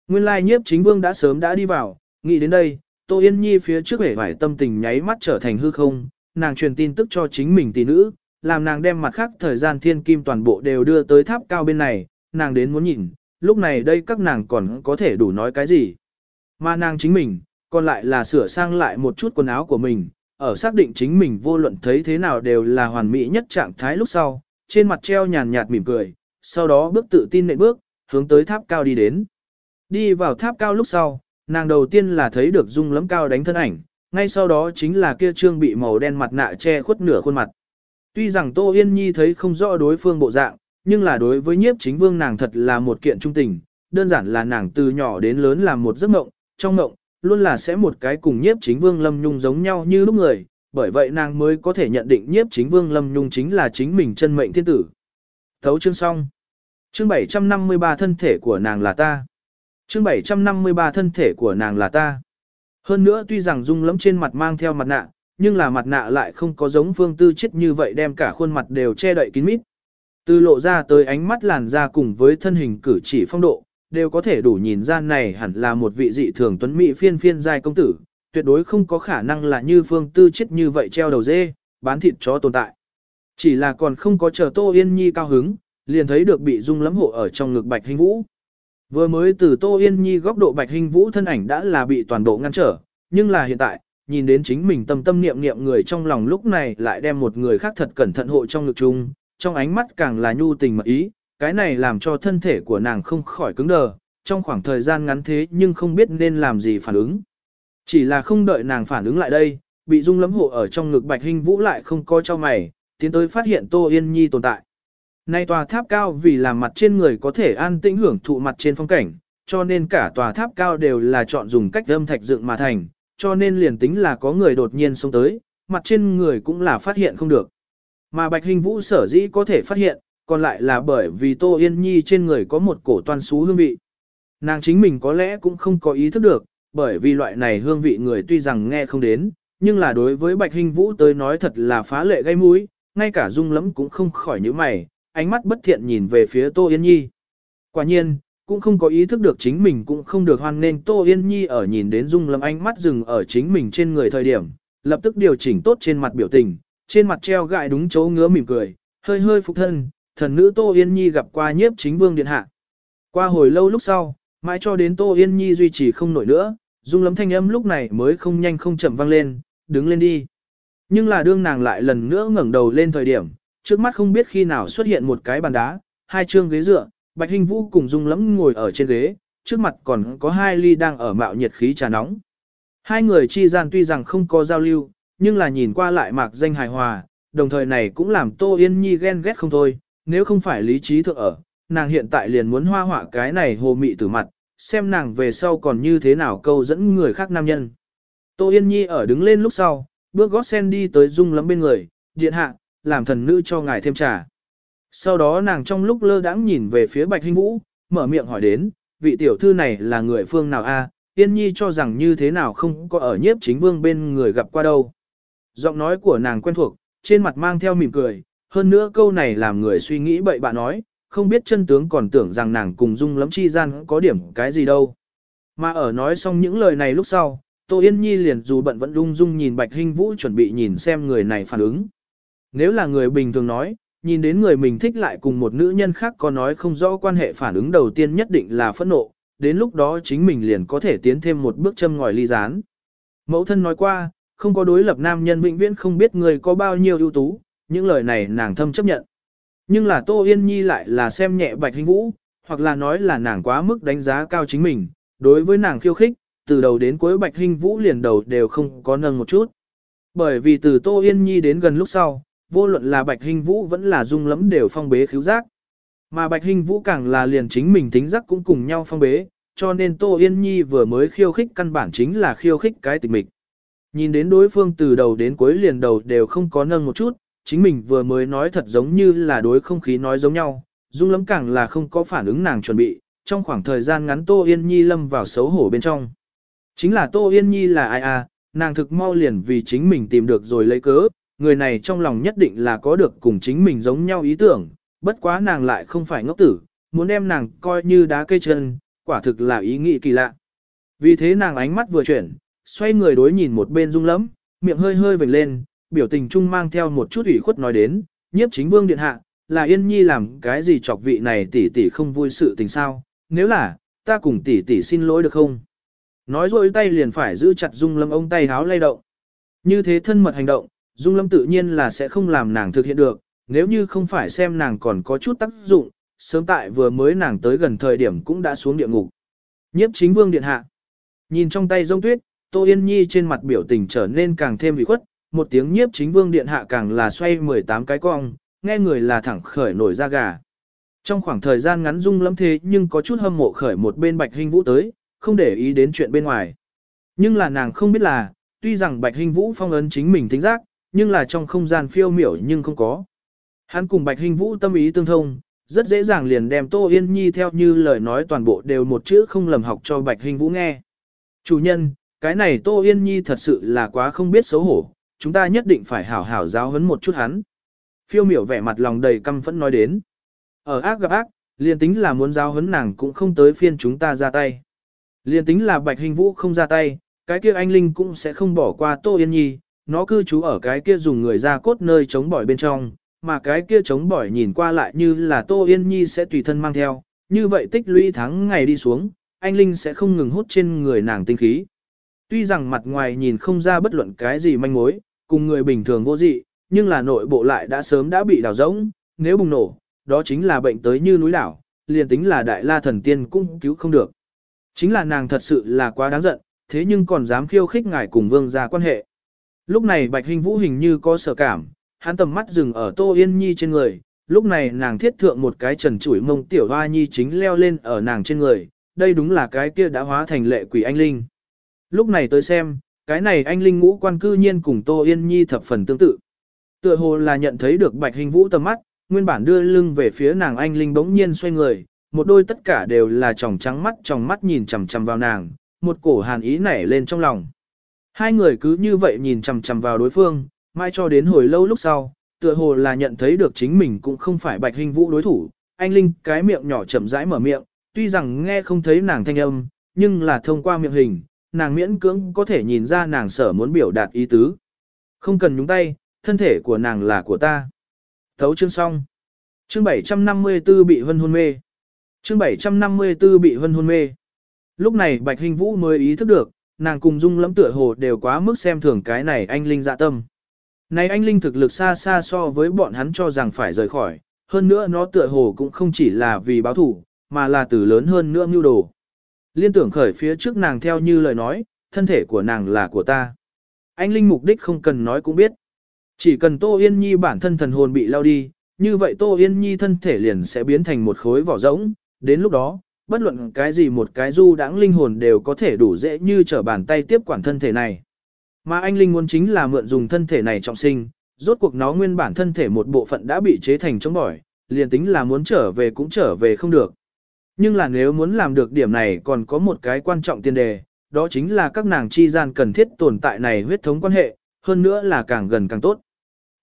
Nguyên lai nhiếp chính vương đã sớm đã đi vào, nghĩ đến đây, Tô Yên Nhi phía trước vẻ vải tâm tình nháy mắt trở thành hư không, nàng truyền tin tức cho chính mình tỷ nữ, làm nàng đem mặt khác thời gian thiên kim toàn bộ đều đưa tới tháp cao bên này, nàng đến muốn nhìn, lúc này đây các nàng còn có thể đủ nói cái gì. Mà nàng chính mình, còn lại là sửa sang lại một chút quần áo của mình, ở xác định chính mình vô luận thấy thế nào đều là hoàn mỹ nhất trạng thái lúc sau, trên mặt treo nhàn nhạt mỉm cười, sau đó bước tự tin nệm bước, hướng tới tháp cao đi đến. Đi vào tháp cao lúc sau, nàng đầu tiên là thấy được dung lấm cao đánh thân ảnh, ngay sau đó chính là kia trương bị màu đen mặt nạ che khuất nửa khuôn mặt. Tuy rằng Tô Yên Nhi thấy không rõ đối phương bộ dạng, nhưng là đối với nhiếp chính vương nàng thật là một kiện trung tình, đơn giản là nàng từ nhỏ đến lớn làm một giấc mộng, trong mộng, luôn là sẽ một cái cùng nhiếp chính vương Lâm Nhung giống nhau như lúc người, bởi vậy nàng mới có thể nhận định nhiếp chính vương Lâm Nhung chính là chính mình chân mệnh thiên tử. Thấu chương xong. Chương 753 thân thể của nàng là ta. Chương 753 thân thể của nàng là ta. Hơn nữa tuy rằng dung lẫm trên mặt mang theo mặt nạ, nhưng là mặt nạ lại không có giống phương tư chết như vậy đem cả khuôn mặt đều che đậy kín mít. Từ lộ ra tới ánh mắt làn da cùng với thân hình cử chỉ phong độ, đều có thể đủ nhìn ra này hẳn là một vị dị thường tuấn mỹ phiên phiên giai công tử, tuyệt đối không có khả năng là như phương tư chết như vậy treo đầu dê, bán thịt chó tồn tại. Chỉ là còn không có chờ Tô Yên Nhi cao hứng, liền thấy được bị dung lắm hộ ở trong ngực Bạch Hình Vũ. Vừa mới từ Tô Yên Nhi góc độ Bạch Hình Vũ thân ảnh đã là bị toàn bộ ngăn trở, nhưng là hiện tại, nhìn đến chính mình tâm tâm niệm niệm người trong lòng lúc này lại đem một người khác thật cẩn thận hộ trong ngực chung, trong ánh mắt càng là nhu tình mật ý, cái này làm cho thân thể của nàng không khỏi cứng đờ, trong khoảng thời gian ngắn thế nhưng không biết nên làm gì phản ứng. Chỉ là không đợi nàng phản ứng lại đây, bị dung lấm hộ ở trong ngực Bạch Hình Vũ lại không coi cho mày, tiến tới phát hiện Tô Yên Nhi tồn tại. Nay tòa tháp cao vì làm mặt trên người có thể an tĩnh hưởng thụ mặt trên phong cảnh, cho nên cả tòa tháp cao đều là chọn dùng cách âm thạch dựng mà thành, cho nên liền tính là có người đột nhiên xông tới, mặt trên người cũng là phát hiện không được. Mà Bạch Hình Vũ sở dĩ có thể phát hiện, còn lại là bởi vì Tô Yên Nhi trên người có một cổ toàn xú hương vị. Nàng chính mình có lẽ cũng không có ý thức được, bởi vì loại này hương vị người tuy rằng nghe không đến, nhưng là đối với Bạch Hình Vũ tới nói thật là phá lệ gây mũi, ngay cả dung lắm cũng không khỏi những mày, ánh mắt bất thiện nhìn về phía Tô Yên Nhi. Quả nhiên, cũng không có ý thức được chính mình cũng không được hoan nên Tô Yên Nhi ở nhìn đến Dung lắm ánh mắt dừng ở chính mình trên người thời điểm, lập tức điều chỉnh tốt trên mặt biểu tình, trên mặt treo gại đúng chỗ ngứa mỉm cười, hơi hơi phục thân, thần nữ Tô Yên Nhi gặp qua nhiếp chính vương điện hạ. Qua hồi lâu lúc sau, mãi cho đến Tô Yên Nhi duy trì không nổi nữa, Dung lấm thanh âm lúc này mới không nhanh không chậm vang lên, đứng lên đi. Nhưng là đương nàng lại lần nữa ngẩng đầu lên thời điểm, trước mắt không biết khi nào xuất hiện một cái bàn đá, hai chương ghế dựa, Bạch Hình Vũ cùng Dung lấm ngồi ở trên ghế, trước mặt còn có hai ly đang ở mạo nhiệt khí trà nóng. Hai người chi gian tuy rằng không có giao lưu, nhưng là nhìn qua lại mạc danh hài hòa, đồng thời này cũng làm Tô Yên Nhi ghen ghét không thôi, nếu không phải lý trí thượng ở, nàng hiện tại liền muốn hoa họa cái này hồ mị từ mặt, xem nàng về sau còn như thế nào câu dẫn người khác nam nhân. Tô Yên Nhi ở đứng lên lúc sau, bước gót sen đi tới Dung lắm bên người, điện hạ, làm thần nữ cho ngài thêm trà. Sau đó nàng trong lúc lơ đãng nhìn về phía Bạch Hinh Vũ, mở miệng hỏi đến, vị tiểu thư này là người phương nào a? Yên Nhi cho rằng như thế nào không có ở nhiếp chính vương bên người gặp qua đâu. Giọng nói của nàng quen thuộc, trên mặt mang theo mỉm cười, hơn nữa câu này làm người suy nghĩ bậy bạ nói, không biết chân tướng còn tưởng rằng nàng cùng dung lắm chi gian có điểm cái gì đâu. Mà ở nói xong những lời này lúc sau, Tô Yên Nhi liền dù bận vẫn lung dung nhìn Bạch Hinh Vũ chuẩn bị nhìn xem người này phản ứng. Nếu là người bình thường nói, nhìn đến người mình thích lại cùng một nữ nhân khác có nói không rõ quan hệ phản ứng đầu tiên nhất định là phẫn nộ, đến lúc đó chính mình liền có thể tiến thêm một bước châm ngòi ly gián. Mẫu thân nói qua, không có đối lập nam nhân vĩnh viễn không biết người có bao nhiêu ưu tú, những lời này nàng thâm chấp nhận. Nhưng là Tô Yên Nhi lại là xem nhẹ Bạch Hình Vũ, hoặc là nói là nàng quá mức đánh giá cao chính mình, đối với nàng khiêu khích, từ đầu đến cuối Bạch Hình Vũ liền đầu đều không có nâng một chút. Bởi vì từ Tô Yên Nhi đến gần lúc sau, vô luận là Bạch Hình Vũ vẫn là dung lẫm đều phong bế khiếu giác. Mà Bạch Hình Vũ càng là liền chính mình tính giác cũng cùng nhau phong bế, cho nên Tô Yên Nhi vừa mới khiêu khích căn bản chính là khiêu khích cái tịch mịch. Nhìn đến đối phương từ đầu đến cuối liền đầu đều không có nâng một chút, chính mình vừa mới nói thật giống như là đối không khí nói giống nhau, dung lắm càng là không có phản ứng nàng chuẩn bị, trong khoảng thời gian ngắn Tô Yên Nhi lâm vào xấu hổ bên trong. Chính là Tô Yên Nhi là ai à, nàng thực mau liền vì chính mình tìm được rồi lấy cớ, người này trong lòng nhất định là có được cùng chính mình giống nhau ý tưởng, bất quá nàng lại không phải ngốc tử, muốn đem nàng coi như đá cây chân, quả thực là ý nghĩ kỳ lạ. Vì thế nàng ánh mắt vừa chuyển, xoay người đối nhìn một bên dung lẫm, miệng hơi hơi vểnh lên, biểu tình trung mang theo một chút ủy khuất nói đến, nhiếp chính vương điện hạ, là yên nhi làm cái gì chọc vị này tỷ tỷ không vui sự tình sao, nếu là, ta cùng tỷ tỷ xin lỗi được không? Nói rồi tay liền phải giữ chặt dung lâm ông tay háo lay động. Như thế thân mật hành động, dung lâm tự nhiên là sẽ không làm nàng thực hiện được, nếu như không phải xem nàng còn có chút tác dụng, sớm tại vừa mới nàng tới gần thời điểm cũng đã xuống địa ngục. Nhiếp chính vương điện hạ. Nhìn trong tay rông tuyết, Tô Yên Nhi trên mặt biểu tình trở nên càng thêm bị khuất, một tiếng nhiếp chính vương điện hạ càng là xoay 18 cái cong, nghe người là thẳng khởi nổi da gà. Trong khoảng thời gian ngắn dung lắm thế nhưng có chút hâm mộ khởi một bên bạch hình vũ tới, không để ý đến chuyện bên ngoài. Nhưng là nàng không biết là, tuy rằng bạch hình vũ phong ấn chính mình tính giác, nhưng là trong không gian phiêu miểu nhưng không có. Hắn cùng bạch hình vũ tâm ý tương thông, rất dễ dàng liền đem Tô Yên Nhi theo như lời nói toàn bộ đều một chữ không lầm học cho bạch hình vũ nghe. Chủ nhân, cái này Tô Yên Nhi thật sự là quá không biết xấu hổ, chúng ta nhất định phải hảo hảo giáo huấn một chút hắn. Phiêu miểu vẻ mặt lòng đầy căm phẫn nói đến. Ở ác gặp ác, liền tính là muốn giáo huấn nàng cũng không tới phiên chúng ta ra tay. Liền tính là bạch hình vũ không ra tay, cái kia anh Linh cũng sẽ không bỏ qua Tô Yên Nhi, nó cư trú ở cái kia dùng người ra cốt nơi chống bỏi bên trong, mà cái kia chống bỏi nhìn qua lại như là Tô Yên Nhi sẽ tùy thân mang theo, như vậy tích lũy tháng ngày đi xuống, anh Linh sẽ không ngừng hút trên người nàng tinh khí. Tuy rằng mặt ngoài nhìn không ra bất luận cái gì manh mối, cùng người bình thường vô dị, nhưng là nội bộ lại đã sớm đã bị đào rỗng, nếu bùng nổ, đó chính là bệnh tới như núi đảo, liền tính là đại la thần tiên cũng cứu không được. Chính là nàng thật sự là quá đáng giận, thế nhưng còn dám khiêu khích ngài cùng vương gia quan hệ. Lúc này Bạch Hình Vũ hình như có sở cảm, hắn tầm mắt dừng ở Tô Yên Nhi trên người, lúc này nàng thiết thượng một cái trần chuỗi mông tiểu hoa nhi chính leo lên ở nàng trên người, đây đúng là cái kia đã hóa thành lệ quỷ anh linh. Lúc này tới xem, cái này anh linh ngũ quan cư nhiên cùng Tô Yên Nhi thập phần tương tự. Tựa hồ là nhận thấy được bạch hình vũ tầm mắt, nguyên bản đưa lưng về phía nàng anh linh bỗng nhiên xoay người, một đôi tất cả đều là tròng trắng mắt tròng mắt nhìn chằm chằm vào nàng, một cổ hàn ý nảy lên trong lòng. Hai người cứ như vậy nhìn chằm chằm vào đối phương, mai cho đến hồi lâu lúc sau, tựa hồ là nhận thấy được chính mình cũng không phải bạch hình vũ đối thủ, anh linh cái miệng nhỏ chậm rãi mở miệng, tuy rằng nghe không thấy nàng thanh âm, nhưng là thông qua miệng hình, nàng miễn cưỡng có thể nhìn ra nàng sở muốn biểu đạt ý tứ. Không cần nhúng tay, thân thể của nàng là của ta. Thấu chương xong. Chương 754 bị hân hôn mê. Chương 754 bị hân hôn mê. Lúc này Bạch Hình Vũ mới ý thức được, nàng cùng Dung lẫm tựa hồ đều quá mức xem thường cái này anh Linh dạ tâm. Này anh Linh thực lực xa xa so với bọn hắn cho rằng phải rời khỏi, hơn nữa nó tựa hồ cũng không chỉ là vì báo thủ, mà là từ lớn hơn nữa mưu đồ. Liên tưởng khởi phía trước nàng theo như lời nói, thân thể của nàng là của ta. Anh Linh mục đích không cần nói cũng biết. Chỉ cần Tô Yên Nhi bản thân thần hồn bị lao đi, như vậy Tô Yên Nhi thân thể liền sẽ biến thành một khối vỏ rỗng, đến lúc đó, bất luận cái gì một cái du đãng linh hồn đều có thể đủ dễ như trở bàn tay tiếp quản thân thể này. Mà anh Linh muốn chính là mượn dùng thân thể này trọng sinh, rốt cuộc nó nguyên bản thân thể một bộ phận đã bị chế thành chống bỏi, liền tính là muốn trở về cũng trở về không được. Nhưng là nếu muốn làm được điểm này còn có một cái quan trọng tiền đề, đó chính là các nàng chi gian cần thiết tồn tại này huyết thống quan hệ, hơn nữa là càng gần càng tốt.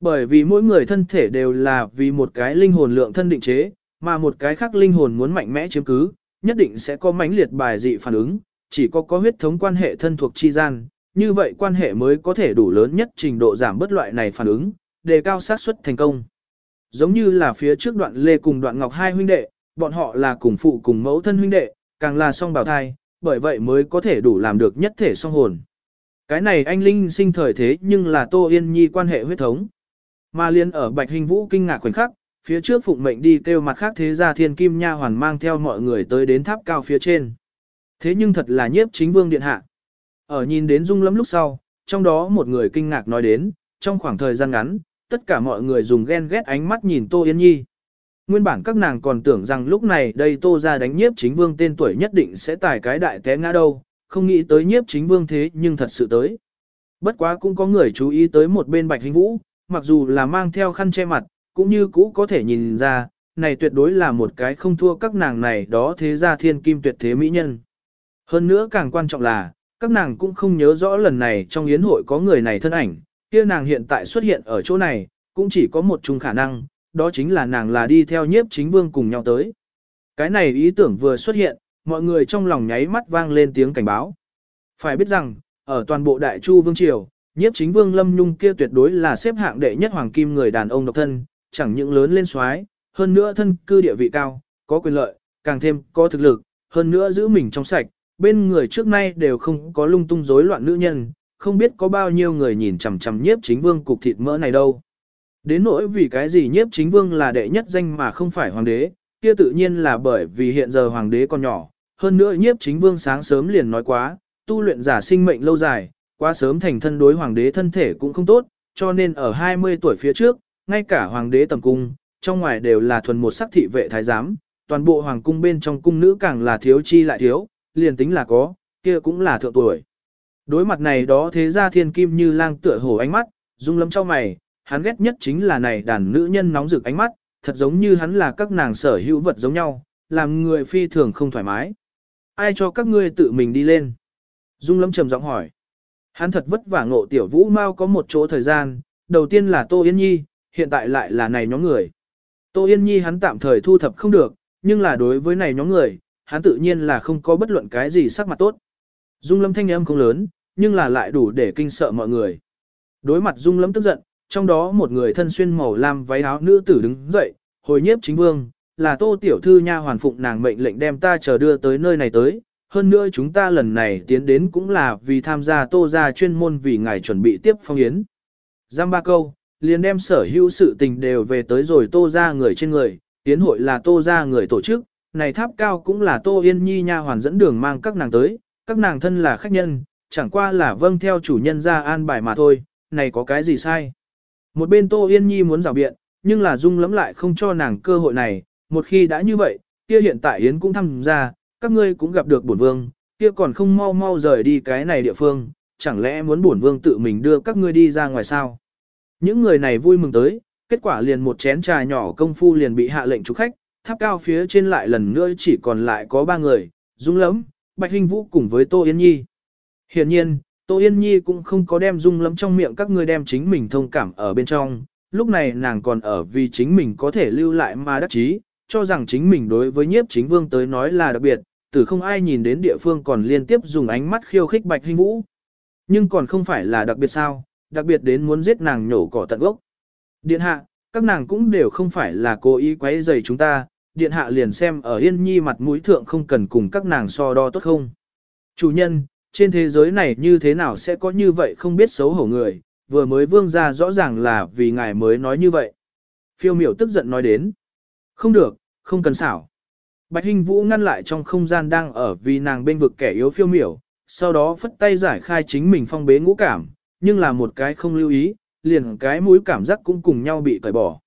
Bởi vì mỗi người thân thể đều là vì một cái linh hồn lượng thân định chế, mà một cái khác linh hồn muốn mạnh mẽ chiếm cứ, nhất định sẽ có mãnh liệt bài dị phản ứng, chỉ có có huyết thống quan hệ thân thuộc chi gian, như vậy quan hệ mới có thể đủ lớn nhất trình độ giảm bất loại này phản ứng, đề cao xác suất thành công. Giống như là phía trước đoạn Lê cùng đoạn Ngọc hai huynh đệ, bọn họ là cùng phụ cùng mẫu thân huynh đệ, càng là song bào thai, bởi vậy mới có thể đủ làm được nhất thể song hồn. Cái này anh Linh sinh thời thế nhưng là Tô Yên Nhi quan hệ huyết thống. Mà liên ở Bạch Hình Vũ kinh ngạc khoảnh khắc, phía trước phụng mệnh đi kêu mặt khác thế gia thiên kim nha hoàn mang theo mọi người tới đến tháp cao phía trên. Thế nhưng thật là nhiếp chính vương điện hạ. Ở nhìn đến rung lắm lúc sau, trong đó một người kinh ngạc nói đến, trong khoảng thời gian ngắn, tất cả mọi người dùng ghen ghét ánh mắt nhìn Tô Yên Nhi. Nguyên bản các nàng còn tưởng rằng lúc này đây Tô ra đánh nhiếp chính vương tên tuổi nhất định sẽ tải cái đại té ngã đâu, không nghĩ tới nhiếp chính vương thế nhưng thật sự tới. Bất quá cũng có người chú ý tới một bên bạch hình vũ, mặc dù là mang theo khăn che mặt, cũng như cũ có thể nhìn ra, này tuyệt đối là một cái không thua các nàng này đó thế ra thiên kim tuyệt thế mỹ nhân. Hơn nữa càng quan trọng là, các nàng cũng không nhớ rõ lần này trong yến hội có người này thân ảnh, kia nàng hiện tại xuất hiện ở chỗ này, cũng chỉ có một chung khả năng, đó chính là nàng là đi theo nhiếp chính vương cùng nhau tới. Cái này ý tưởng vừa xuất hiện, mọi người trong lòng nháy mắt vang lên tiếng cảnh báo. Phải biết rằng, ở toàn bộ đại chu vương triều, nhiếp chính vương lâm nhung kia tuyệt đối là xếp hạng đệ nhất hoàng kim người đàn ông độc thân, chẳng những lớn lên xoái, hơn nữa thân cư địa vị cao, có quyền lợi, càng thêm có thực lực, hơn nữa giữ mình trong sạch, bên người trước nay đều không có lung tung rối loạn nữ nhân, không biết có bao nhiêu người nhìn chằm chằm nhiếp chính vương cục thịt mỡ này đâu. Đến nỗi vì cái gì nhiếp chính vương là đệ nhất danh mà không phải hoàng đế, kia tự nhiên là bởi vì hiện giờ hoàng đế còn nhỏ, hơn nữa nhiếp chính vương sáng sớm liền nói quá, tu luyện giả sinh mệnh lâu dài, quá sớm thành thân đối hoàng đế thân thể cũng không tốt, cho nên ở 20 tuổi phía trước, ngay cả hoàng đế tầm cung, trong ngoài đều là thuần một sắc thị vệ thái giám, toàn bộ hoàng cung bên trong cung nữ càng là thiếu chi lại thiếu, liền tính là có, kia cũng là thượng tuổi. Đối mặt này đó thế ra thiên kim như lang tựa hổ ánh mắt, dung lấm cho mày, hắn ghét nhất chính là này đàn nữ nhân nóng rực ánh mắt, thật giống như hắn là các nàng sở hữu vật giống nhau, làm người phi thường không thoải mái. Ai cho các ngươi tự mình đi lên? Dung lâm trầm giọng hỏi. Hắn thật vất vả ngộ tiểu vũ mau có một chỗ thời gian, đầu tiên là Tô Yên Nhi, hiện tại lại là này nhóm người. Tô Yên Nhi hắn tạm thời thu thập không được, nhưng là đối với này nhóm người, hắn tự nhiên là không có bất luận cái gì sắc mặt tốt. Dung lâm thanh âm không lớn, nhưng là lại đủ để kinh sợ mọi người. Đối mặt Dung lâm tức giận, trong đó một người thân xuyên màu lam váy áo nữ tử đứng dậy, hồi nhiếp chính vương, là tô tiểu thư nha hoàn phụng nàng mệnh lệnh đem ta chờ đưa tới nơi này tới. Hơn nữa chúng ta lần này tiến đến cũng là vì tham gia tô gia chuyên môn vì ngài chuẩn bị tiếp phong yến. Giam ba câu, liền đem sở hữu sự tình đều về tới rồi tô gia người trên người, tiến hội là tô gia người tổ chức, này tháp cao cũng là tô yên nhi nha hoàn dẫn đường mang các nàng tới, các nàng thân là khách nhân, chẳng qua là vâng theo chủ nhân ra an bài mà thôi, này có cái gì sai. Một bên tô yên nhi muốn rào biện, nhưng là dung lắm lại không cho nàng cơ hội này, một khi đã như vậy, kia hiện tại Yến cũng tham gia, các ngươi cũng gặp được bổn vương, kia còn không mau mau rời đi cái này địa phương, chẳng lẽ muốn bổn vương tự mình đưa các ngươi đi ra ngoài sao? Những người này vui mừng tới, kết quả liền một chén trà nhỏ công phu liền bị hạ lệnh chủ khách, tháp cao phía trên lại lần nữa chỉ còn lại có ba người, Dung Lẫm, Bạch Hinh Vũ cùng với Tô Yên Nhi. Hiển nhiên, Tô Yên Nhi cũng không có đem Dung lắm trong miệng các ngươi đem chính mình thông cảm ở bên trong, lúc này nàng còn ở vì chính mình có thể lưu lại mà đắc chí, cho rằng chính mình đối với nhiếp chính vương tới nói là đặc biệt, từ không ai nhìn đến địa phương còn liên tiếp dùng ánh mắt khiêu khích Bạch Hinh Vũ. Nhưng còn không phải là đặc biệt sao, đặc biệt đến muốn giết nàng nhổ cỏ tận gốc. Điện hạ, các nàng cũng đều không phải là cố ý quấy rầy chúng ta, điện hạ liền xem ở yên nhi mặt mũi thượng không cần cùng các nàng so đo tốt không. Chủ nhân, trên thế giới này như thế nào sẽ có như vậy không biết xấu hổ người, vừa mới vương ra rõ ràng là vì ngài mới nói như vậy. Phiêu miểu tức giận nói đến. Không được, không cần xảo. Bạch Hinh Vũ ngăn lại trong không gian đang ở vì nàng bên vực kẻ yếu phiêu miểu, sau đó phất tay giải khai chính mình phong bế ngũ cảm, nhưng là một cái không lưu ý, liền cái mũi cảm giác cũng cùng nhau bị cởi bỏ.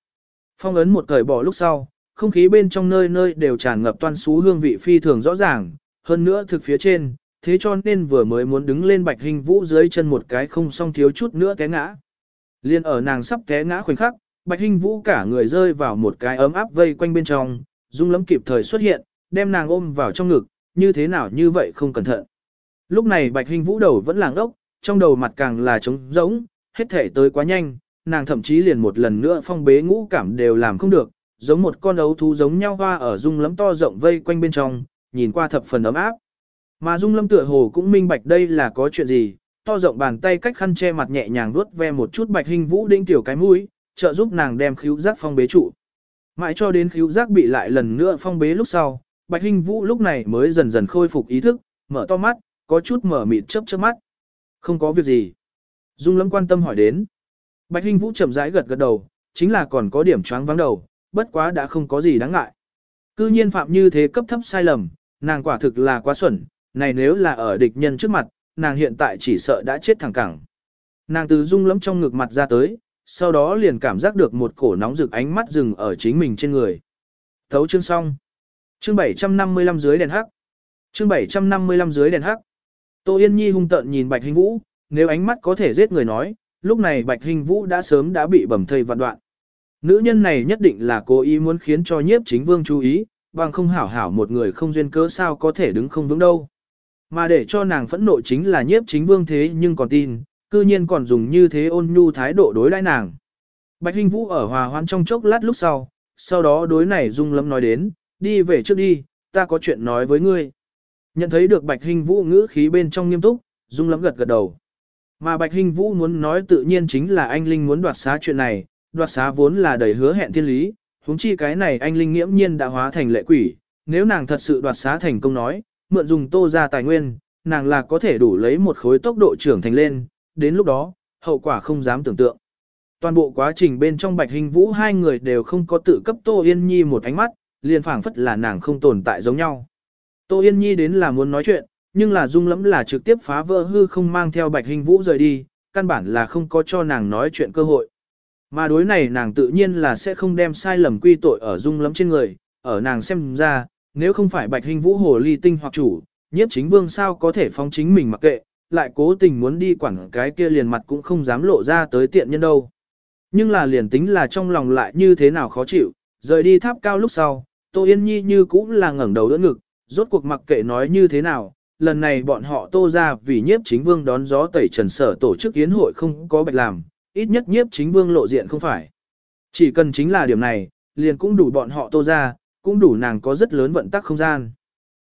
Phong ấn một cởi bỏ lúc sau, không khí bên trong nơi nơi đều tràn ngập toan xú hương vị phi thường rõ ràng, hơn nữa thực phía trên, thế cho nên vừa mới muốn đứng lên bạch hình vũ dưới chân một cái không xong thiếu chút nữa té ngã. Liên ở nàng sắp té ngã khoảnh khắc, bạch hình vũ cả người rơi vào một cái ấm áp vây quanh bên trong, dung lắm kịp thời xuất hiện, đem nàng ôm vào trong ngực, như thế nào như vậy không cẩn thận. Lúc này bạch hình vũ đầu vẫn làng ốc, trong đầu mặt càng là trống rỗng, hết thể tới quá nhanh, nàng thậm chí liền một lần nữa phong bế ngũ cảm đều làm không được, giống một con ấu thú giống nhau hoa ở dung lắm to rộng vây quanh bên trong, nhìn qua thập phần ấm áp. Mà dung lâm tựa hồ cũng minh bạch đây là có chuyện gì, to rộng bàn tay cách khăn che mặt nhẹ nhàng vuốt ve một chút bạch hình vũ đinh tiểu cái mũi, trợ giúp nàng đem khíu giác phong bế trụ. Mãi cho đến khíu giác bị lại lần nữa phong bế lúc sau, bạch hình vũ lúc này mới dần dần khôi phục ý thức, mở to mắt, có chút mở mịt chớp chớp mắt. Không có việc gì. Dung lâm quan tâm hỏi đến. Bạch hình vũ chậm rãi gật gật đầu, chính là còn có điểm choáng vắng đầu, bất quá đã không có gì đáng ngại. Cư nhiên phạm như thế cấp thấp sai lầm, nàng quả thực là quá xuẩn, này nếu là ở địch nhân trước mặt, nàng hiện tại chỉ sợ đã chết thẳng cẳng. Nàng từ rung lẫm trong ngực mặt ra tới, sau đó liền cảm giác được một cổ nóng rực ánh mắt dừng ở chính mình trên người. Thấu chương xong. Chương 755 dưới đèn hắc. Chương 755 dưới đèn hắc. Tô Yên Nhi hung tợn nhìn Bạch Hình Vũ, nếu ánh mắt có thể giết người nói, lúc này Bạch Hình Vũ đã sớm đã bị bầm thây vạn đoạn. Nữ nhân này nhất định là cố ý muốn khiến cho nhiếp chính vương chú ý, bằng không hảo hảo một người không duyên cớ sao có thể đứng không vững đâu. Mà để cho nàng phẫn nộ chính là nhiếp chính vương thế nhưng còn tin, cư nhiên còn dùng như thế ôn nhu thái độ đối đãi nàng. Bạch Hinh Vũ ở hòa hoãn trong chốc lát lúc sau, sau đó đối này dung lâm nói đến, đi về trước đi, ta có chuyện nói với ngươi. Nhận thấy được Bạch Hinh Vũ ngữ khí bên trong nghiêm túc, dung lâm gật gật đầu. Mà Bạch Hinh Vũ muốn nói tự nhiên chính là anh Linh muốn đoạt xá chuyện này, đoạt xá vốn là đầy hứa hẹn thiên lý, huống chi cái này anh Linh nghiễm nhiên đã hóa thành lệ quỷ, nếu nàng thật sự đoạt xá thành công nói, mượn dùng tô ra tài nguyên, nàng là có thể đủ lấy một khối tốc độ trưởng thành lên, đến lúc đó, hậu quả không dám tưởng tượng. Toàn bộ quá trình bên trong Bạch Hình Vũ hai người đều không có tự cấp Tô Yên Nhi một ánh mắt, liền phảng phất là nàng không tồn tại giống nhau. Tô Yên Nhi đến là muốn nói chuyện, nhưng là dung lẫm là trực tiếp phá vỡ hư không mang theo Bạch Hình Vũ rời đi, căn bản là không có cho nàng nói chuyện cơ hội. Mà đối này nàng tự nhiên là sẽ không đem sai lầm quy tội ở dung lẫm trên người, ở nàng xem ra, nếu không phải bạch hình vũ hồ ly tinh hoặc chủ, nhiếp chính vương sao có thể phóng chính mình mặc kệ, lại cố tình muốn đi quảng cái kia liền mặt cũng không dám lộ ra tới tiện nhân đâu. Nhưng là liền tính là trong lòng lại như thế nào khó chịu, rời đi tháp cao lúc sau, Tô Yên Nhi như cũng là ngẩng đầu đỡ ngực, rốt cuộc mặc kệ nói như thế nào, lần này bọn họ tô ra vì nhiếp chính vương đón gió tẩy trần sở tổ chức yến hội không có bạch làm, ít nhất nhiếp chính vương lộ diện không phải. Chỉ cần chính là điểm này, liền cũng đủ bọn họ tô ra, cũng đủ nàng có rất lớn vận tắc không gian.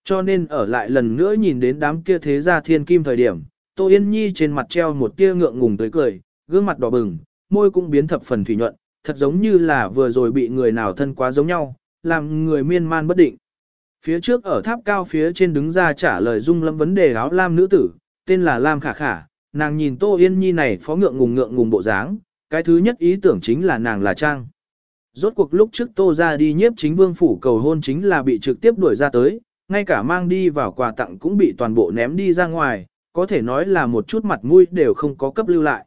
Cho nên ở lại lần nữa nhìn đến đám kia thế gia thiên kim thời điểm, Tô Yên Nhi trên mặt treo một tia ngượng ngùng tới cười, gương mặt đỏ bừng, môi cũng biến thập phần thủy nhuận, thật giống như là vừa rồi bị người nào thân quá giống nhau, làm người miên man bất định. Phía trước ở tháp cao phía trên đứng ra trả lời dung lâm vấn đề áo lam nữ tử, tên là Lam Khả Khả, nàng nhìn Tô Yên Nhi này phó ngượng ngùng ngượng ngùng bộ dáng, cái thứ nhất ý tưởng chính là nàng là Trang. Rốt cuộc lúc trước Tô ra đi nhiếp chính vương phủ cầu hôn chính là bị trực tiếp đuổi ra tới, ngay cả mang đi vào quà tặng cũng bị toàn bộ ném đi ra ngoài, có thể nói là một chút mặt mũi đều không có cấp lưu lại.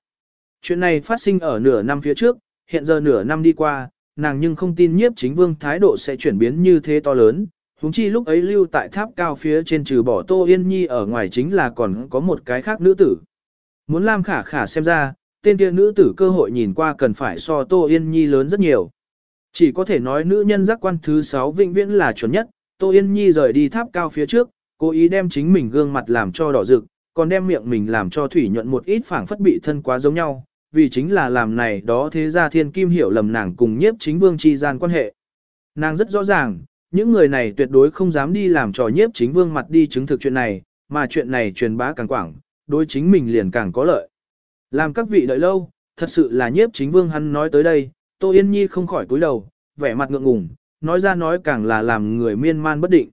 Chuyện này phát sinh ở nửa năm phía trước, hiện giờ nửa năm đi qua, nàng nhưng không tin nhiếp chính vương thái độ sẽ chuyển biến như thế to lớn. Húng chi lúc ấy lưu tại tháp cao phía trên trừ bỏ Tô Yên Nhi ở ngoài chính là còn có một cái khác nữ tử. Muốn Lam Khả Khả xem ra, tên kia nữ tử cơ hội nhìn qua cần phải so Tô Yên Nhi lớn rất nhiều. Chỉ có thể nói nữ nhân giác quan thứ 6 vĩnh viễn là chuẩn nhất, Tô Yên Nhi rời đi tháp cao phía trước, cố ý đem chính mình gương mặt làm cho đỏ rực, còn đem miệng mình làm cho thủy nhuận một ít phảng phất bị thân quá giống nhau, vì chính là làm này đó thế ra thiên kim hiểu lầm nàng cùng nhiếp chính vương chi gian quan hệ. Nàng rất rõ ràng, những người này tuyệt đối không dám đi làm trò nhiếp chính vương mặt đi chứng thực chuyện này, mà chuyện này truyền bá càng quảng, đối chính mình liền càng có lợi. Làm các vị đợi lâu, thật sự là nhiếp chính vương hắn nói tới đây, Tô Yên Nhi không khỏi cúi đầu, vẻ mặt ngượng ngùng, nói ra nói càng là làm người miên man bất định.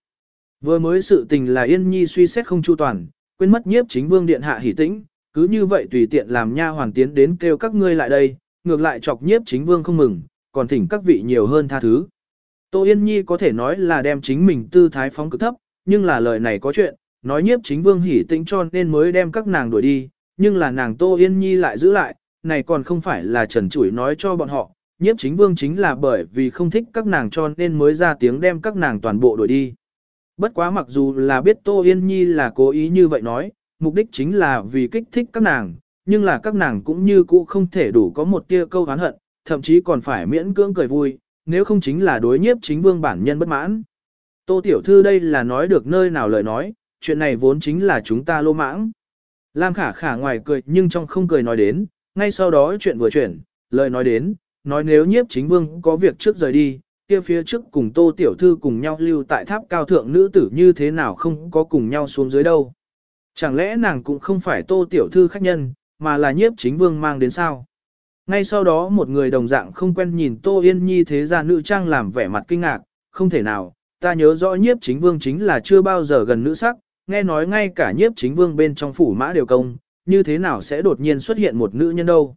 Vừa mới sự tình là Yên Nhi suy xét không chu toàn, quên mất nhiếp chính vương điện hạ hỉ tĩnh, cứ như vậy tùy tiện làm nha hoàn tiến đến kêu các ngươi lại đây, ngược lại chọc nhiếp chính vương không mừng, còn thỉnh các vị nhiều hơn tha thứ. Tô Yên Nhi có thể nói là đem chính mình tư thái phóng cực thấp, nhưng là lời này có chuyện, nói nhiếp chính vương hỉ tĩnh cho nên mới đem các nàng đuổi đi, nhưng là nàng Tô Yên Nhi lại giữ lại, này còn không phải là trần chủi nói cho bọn họ, nhiếp chính vương chính là bởi vì không thích các nàng cho nên mới ra tiếng đem các nàng toàn bộ đuổi đi. Bất quá mặc dù là biết Tô Yên Nhi là cố ý như vậy nói, mục đích chính là vì kích thích các nàng, nhưng là các nàng cũng như cũ không thể đủ có một tia câu hán hận, thậm chí còn phải miễn cưỡng cười vui, nếu không chính là đối nhiếp chính vương bản nhân bất mãn. Tô Tiểu Thư đây là nói được nơi nào lời nói, chuyện này vốn chính là chúng ta lô mãng. Lam khả khả ngoài cười nhưng trong không cười nói đến, ngay sau đó chuyện vừa chuyển, lời nói đến, nói nếu nhiếp chính vương có việc trước rời đi, kia phía trước cùng Tô Tiểu Thư cùng nhau lưu tại tháp cao thượng nữ tử như thế nào không có cùng nhau xuống dưới đâu. Chẳng lẽ nàng cũng không phải Tô Tiểu Thư khách nhân, mà là nhiếp chính vương mang đến sao? Ngay sau đó một người đồng dạng không quen nhìn Tô Yên Nhi thế ra nữ trang làm vẻ mặt kinh ngạc, không thể nào, ta nhớ rõ nhiếp chính vương chính là chưa bao giờ gần nữ sắc, nghe nói ngay cả nhiếp chính vương bên trong phủ mã đều công, như thế nào sẽ đột nhiên xuất hiện một nữ nhân đâu.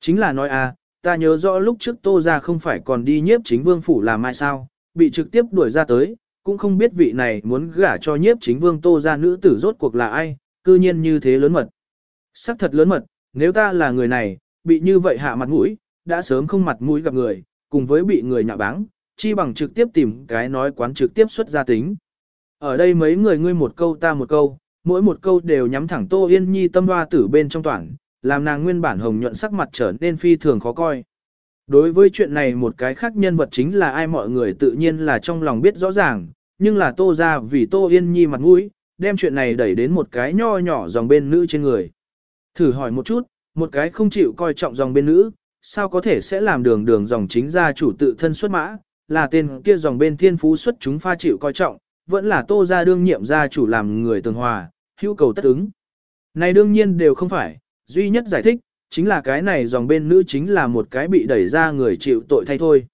Chính là nói à, ta nhớ rõ lúc trước Tô ra không phải còn đi nhiếp chính vương phủ làm mai sao, bị trực tiếp đuổi ra tới, cũng không biết vị này muốn gả cho nhiếp chính vương Tô ra nữ tử rốt cuộc là ai, cư nhiên như thế lớn mật. Sắc thật lớn mật, nếu ta là người này, bị như vậy hạ mặt mũi, đã sớm không mặt mũi gặp người, cùng với bị người nhạ báng, chi bằng trực tiếp tìm cái nói quán trực tiếp xuất ra tính. Ở đây mấy người ngươi một câu ta một câu, mỗi một câu đều nhắm thẳng Tô Yên Nhi tâm hoa tử bên trong toàn, làm nàng nguyên bản hồng nhuận sắc mặt trở nên phi thường khó coi. Đối với chuyện này một cái khác nhân vật chính là ai mọi người tự nhiên là trong lòng biết rõ ràng, nhưng là Tô ra vì Tô Yên Nhi mặt mũi, đem chuyện này đẩy đến một cái nho nhỏ dòng bên nữ trên người. Thử hỏi một chút, một cái không chịu coi trọng dòng bên nữ, sao có thể sẽ làm đường đường dòng chính gia chủ tự thân xuất mã, là tên kia dòng bên thiên phú xuất chúng pha chịu coi trọng, vẫn là tô gia đương nhiệm gia chủ làm người tường hòa, hữu cầu tất ứng. Này đương nhiên đều không phải, duy nhất giải thích, chính là cái này dòng bên nữ chính là một cái bị đẩy ra người chịu tội thay thôi.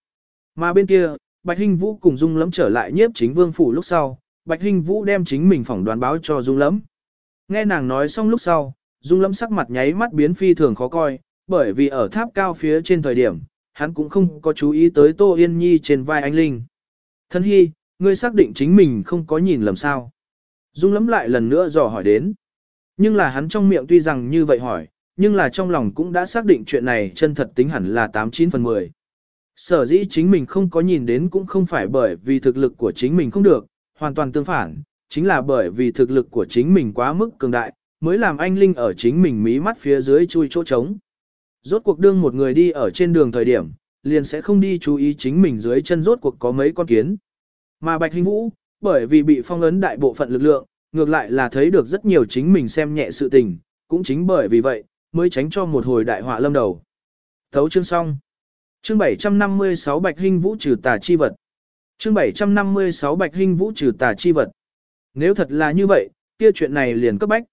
Mà bên kia, Bạch Hinh Vũ cùng Dung Lẫm trở lại nhiếp chính vương phủ lúc sau, Bạch Hinh Vũ đem chính mình phỏng đoán báo cho Dung Lẫm. Nghe nàng nói xong lúc sau, Dung lẫm sắc mặt nháy mắt biến phi thường khó coi, bởi vì ở tháp cao phía trên thời điểm, hắn cũng không có chú ý tới Tô Yên Nhi trên vai anh Linh. Thân hy, ngươi xác định chính mình không có nhìn lầm sao. Dung lẫm lại lần nữa dò hỏi đến. Nhưng là hắn trong miệng tuy rằng như vậy hỏi, nhưng là trong lòng cũng đã xác định chuyện này chân thật tính hẳn là 89 phần 10. Sở dĩ chính mình không có nhìn đến cũng không phải bởi vì thực lực của chính mình không được, hoàn toàn tương phản, chính là bởi vì thực lực của chính mình quá mức cường đại, mới làm anh Linh ở chính mình mí mắt phía dưới chui chỗ trống. Rốt cuộc đương một người đi ở trên đường thời điểm, liền sẽ không đi chú ý chính mình dưới chân rốt cuộc có mấy con kiến. Mà Bạch Hình Vũ, bởi vì bị phong ấn đại bộ phận lực lượng, ngược lại là thấy được rất nhiều chính mình xem nhẹ sự tình, cũng chính bởi vì vậy, mới tránh cho một hồi đại họa lâm đầu. Thấu chương xong. Chương 756 Bạch hinh Vũ trừ tà chi vật. Chương 756 Bạch hinh Vũ trừ tà chi vật. Nếu thật là như vậy, kia chuyện này liền cấp bách.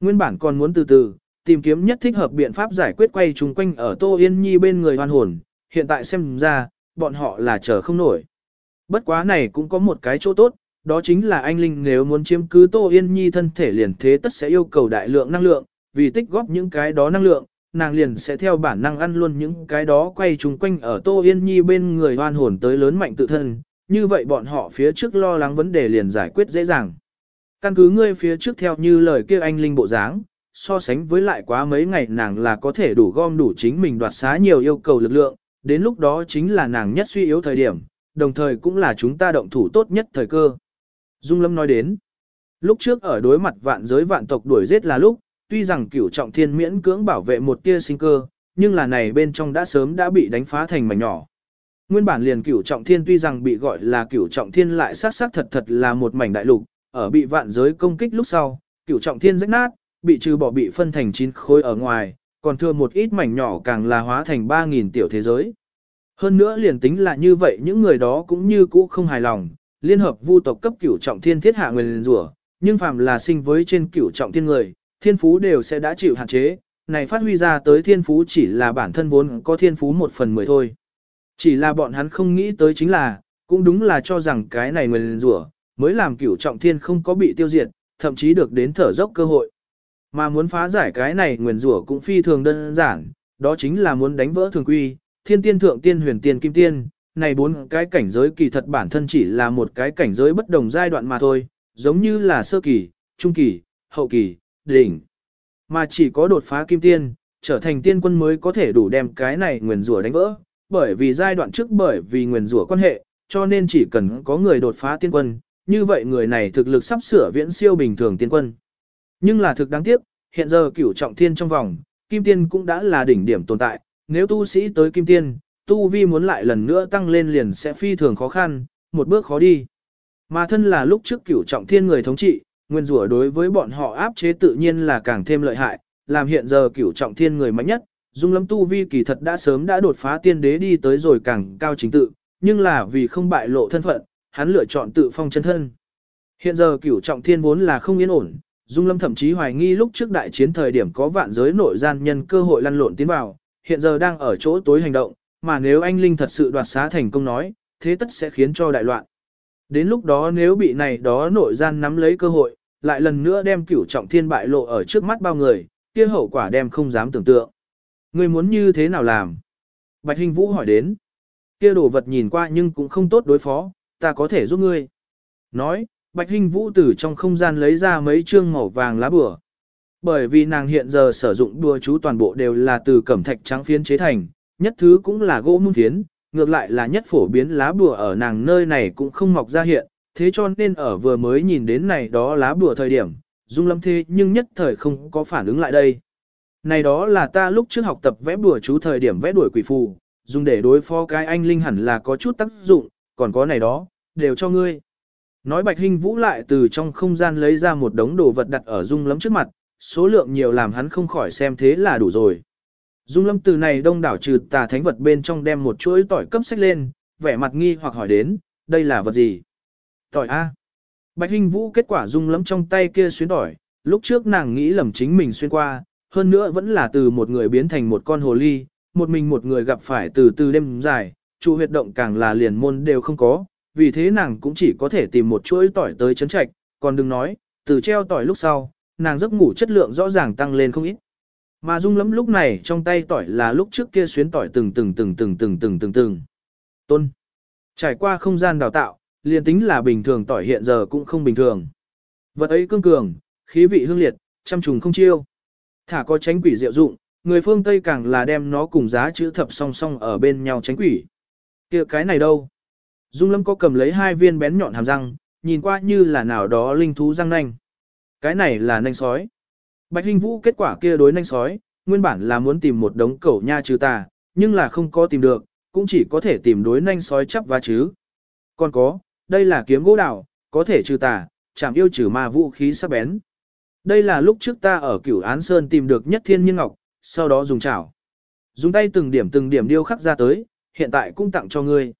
Nguyên bản còn muốn từ từ, tìm kiếm nhất thích hợp biện pháp giải quyết quay chung quanh ở Tô Yên Nhi bên người hoàn hồn, hiện tại xem ra, bọn họ là chờ không nổi. Bất quá này cũng có một cái chỗ tốt, đó chính là anh Linh nếu muốn chiếm cứ Tô Yên Nhi thân thể liền thế tất sẽ yêu cầu đại lượng năng lượng, vì tích góp những cái đó năng lượng, nàng liền sẽ theo bản năng ăn luôn những cái đó quay chung quanh ở Tô Yên Nhi bên người hoan hồn tới lớn mạnh tự thân, như vậy bọn họ phía trước lo lắng vấn đề liền giải quyết dễ dàng căn cứ ngươi phía trước theo như lời kia anh linh bộ dáng, so sánh với lại quá mấy ngày nàng là có thể đủ gom đủ chính mình đoạt xá nhiều yêu cầu lực lượng, đến lúc đó chính là nàng nhất suy yếu thời điểm, đồng thời cũng là chúng ta động thủ tốt nhất thời cơ. Dung Lâm nói đến, lúc trước ở đối mặt vạn giới vạn tộc đuổi giết là lúc, tuy rằng cửu trọng thiên miễn cưỡng bảo vệ một tia sinh cơ, nhưng là này bên trong đã sớm đã bị đánh phá thành mảnh nhỏ. Nguyên bản liền cửu trọng thiên tuy rằng bị gọi là cửu trọng thiên lại sát sát thật thật là một mảnh đại lục, ở bị vạn giới công kích lúc sau, cửu trọng thiên rách nát, bị trừ bỏ bị phân thành chín khối ở ngoài, còn thừa một ít mảnh nhỏ càng là hóa thành 3.000 tiểu thế giới. Hơn nữa liền tính là như vậy những người đó cũng như cũ không hài lòng, liên hợp vu tộc cấp cửu trọng thiên thiết hạ nguyên rủa, nhưng phàm là sinh với trên cửu trọng thiên người, thiên phú đều sẽ đã chịu hạn chế, này phát huy ra tới thiên phú chỉ là bản thân vốn có thiên phú một phần mười thôi. Chỉ là bọn hắn không nghĩ tới chính là, cũng đúng là cho rằng cái này nguyên rủa mới làm cửu trọng thiên không có bị tiêu diệt, thậm chí được đến thở dốc cơ hội. Mà muốn phá giải cái này nguyên rủa cũng phi thường đơn giản, đó chính là muốn đánh vỡ thường quy, thiên tiên thượng tiên huyền tiên kim tiên, này bốn cái cảnh giới kỳ thật bản thân chỉ là một cái cảnh giới bất đồng giai đoạn mà thôi, giống như là sơ kỳ, trung kỳ, hậu kỳ, đỉnh. Mà chỉ có đột phá kim tiên, trở thành tiên quân mới có thể đủ đem cái này nguyền rủa đánh vỡ, bởi vì giai đoạn trước bởi vì nguyền rủa quan hệ, cho nên chỉ cần có người đột phá tiên quân, như vậy người này thực lực sắp sửa viễn siêu bình thường tiên quân. Nhưng là thực đáng tiếc, hiện giờ cửu trọng thiên trong vòng, kim tiên cũng đã là đỉnh điểm tồn tại, nếu tu sĩ tới kim tiên, tu vi muốn lại lần nữa tăng lên liền sẽ phi thường khó khăn, một bước khó đi. Mà thân là lúc trước cửu trọng thiên người thống trị, nguyên rủa đối với bọn họ áp chế tự nhiên là càng thêm lợi hại, làm hiện giờ cửu trọng thiên người mạnh nhất, dung lâm tu vi kỳ thật đã sớm đã đột phá tiên đế đi tới rồi càng cao chính tự, nhưng là vì không bại lộ thân phận, hắn lựa chọn tự phong chân thân. Hiện giờ cửu trọng thiên vốn là không yên ổn, Dung Lâm thậm chí hoài nghi lúc trước đại chiến thời điểm có vạn giới nội gian nhân cơ hội lăn lộn tiến vào, hiện giờ đang ở chỗ tối hành động, mà nếu anh Linh thật sự đoạt xá thành công nói, thế tất sẽ khiến cho đại loạn. Đến lúc đó nếu bị này đó nội gian nắm lấy cơ hội, lại lần nữa đem cửu trọng thiên bại lộ ở trước mắt bao người, kia hậu quả đem không dám tưởng tượng. Người muốn như thế nào làm? Bạch Hình Vũ hỏi đến. Kia đồ vật nhìn qua nhưng cũng không tốt đối phó, ta có thể giúp ngươi. Nói, Bạch Hinh Vũ từ trong không gian lấy ra mấy chương màu vàng lá bửa. Bởi vì nàng hiện giờ sử dụng đùa chú toàn bộ đều là từ cẩm thạch trắng phiến chế thành, nhất thứ cũng là gỗ mun phiến, ngược lại là nhất phổ biến lá bùa ở nàng nơi này cũng không mọc ra hiện, thế cho nên ở vừa mới nhìn đến này đó lá bùa thời điểm, dung lâm thế nhưng nhất thời không có phản ứng lại đây. Này đó là ta lúc trước học tập vẽ bùa chú thời điểm vẽ đuổi quỷ phù, dùng để đối phó cái anh linh hẳn là có chút tác dụng, còn có này đó, đều cho ngươi. Nói Bạch hình Vũ lại từ trong không gian lấy ra một đống đồ vật đặt ở Dung lắm trước mặt, số lượng nhiều làm hắn không khỏi xem thế là đủ rồi. Dung Lâm từ này đông đảo trừ tà thánh vật bên trong đem một chuỗi tỏi cấp sách lên, vẻ mặt nghi hoặc hỏi đến, đây là vật gì? Tỏi A. Bạch Hinh Vũ kết quả Dung Lâm trong tay kia xuyến tỏi, lúc trước nàng nghĩ lầm chính mình xuyên qua, hơn nữa vẫn là từ một người biến thành một con hồ ly, một mình một người gặp phải từ từ đêm dài, chủ huyệt động càng là liền môn đều không có, vì thế nàng cũng chỉ có thể tìm một chuỗi tỏi tới chấn trạch, còn đừng nói, từ treo tỏi lúc sau, nàng giấc ngủ chất lượng rõ ràng tăng lên không ít. Mà dung lắm lúc này trong tay tỏi là lúc trước kia xuyến tỏi từng từng từng từng từng từng từng từng. Tôn. Trải qua không gian đào tạo, liền tính là bình thường tỏi hiện giờ cũng không bình thường. Vật ấy cương cường, khí vị hương liệt, chăm trùng không chiêu. Thả có tránh quỷ diệu dụng, người phương Tây càng là đem nó cùng giá chữ thập song song ở bên nhau tránh quỷ. kia cái này đâu? Dung Lâm có cầm lấy hai viên bén nhọn hàm răng, nhìn qua như là nào đó linh thú răng nanh. Cái này là nanh sói. Bạch Hinh Vũ kết quả kia đối nhanh sói, nguyên bản là muốn tìm một đống cẩu nha trừ tà, nhưng là không có tìm được, cũng chỉ có thể tìm đối nhanh sói chắp và chứ. Còn có, đây là kiếm gỗ đào, có thể trừ tà, chạm yêu trừ ma vũ khí sắc bén. Đây là lúc trước ta ở cửu án sơn tìm được nhất thiên nhiên ngọc, sau đó dùng chảo. Dùng tay từng điểm từng điểm điêu khắc ra tới, hiện tại cũng tặng cho ngươi.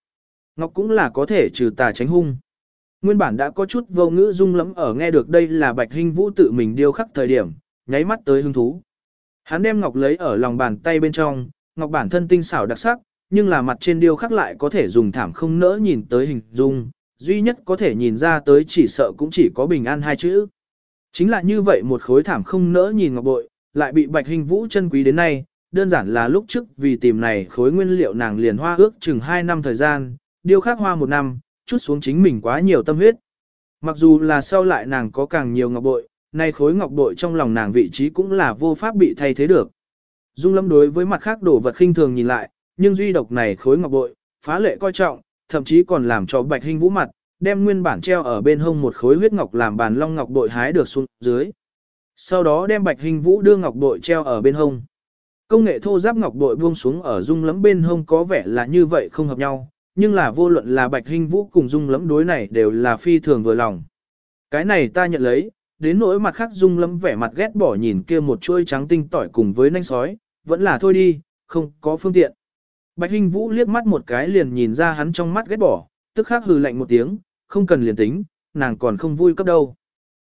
Ngọc cũng là có thể trừ tà tránh hung. Nguyên bản đã có chút vô ngữ dung lắm ở nghe được đây là bạch hình vũ tự mình điêu khắc thời điểm, nháy mắt tới hứng thú. Hắn đem ngọc lấy ở lòng bàn tay bên trong, ngọc bản thân tinh xảo đặc sắc, nhưng là mặt trên điêu khắc lại có thể dùng thảm không nỡ nhìn tới hình dung, duy nhất có thể nhìn ra tới chỉ sợ cũng chỉ có bình an hai chữ. Chính là như vậy một khối thảm không nỡ nhìn ngọc bội, lại bị bạch hình vũ chân quý đến nay, đơn giản là lúc trước vì tìm này khối nguyên liệu nàng liền hoa ước chừng 2 năm thời gian, điêu khắc hoa một năm, chút xuống chính mình quá nhiều tâm huyết. Mặc dù là sau lại nàng có càng nhiều ngọc bội, nay khối ngọc bội trong lòng nàng vị trí cũng là vô pháp bị thay thế được. Dung lâm đối với mặt khác đồ vật khinh thường nhìn lại, nhưng duy độc này khối ngọc bội, phá lệ coi trọng, thậm chí còn làm cho bạch hình vũ mặt, đem nguyên bản treo ở bên hông một khối huyết ngọc làm bàn long ngọc bội hái được xuống dưới. Sau đó đem bạch hình vũ đưa ngọc bội treo ở bên hông. Công nghệ thô giáp ngọc bội buông xuống ở dung lấm bên hông có vẻ là như vậy không hợp nhau, nhưng là vô luận là Bạch Hinh Vũ cùng Dung lấm đối này đều là phi thường vừa lòng. Cái này ta nhận lấy, đến nỗi mặt khác Dung Lẫm vẻ mặt ghét bỏ nhìn kia một chuôi trắng tinh tỏi cùng với nanh sói, vẫn là thôi đi, không có phương tiện. Bạch Hinh Vũ liếc mắt một cái liền nhìn ra hắn trong mắt ghét bỏ, tức khắc hừ lạnh một tiếng, không cần liền tính, nàng còn không vui cấp đâu.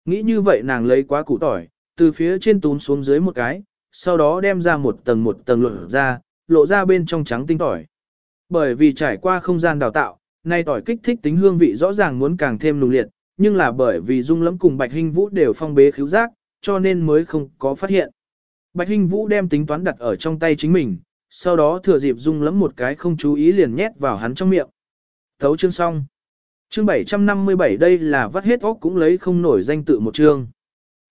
Nghĩ như vậy nàng lấy quá củ tỏi, từ phía trên túm xuống dưới một cái, sau đó đem ra một tầng một tầng lộ ra, lộ ra bên trong trắng tinh tỏi. Bởi vì trải qua không gian đào tạo, nay tỏi kích thích tính hương vị rõ ràng muốn càng thêm nùng liệt, nhưng là bởi vì Dung Lẫm cùng Bạch Hinh Vũ đều phong bế khiếu giác, cho nên mới không có phát hiện. Bạch Hinh Vũ đem tính toán đặt ở trong tay chính mình, sau đó thừa dịp Dung Lẫm một cái không chú ý liền nhét vào hắn trong miệng. Thấu chương xong. Chương 757 đây là vắt hết óc cũng lấy không nổi danh tự một chương.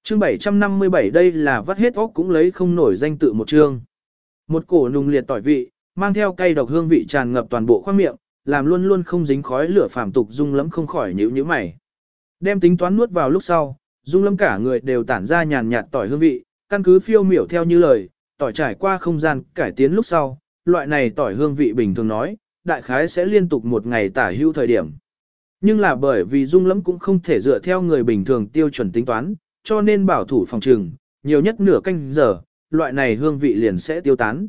Chương 757 đây là vắt hết óc cũng lấy không nổi danh tự một chương. Một cổ nùng liệt tỏi vị, mang theo cây độc hương vị tràn ngập toàn bộ khoang miệng, làm luôn luôn không dính khói lửa phàm tục dung lắm không khỏi nhíu nhíu mày. Đem tính toán nuốt vào lúc sau, dung lâm cả người đều tản ra nhàn nhạt tỏi hương vị, căn cứ phiêu miểu theo như lời, tỏi trải qua không gian cải tiến lúc sau, loại này tỏi hương vị bình thường nói, đại khái sẽ liên tục một ngày tả hưu thời điểm. Nhưng là bởi vì dung lâm cũng không thể dựa theo người bình thường tiêu chuẩn tính toán, cho nên bảo thủ phòng trừng, nhiều nhất nửa canh giờ, loại này hương vị liền sẽ tiêu tán.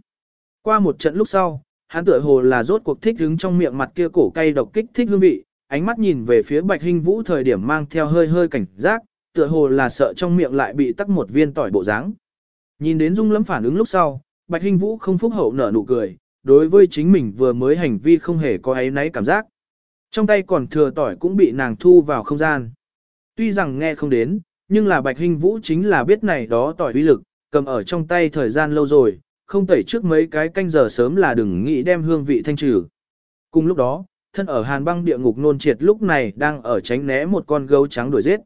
Qua một trận lúc sau, hắn tựa hồ là rốt cuộc thích hứng trong miệng mặt kia cổ cay độc kích thích hương vị, ánh mắt nhìn về phía Bạch Hinh Vũ thời điểm mang theo hơi hơi cảnh giác, tựa hồ là sợ trong miệng lại bị tắc một viên tỏi bộ dáng. Nhìn đến Dung Lâm phản ứng lúc sau, Bạch Hinh Vũ không phúc hậu nở nụ cười, đối với chính mình vừa mới hành vi không hề có ấy nấy cảm giác. Trong tay còn thừa tỏi cũng bị nàng thu vào không gian. Tuy rằng nghe không đến, nhưng là Bạch Hinh Vũ chính là biết này đó tỏi uy lực, cầm ở trong tay thời gian lâu rồi, không tẩy trước mấy cái canh giờ sớm là đừng nghĩ đem hương vị thanh trừ. Cùng lúc đó, thân ở hàn băng địa ngục nôn triệt lúc này đang ở tránh né một con gấu trắng đuổi giết.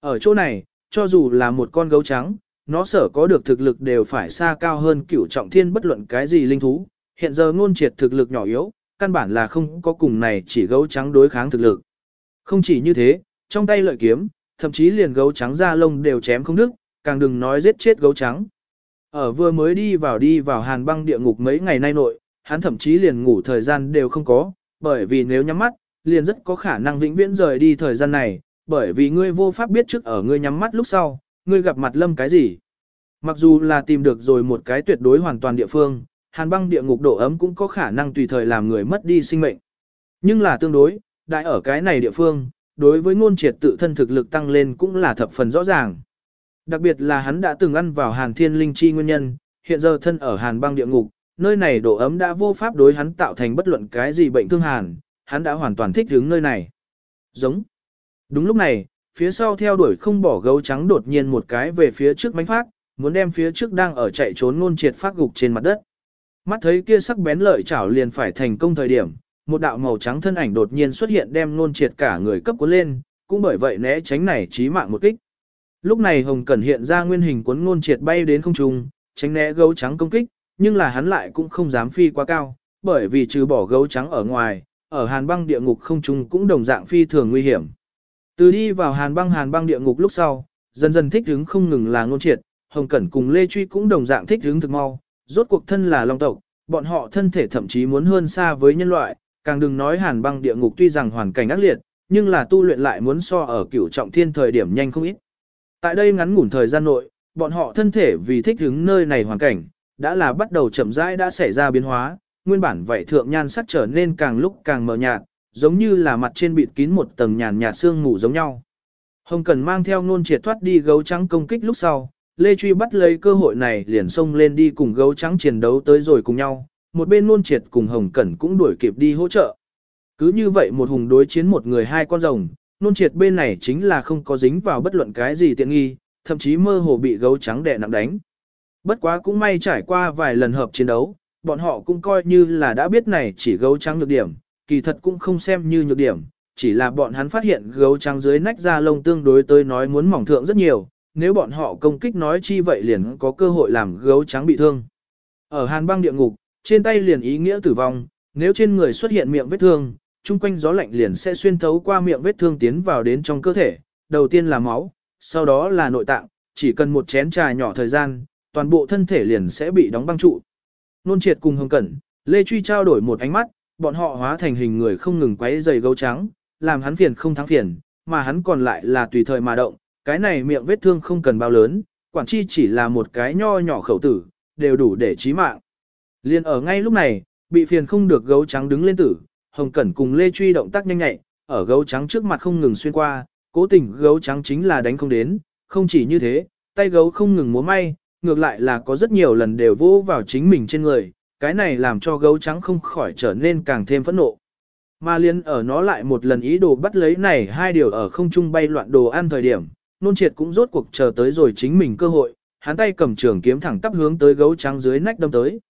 Ở chỗ này, cho dù là một con gấu trắng, nó sở có được thực lực đều phải xa cao hơn cửu trọng thiên bất luận cái gì linh thú. Hiện giờ ngôn triệt thực lực nhỏ yếu, căn bản là không có cùng này chỉ gấu trắng đối kháng thực lực. Không chỉ như thế, trong tay lợi kiếm, thậm chí liền gấu trắng da lông đều chém không đứt, càng đừng nói giết chết gấu trắng. Ở vừa mới đi vào đi vào hàn băng địa ngục mấy ngày nay nội, hắn thậm chí liền ngủ thời gian đều không có, bởi vì nếu nhắm mắt, liền rất có khả năng vĩnh viễn rời đi thời gian này, bởi vì ngươi vô pháp biết trước ở ngươi nhắm mắt lúc sau, ngươi gặp mặt lâm cái gì. Mặc dù là tìm được rồi một cái tuyệt đối hoàn toàn địa phương, hàn băng địa ngục độ ấm cũng có khả năng tùy thời làm người mất đi sinh mệnh. Nhưng là tương đối, đại ở cái này địa phương, đối với ngôn triệt tự thân thực lực tăng lên cũng là thập phần rõ ràng. Đặc biệt là hắn đã từng ăn vào hàn thiên linh chi nguyên nhân, hiện giờ thân ở hàn băng địa ngục, nơi này độ ấm đã vô pháp đối hắn tạo thành bất luận cái gì bệnh thương hàn, hắn đã hoàn toàn thích ứng nơi này. Giống. Đúng lúc này, phía sau theo đuổi không bỏ gấu trắng đột nhiên một cái về phía trước mánh phát, muốn đem phía trước đang ở chạy trốn ngôn triệt phát gục trên mặt đất. Mắt thấy kia sắc bén lợi chảo liền phải thành công thời điểm, một đạo màu trắng thân ảnh đột nhiên xuất hiện đem ngôn triệt cả người cấp cuốn lên, cũng bởi vậy né tránh này chí mạng một kích. Lúc này Hồng Cẩn hiện ra nguyên hình cuốn ngôn triệt bay đến không trung, tránh né gấu trắng công kích, nhưng là hắn lại cũng không dám phi quá cao, bởi vì trừ bỏ gấu trắng ở ngoài, ở hàn băng địa ngục không trung cũng đồng dạng phi thường nguy hiểm. Từ đi vào hàn băng hàn băng địa ngục lúc sau, dần dần thích hứng không ngừng là ngôn triệt, Hồng Cẩn cùng Lê Truy cũng đồng dạng thích hứng thực mau, rốt cuộc thân là long tộc, bọn họ thân thể thậm chí muốn hơn xa với nhân loại, càng đừng nói hàn băng địa ngục tuy rằng hoàn cảnh ác liệt, nhưng là tu luyện lại muốn so ở cửu trọng thiên thời điểm nhanh không ít. Tại đây ngắn ngủn thời gian nội, bọn họ thân thể vì thích ứng nơi này hoàn cảnh, đã là bắt đầu chậm rãi đã xảy ra biến hóa, nguyên bản vậy thượng nhan sắc trở nên càng lúc càng mờ nhạt, giống như là mặt trên bịt kín một tầng nhàn nhạt sương mù giống nhau. Hồng Cần mang theo nôn triệt thoát đi gấu trắng công kích lúc sau, Lê Truy bắt lấy cơ hội này liền xông lên đi cùng gấu trắng chiến đấu tới rồi cùng nhau, một bên nôn triệt cùng Hồng Cẩn cũng đuổi kịp đi hỗ trợ. Cứ như vậy một hùng đối chiến một người hai con rồng, nôn triệt bên này chính là không có dính vào bất luận cái gì tiện nghi, thậm chí mơ hồ bị gấu trắng đè nặng đánh. Bất quá cũng may trải qua vài lần hợp chiến đấu, bọn họ cũng coi như là đã biết này chỉ gấu trắng nhược điểm, kỳ thật cũng không xem như nhược điểm, chỉ là bọn hắn phát hiện gấu trắng dưới nách da lông tương đối tới nói muốn mỏng thượng rất nhiều, nếu bọn họ công kích nói chi vậy liền có cơ hội làm gấu trắng bị thương. Ở hàn băng địa ngục, trên tay liền ý nghĩa tử vong, nếu trên người xuất hiện miệng vết thương, chung quanh gió lạnh liền sẽ xuyên thấu qua miệng vết thương tiến vào đến trong cơ thể, đầu tiên là máu, sau đó là nội tạng, chỉ cần một chén trà nhỏ thời gian, toàn bộ thân thể liền sẽ bị đóng băng trụ. Nôn triệt cùng hồng cẩn, Lê Truy trao đổi một ánh mắt, bọn họ hóa thành hình người không ngừng quấy giày gấu trắng, làm hắn phiền không thắng phiền, mà hắn còn lại là tùy thời mà động, cái này miệng vết thương không cần bao lớn, quản chi chỉ là một cái nho nhỏ khẩu tử, đều đủ để chí mạng. Liên ở ngay lúc này, bị phiền không được gấu trắng đứng lên tử, Hồng Cẩn cùng Lê Truy động tác nhanh nhạy, ở gấu trắng trước mặt không ngừng xuyên qua, cố tình gấu trắng chính là đánh không đến, không chỉ như thế, tay gấu không ngừng múa may, ngược lại là có rất nhiều lần đều vô vào chính mình trên người, cái này làm cho gấu trắng không khỏi trở nên càng thêm phẫn nộ. Mà liên ở nó lại một lần ý đồ bắt lấy này hai điều ở không trung bay loạn đồ ăn thời điểm, nôn triệt cũng rốt cuộc chờ tới rồi chính mình cơ hội, hắn tay cầm trường kiếm thẳng tắp hướng tới gấu trắng dưới nách đâm tới.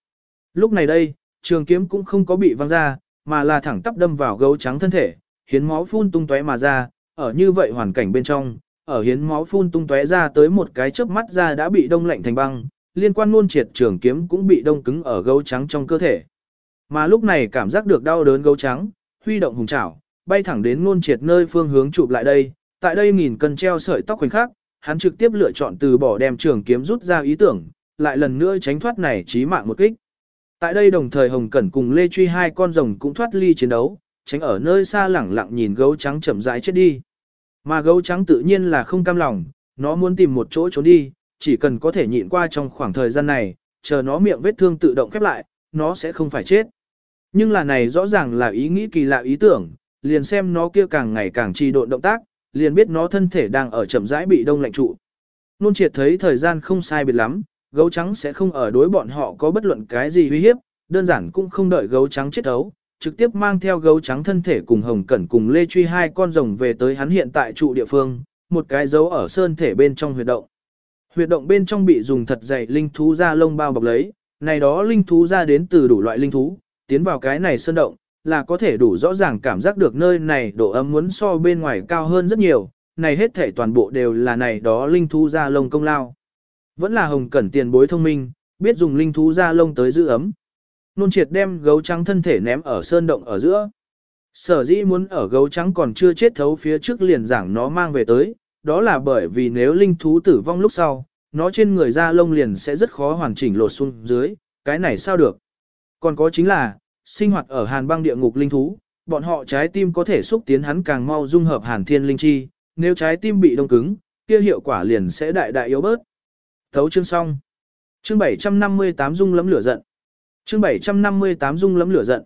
Lúc này đây, trường kiếm cũng không có bị văng ra, mà là thẳng tắp đâm vào gấu trắng thân thể, hiến máu phun tung tóe mà ra, ở như vậy hoàn cảnh bên trong, ở hiến máu phun tung tóe ra tới một cái chớp mắt ra đã bị đông lạnh thành băng, liên quan luôn triệt trường kiếm cũng bị đông cứng ở gấu trắng trong cơ thể. Mà lúc này cảm giác được đau đớn gấu trắng, huy động hùng chảo, bay thẳng đến ngôn triệt nơi phương hướng chụp lại đây, tại đây nghìn cân treo sợi tóc khoảnh khắc, hắn trực tiếp lựa chọn từ bỏ đem trường kiếm rút ra ý tưởng, lại lần nữa tránh thoát này chí mạng một kích. Tại đây đồng thời Hồng Cẩn cùng Lê Truy hai con rồng cũng thoát ly chiến đấu, tránh ở nơi xa lẳng lặng nhìn gấu trắng chậm rãi chết đi. Mà gấu trắng tự nhiên là không cam lòng, nó muốn tìm một chỗ trốn đi, chỉ cần có thể nhịn qua trong khoảng thời gian này, chờ nó miệng vết thương tự động khép lại, nó sẽ không phải chết. Nhưng là này rõ ràng là ý nghĩ kỳ lạ ý tưởng, liền xem nó kia càng ngày càng trì độn động tác, liền biết nó thân thể đang ở chậm rãi bị đông lạnh trụ. Nôn triệt thấy thời gian không sai biệt lắm, gấu trắng sẽ không ở đối bọn họ có bất luận cái gì uy hiếp, đơn giản cũng không đợi gấu trắng chết ấu, trực tiếp mang theo gấu trắng thân thể cùng hồng cẩn cùng lê truy hai con rồng về tới hắn hiện tại trụ địa phương, một cái dấu ở sơn thể bên trong huyệt động. Huyệt động bên trong bị dùng thật dày linh thú ra lông bao bọc lấy, này đó linh thú ra đến từ đủ loại linh thú, tiến vào cái này sơn động, là có thể đủ rõ ràng cảm giác được nơi này độ ấm muốn so bên ngoài cao hơn rất nhiều, này hết thể toàn bộ đều là này đó linh thú ra lông công lao. Vẫn là hồng cẩn tiền bối thông minh, biết dùng linh thú ra lông tới giữ ấm. Nôn triệt đem gấu trắng thân thể ném ở sơn động ở giữa. Sở dĩ muốn ở gấu trắng còn chưa chết thấu phía trước liền giảng nó mang về tới, đó là bởi vì nếu linh thú tử vong lúc sau, nó trên người da lông liền sẽ rất khó hoàn chỉnh lột xuống dưới, cái này sao được. Còn có chính là, sinh hoạt ở hàn băng địa ngục linh thú, bọn họ trái tim có thể xúc tiến hắn càng mau dung hợp hàn thiên linh chi, nếu trái tim bị đông cứng, kia hiệu quả liền sẽ đại đại yếu bớt. Thấu chương xong. Chương 758 dung lấm lửa giận. Chương 758 dung lấm lửa giận.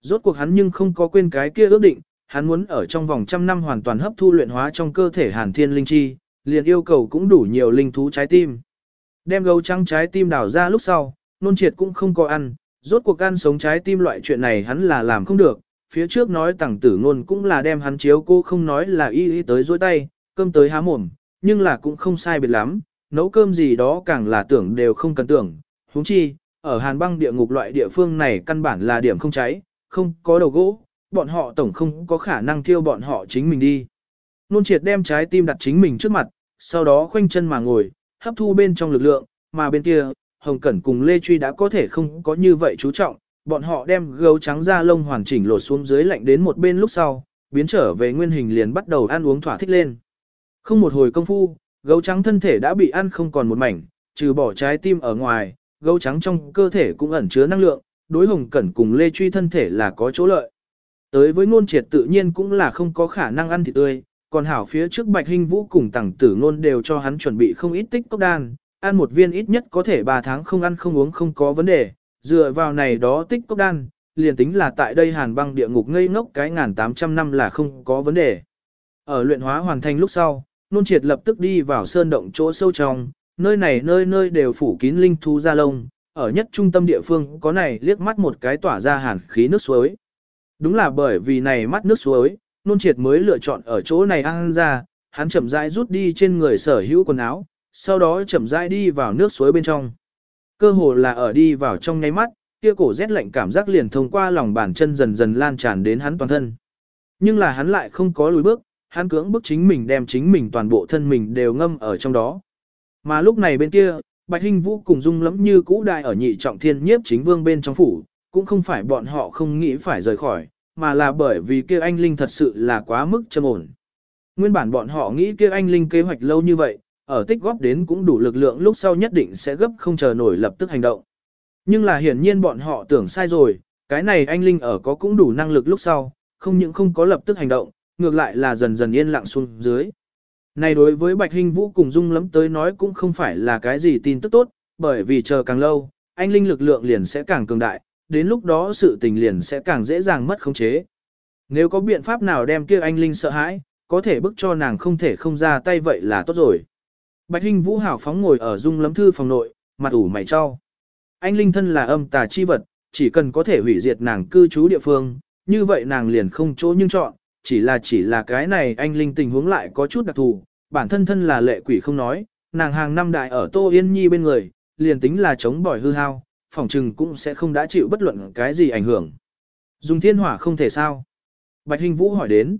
Rốt cuộc hắn nhưng không có quên cái kia ước định, hắn muốn ở trong vòng trăm năm hoàn toàn hấp thu luyện hóa trong cơ thể hàn thiên linh chi, liền yêu cầu cũng đủ nhiều linh thú trái tim. Đem gấu trắng trái tim đào ra lúc sau, nôn triệt cũng không có ăn, rốt cuộc ăn sống trái tim loại chuyện này hắn là làm không được, phía trước nói tẳng tử ngôn cũng là đem hắn chiếu cô không nói là y y tới dối tay, cơm tới há mồm, nhưng là cũng không sai biệt lắm, nấu cơm gì đó càng là tưởng đều không cần tưởng, huống chi, ở hàn băng địa ngục loại địa phương này căn bản là điểm không cháy, không có đầu gỗ, bọn họ tổng không có khả năng thiêu bọn họ chính mình đi. Nôn triệt đem trái tim đặt chính mình trước mặt, sau đó khoanh chân mà ngồi, hấp thu bên trong lực lượng, mà bên kia, Hồng Cẩn cùng Lê Truy đã có thể không có như vậy chú trọng, bọn họ đem gấu trắng da lông hoàn chỉnh lột xuống dưới lạnh đến một bên lúc sau, biến trở về nguyên hình liền bắt đầu ăn uống thỏa thích lên. Không một hồi công phu, gấu trắng thân thể đã bị ăn không còn một mảnh, trừ bỏ trái tim ở ngoài, gấu trắng trong cơ thể cũng ẩn chứa năng lượng, đối Hồng Cẩn cùng Lê Truy thân thể là có chỗ lợi. Tới với ngôn triệt tự nhiên cũng là không có khả năng ăn thịt tươi, còn hảo phía trước Bạch Hinh Vũ cùng tẳng tử ngôn đều cho hắn chuẩn bị không ít tích cốc đan, ăn một viên ít nhất có thể 3 tháng không ăn không uống không có vấn đề, dựa vào này đó tích cốc đan, liền tính là tại đây hàn băng địa ngục ngây ngốc cái ngàn tám trăm năm là không có vấn đề. Ở luyện hóa hoàn thành lúc sau, nôn triệt lập tức đi vào sơn động chỗ sâu trong, nơi này nơi nơi đều phủ kín linh thú da lông, ở nhất trung tâm địa phương có này liếc mắt một cái tỏa ra hàn khí nước suối. Đúng là bởi vì này mắt nước suối, nôn triệt mới lựa chọn ở chỗ này ăn ra, hắn chậm rãi rút đi trên người sở hữu quần áo, sau đó chậm rãi đi vào nước suối bên trong. Cơ hồ là ở đi vào trong ngay mắt, kia cổ rét lạnh cảm giác liền thông qua lòng bàn chân dần dần lan tràn đến hắn toàn thân. Nhưng là hắn lại không có lùi bước, hắn cưỡng bức chính mình đem chính mình toàn bộ thân mình đều ngâm ở trong đó. Mà lúc này bên kia, Bạch Hinh Vũ cùng Dung lắm như cũ đại ở nhị trọng thiên nhiếp chính vương bên trong phủ, cũng không phải bọn họ không nghĩ phải rời khỏi, mà là bởi vì kia anh Linh thật sự là quá mức châm ổn. Nguyên bản bọn họ nghĩ kia anh Linh kế hoạch lâu như vậy, ở tích góp đến cũng đủ lực lượng lúc sau nhất định sẽ gấp không chờ nổi lập tức hành động. Nhưng là hiển nhiên bọn họ tưởng sai rồi, cái này anh Linh ở có cũng đủ năng lực lúc sau, không những không có lập tức hành động, ngược lại là dần dần yên lặng xuống dưới. Này đối với Bạch Hinh Vũ cùng Dung lắm tới nói cũng không phải là cái gì tin tức tốt, bởi vì chờ càng lâu, anh Linh lực lượng liền sẽ càng cường đại, đến lúc đó sự tình liền sẽ càng dễ dàng mất khống chế. Nếu có biện pháp nào đem kia anh Linh sợ hãi, có thể bức cho nàng không thể không ra tay vậy là tốt rồi. Bạch Hinh Vũ hảo phóng ngồi ở dung lắm thư phòng nội, mặt ủ mày cho. Anh Linh thân là âm tà chi vật, chỉ cần có thể hủy diệt nàng cư trú địa phương, như vậy nàng liền không chỗ nhưng chọn, chỉ là chỉ là cái này anh Linh tình huống lại có chút đặc thù, bản thân thân là lệ quỷ không nói, nàng hàng năm đại ở Tô Yên Nhi bên người, liền tính là chống bỏi hư hao, phòng trừng cũng sẽ không đã chịu bất luận cái gì ảnh hưởng. Dùng thiên hỏa không thể sao? Bạch Hình Vũ hỏi đến.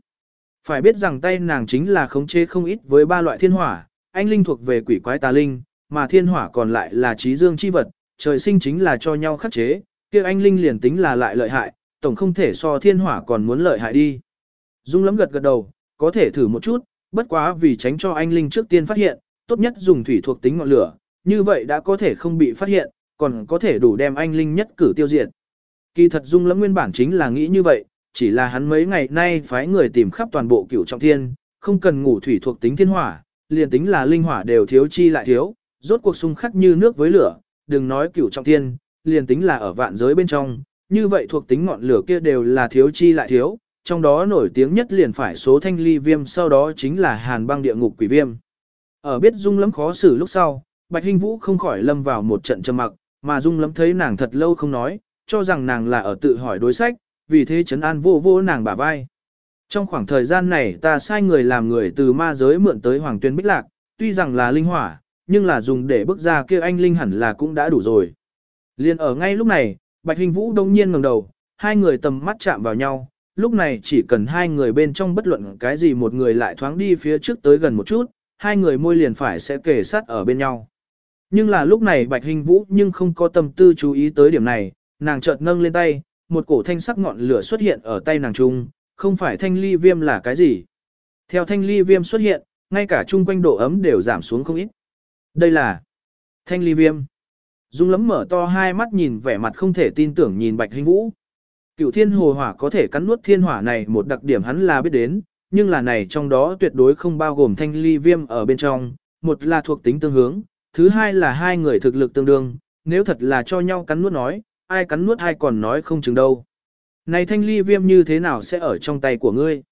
Phải biết rằng tay nàng chính là khống chế không ít với ba loại thiên hỏa, anh linh thuộc về quỷ quái tà linh, mà thiên hỏa còn lại là trí dương chi vật, trời sinh chính là cho nhau khắc chế, kia anh linh liền tính là lại lợi hại, tổng không thể so thiên hỏa còn muốn lợi hại đi. Dung lắm gật gật đầu, có thể thử một chút, bất quá vì tránh cho anh linh trước tiên phát hiện, tốt nhất dùng thủy thuộc tính ngọn lửa, như vậy đã có thể không bị phát hiện, còn có thể đủ đem anh linh nhất cử tiêu diệt. Kỳ thật Dung lắm nguyên bản chính là nghĩ như vậy, chỉ là hắn mấy ngày nay phái người tìm khắp toàn bộ cửu trọng thiên, không cần ngủ thủy thuộc tính thiên hỏa, liền tính là linh hỏa đều thiếu chi lại thiếu, rốt cuộc xung khắc như nước với lửa, đừng nói cửu trọng thiên, liền tính là ở vạn giới bên trong, như vậy thuộc tính ngọn lửa kia đều là thiếu chi lại thiếu, trong đó nổi tiếng nhất liền phải số thanh ly viêm sau đó chính là hàn băng địa ngục quỷ viêm. Ở biết dung lắm khó xử lúc sau, Bạch Hinh Vũ không khỏi lâm vào một trận trầm mặc, mà dung lắm thấy nàng thật lâu không nói, cho rằng nàng là ở tự hỏi đối sách, vì thế chấn an vô vô nàng bả vai. Trong khoảng thời gian này ta sai người làm người từ ma giới mượn tới Hoàng Tuyên Bích Lạc, tuy rằng là linh hỏa, nhưng là dùng để bước ra kia anh linh hẳn là cũng đã đủ rồi. Liên ở ngay lúc này, Bạch Hình Vũ đông nhiên ngẩng đầu, hai người tầm mắt chạm vào nhau, lúc này chỉ cần hai người bên trong bất luận cái gì một người lại thoáng đi phía trước tới gần một chút, hai người môi liền phải sẽ kề sát ở bên nhau. Nhưng là lúc này Bạch Hình Vũ nhưng không có tâm tư chú ý tới điểm này, nàng chợt nâng lên tay, một cổ thanh sắc ngọn lửa xuất hiện ở tay nàng trung, không phải thanh ly viêm là cái gì. Theo thanh ly viêm xuất hiện, ngay cả chung quanh độ ấm đều giảm xuống không ít. Đây là thanh ly viêm. Dung lấm mở to hai mắt nhìn vẻ mặt không thể tin tưởng nhìn bạch hình vũ. Cựu thiên hồ hỏa có thể cắn nuốt thiên hỏa này một đặc điểm hắn là biết đến, nhưng là này trong đó tuyệt đối không bao gồm thanh ly viêm ở bên trong, một là thuộc tính tương hướng, thứ hai là hai người thực lực tương đương, nếu thật là cho nhau cắn nuốt nói, ai cắn nuốt ai còn nói không chừng đâu. Này thanh ly viêm như thế nào sẽ ở trong tay của ngươi?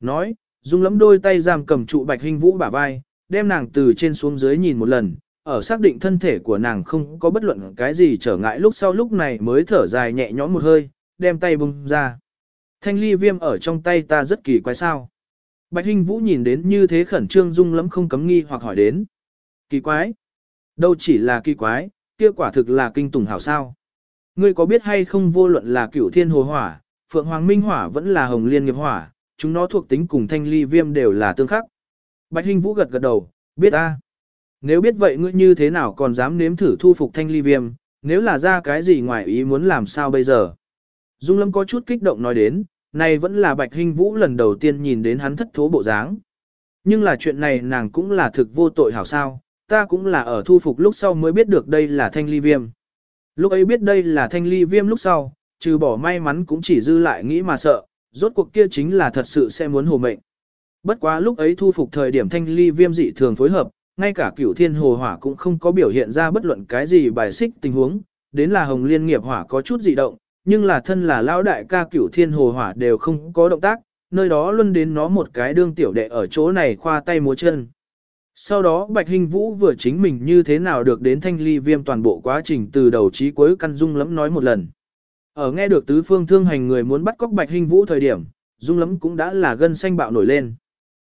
Nói, dung lắm đôi tay giam cầm trụ bạch hình vũ bả vai, đem nàng từ trên xuống dưới nhìn một lần, ở xác định thân thể của nàng không có bất luận cái gì trở ngại lúc sau lúc này mới thở dài nhẹ nhõm một hơi, đem tay bung ra. Thanh ly viêm ở trong tay ta rất kỳ quái sao. Bạch Hinh Vũ nhìn đến như thế khẩn trương dung lắm không cấm nghi hoặc hỏi đến. Kỳ quái? Đâu chỉ là kỳ quái, kia quả thực là kinh tủng hảo sao. Ngươi có biết hay không vô luận là cửu thiên hồ hỏa, phượng hoàng minh hỏa vẫn là hồng liên nghiệp hỏa, chúng nó thuộc tính cùng thanh ly viêm đều là tương khắc. Bạch Hinh Vũ gật gật đầu, biết a. Nếu biết vậy ngươi như thế nào còn dám nếm thử thu phục thanh ly viêm, nếu là ra cái gì ngoài ý muốn làm sao bây giờ. Dung Lâm có chút kích động nói đến, này vẫn là Bạch Hinh Vũ lần đầu tiên nhìn đến hắn thất thố bộ dáng. Nhưng là chuyện này nàng cũng là thực vô tội hảo sao, ta cũng là ở thu phục lúc sau mới biết được đây là thanh ly viêm. Lúc ấy biết đây là thanh ly viêm lúc sau, trừ bỏ may mắn cũng chỉ dư lại nghĩ mà sợ, rốt cuộc kia chính là thật sự sẽ muốn hồ mệnh. Bất quá lúc ấy thu phục thời điểm thanh ly viêm dị thường phối hợp, ngay cả cửu thiên hồ hỏa cũng không có biểu hiện ra bất luận cái gì bài xích tình huống, đến là hồng liên nghiệp hỏa có chút dị động, nhưng là thân là lão đại ca cửu thiên hồ hỏa đều không có động tác, nơi đó luôn đến nó một cái đương tiểu đệ ở chỗ này khoa tay múa chân. Sau đó Bạch Hình Vũ vừa chính mình như thế nào được đến thanh ly viêm toàn bộ quá trình từ đầu chí cuối căn dung lắm nói một lần. Ở nghe được tứ phương thương hành người muốn bắt cóc Bạch Hình Vũ thời điểm, dung lắm cũng đã là gân xanh bạo nổi lên.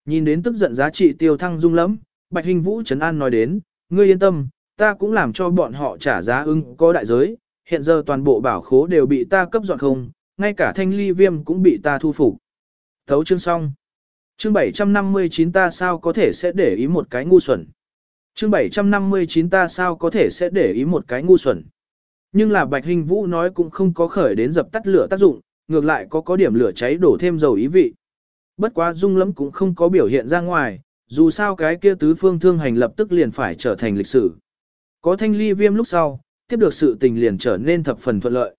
Nhìn đến tức giận giá trị tiêu thăng dung lắm, Bạch Hình Vũ Trấn An nói đến, ngươi yên tâm, ta cũng làm cho bọn họ trả giá ưng có đại giới, hiện giờ toàn bộ bảo khố đều bị ta cấp dọn không, ngay cả thanh ly viêm cũng bị ta thu phục. Thấu chương xong. Chương 759 ta sao có thể sẽ để ý một cái ngu xuẩn. Chương 759 ta sao có thể sẽ để ý một cái ngu xuẩn. Nhưng là Bạch Hình Vũ nói cũng không có khởi đến dập tắt lửa tác dụng, ngược lại có có điểm lửa cháy đổ thêm dầu ý vị. Bất quá dung lắm cũng không có biểu hiện ra ngoài, dù sao cái kia tứ phương thương hành lập tức liền phải trở thành lịch sử. Có thanh ly viêm lúc sau, tiếp được sự tình liền trở nên thập phần thuận lợi.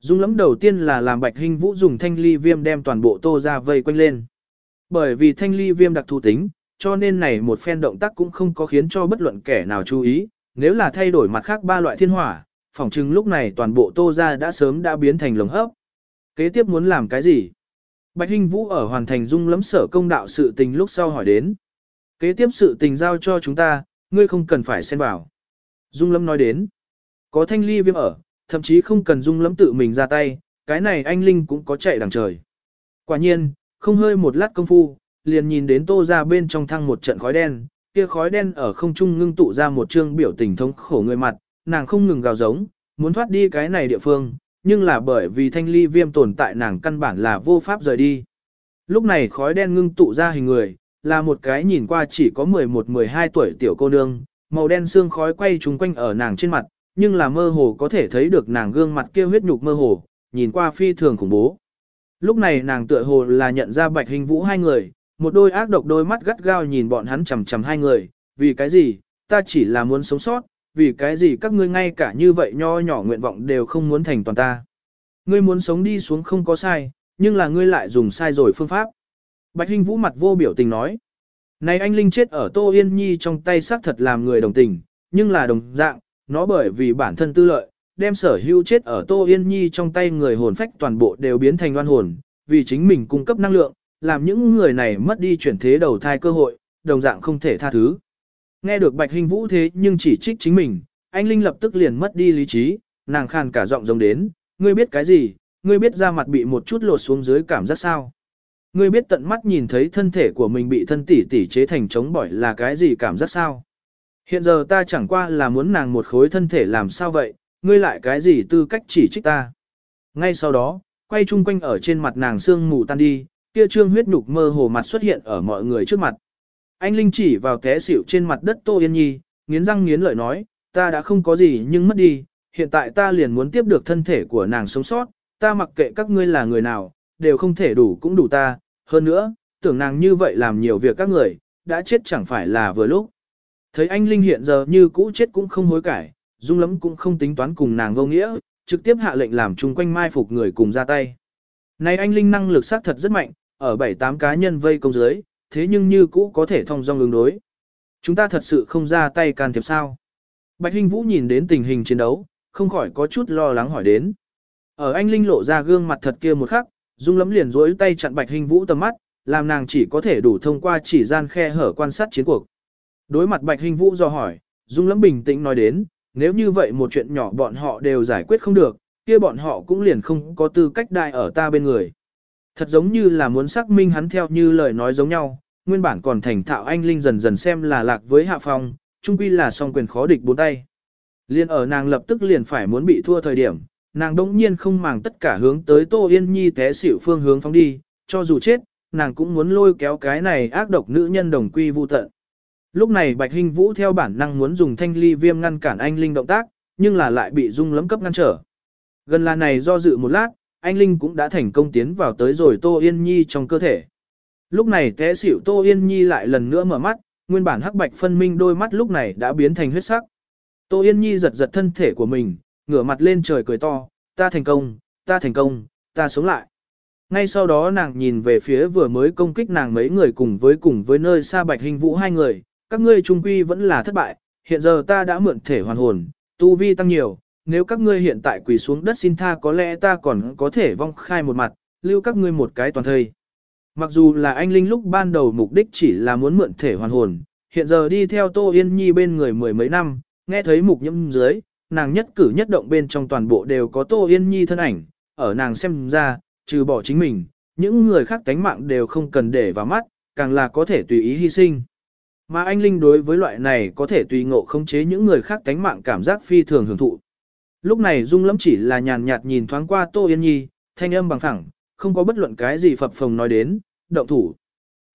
Dung lắm đầu tiên là làm Bạch Hình Vũ dùng thanh ly viêm đem toàn bộ tô ra vây quanh lên. Bởi vì thanh ly viêm đặc thù tính, cho nên này một phen động tác cũng không có khiến cho bất luận kẻ nào chú ý, nếu là thay đổi mặt khác ba loại thiên hỏa, phỏng chừng lúc này toàn bộ tô ra đã sớm đã biến thành lồng hấp. Kế tiếp muốn làm cái gì? Bạch Hinh Vũ ở hoàn thành dung lắm sở công đạo sự tình lúc sau hỏi đến. Kế tiếp sự tình giao cho chúng ta, ngươi không cần phải xen vào. Dung lấm nói đến. Có thanh ly viêm ở, thậm chí không cần dung lắm tự mình ra tay, cái này anh Linh cũng có chạy đằng trời. Quả nhiên, không hơi một lát công phu, liền nhìn đến tô ra bên trong thăng một trận khói đen, kia khói đen ở không trung ngưng tụ ra một trương biểu tình thống khổ người mặt, nàng không ngừng gào giống, muốn thoát đi cái này địa phương, nhưng là bởi vì thanh ly viêm tồn tại nàng căn bản là vô pháp rời đi. Lúc này khói đen ngưng tụ ra hình người, là một cái nhìn qua chỉ có 11-12 tuổi tiểu cô nương, màu đen xương khói quay trúng quanh ở nàng trên mặt, nhưng là mơ hồ có thể thấy được nàng gương mặt kia huyết nhục mơ hồ, nhìn qua phi thường khủng bố. Lúc này nàng tựa hồ là nhận ra bạch hình vũ hai người, một đôi ác độc đôi mắt gắt gao nhìn bọn hắn chằm chằm hai người, vì cái gì, ta chỉ là muốn sống sót, vì cái gì các ngươi ngay cả như vậy nho nhỏ nguyện vọng đều không muốn thành toàn ta. Ngươi muốn sống đi xuống không có sai, nhưng là ngươi lại dùng sai rồi phương pháp. Bạch hình Vũ mặt vô biểu tình nói. Này anh Linh chết ở Tô Yên Nhi trong tay xác thật làm người đồng tình, nhưng là đồng dạng, nó bởi vì bản thân tư lợi, đem sở hữu chết ở Tô Yên Nhi trong tay người hồn phách toàn bộ đều biến thành oan hồn, vì chính mình cung cấp năng lượng, làm những người này mất đi chuyển thế đầu thai cơ hội, đồng dạng không thể tha thứ. Nghe được Bạch Hình Vũ thế nhưng chỉ trích chính mình, anh Linh lập tức liền mất đi lý trí, nàng khàn cả giọng giống đến, ngươi biết cái gì, ngươi biết da mặt bị một chút lột xuống dưới cảm giác sao. Ngươi biết tận mắt nhìn thấy thân thể của mình bị thân tỷ tỷ chế thành chống bỏi là cái gì cảm giác sao. Hiện giờ ta chẳng qua là muốn nàng một khối thân thể làm sao vậy, ngươi lại cái gì tư cách chỉ trích ta. Ngay sau đó, quay chung quanh ở trên mặt nàng sương mù tan đi, kia trương huyết nhục mơ hồ mặt xuất hiện ở mọi người trước mặt. Anh Linh chỉ vào té xỉu trên mặt đất Tô Yên Nhi, nghiến răng nghiến lợi nói, ta đã không có gì nhưng mất đi, hiện tại ta liền muốn tiếp được thân thể của nàng sống sót, ta mặc kệ các ngươi là người nào, đều không thể đủ cũng đủ ta, hơn nữa, tưởng nàng như vậy làm nhiều việc các người, đã chết chẳng phải là vừa lúc. Thấy anh Linh hiện giờ như cũ chết cũng không hối cải, Dung lắm cũng không tính toán cùng nàng vô nghĩa, trực tiếp hạ lệnh làm chung quanh mai phục người cùng ra tay. Này anh Linh năng lực sát thật rất mạnh, ở 7-8 cá nhân vây công dưới, thế nhưng như cũ có thể thông dong ứng đối. Chúng ta thật sự không ra tay can thiệp sao. Bạch Hinh Vũ nhìn đến tình hình chiến đấu, không khỏi có chút lo lắng hỏi đến. Ở anh Linh lộ ra gương mặt thật kia một khắc, Dung lắm liền rối tay chặn Bạch Hinh Vũ tầm mắt, làm nàng chỉ có thể đủ thông qua chỉ gian khe hở quan sát chiến cuộc. Đối mặt Bạch hình Vũ do hỏi, Dung lắm bình tĩnh nói đến, nếu như vậy một chuyện nhỏ bọn họ đều giải quyết không được, kia bọn họ cũng liền không có tư cách đại ở ta bên người. Thật giống như là muốn xác minh hắn theo như lời nói giống nhau, nguyên bản còn thành thạo anh linh dần dần xem là lạc với hạ phong, trung quy là song quyền khó địch bốn tay. Liên ở nàng lập tức liền phải muốn bị thua thời điểm, nàng đống nhiên không màng tất cả hướng tới Tô Yên Nhi té xỉu phương hướng phóng đi, cho dù chết, nàng cũng muốn lôi kéo cái này ác độc nữ nhân đồng quy vu tận. Lúc này Bạch Hinh Vũ theo bản năng muốn dùng thanh ly viêm ngăn cản anh Linh động tác, nhưng là lại bị dung lấm cấp ngăn trở. Gần là này do dự một lát, anh Linh cũng đã thành công tiến vào tới rồi Tô Yên Nhi trong cơ thể. Lúc này té xỉu Tô Yên Nhi lại lần nữa mở mắt, nguyên bản hắc bạch phân minh đôi mắt lúc này đã biến thành huyết sắc. Tô Yên Nhi giật giật thân thể của mình, ngửa mặt lên trời cười to, ta thành công, ta thành công, ta sống lại. Ngay sau đó nàng nhìn về phía vừa mới công kích nàng mấy người cùng với cùng với nơi xa bạch hình vũ hai người, các ngươi trung quy vẫn là thất bại, hiện giờ ta đã mượn thể hoàn hồn, tu vi tăng nhiều, nếu các ngươi hiện tại quỳ xuống đất xin tha có lẽ ta còn có thể vong khai một mặt, lưu các ngươi một cái toàn thây. Mặc dù là anh Linh lúc ban đầu mục đích chỉ là muốn mượn thể hoàn hồn, hiện giờ đi theo Tô Yên Nhi bên người mười mấy năm, nghe thấy mục nhâm dưới, nàng nhất cử nhất động bên trong toàn bộ đều có Tô Yên Nhi thân ảnh, ở nàng xem ra, trừ bỏ chính mình, những người khác tánh mạng đều không cần để vào mắt, càng là có thể tùy ý hy sinh. Mà anh Linh đối với loại này có thể tùy ngộ khống chế những người khác tánh mạng cảm giác phi thường hưởng thụ. Lúc này Dung Lâm chỉ là nhàn nhạt nhìn thoáng qua Tô Yên Nhi, thanh âm bằng thẳng, không có bất luận cái gì phập phồng nói đến, động thủ.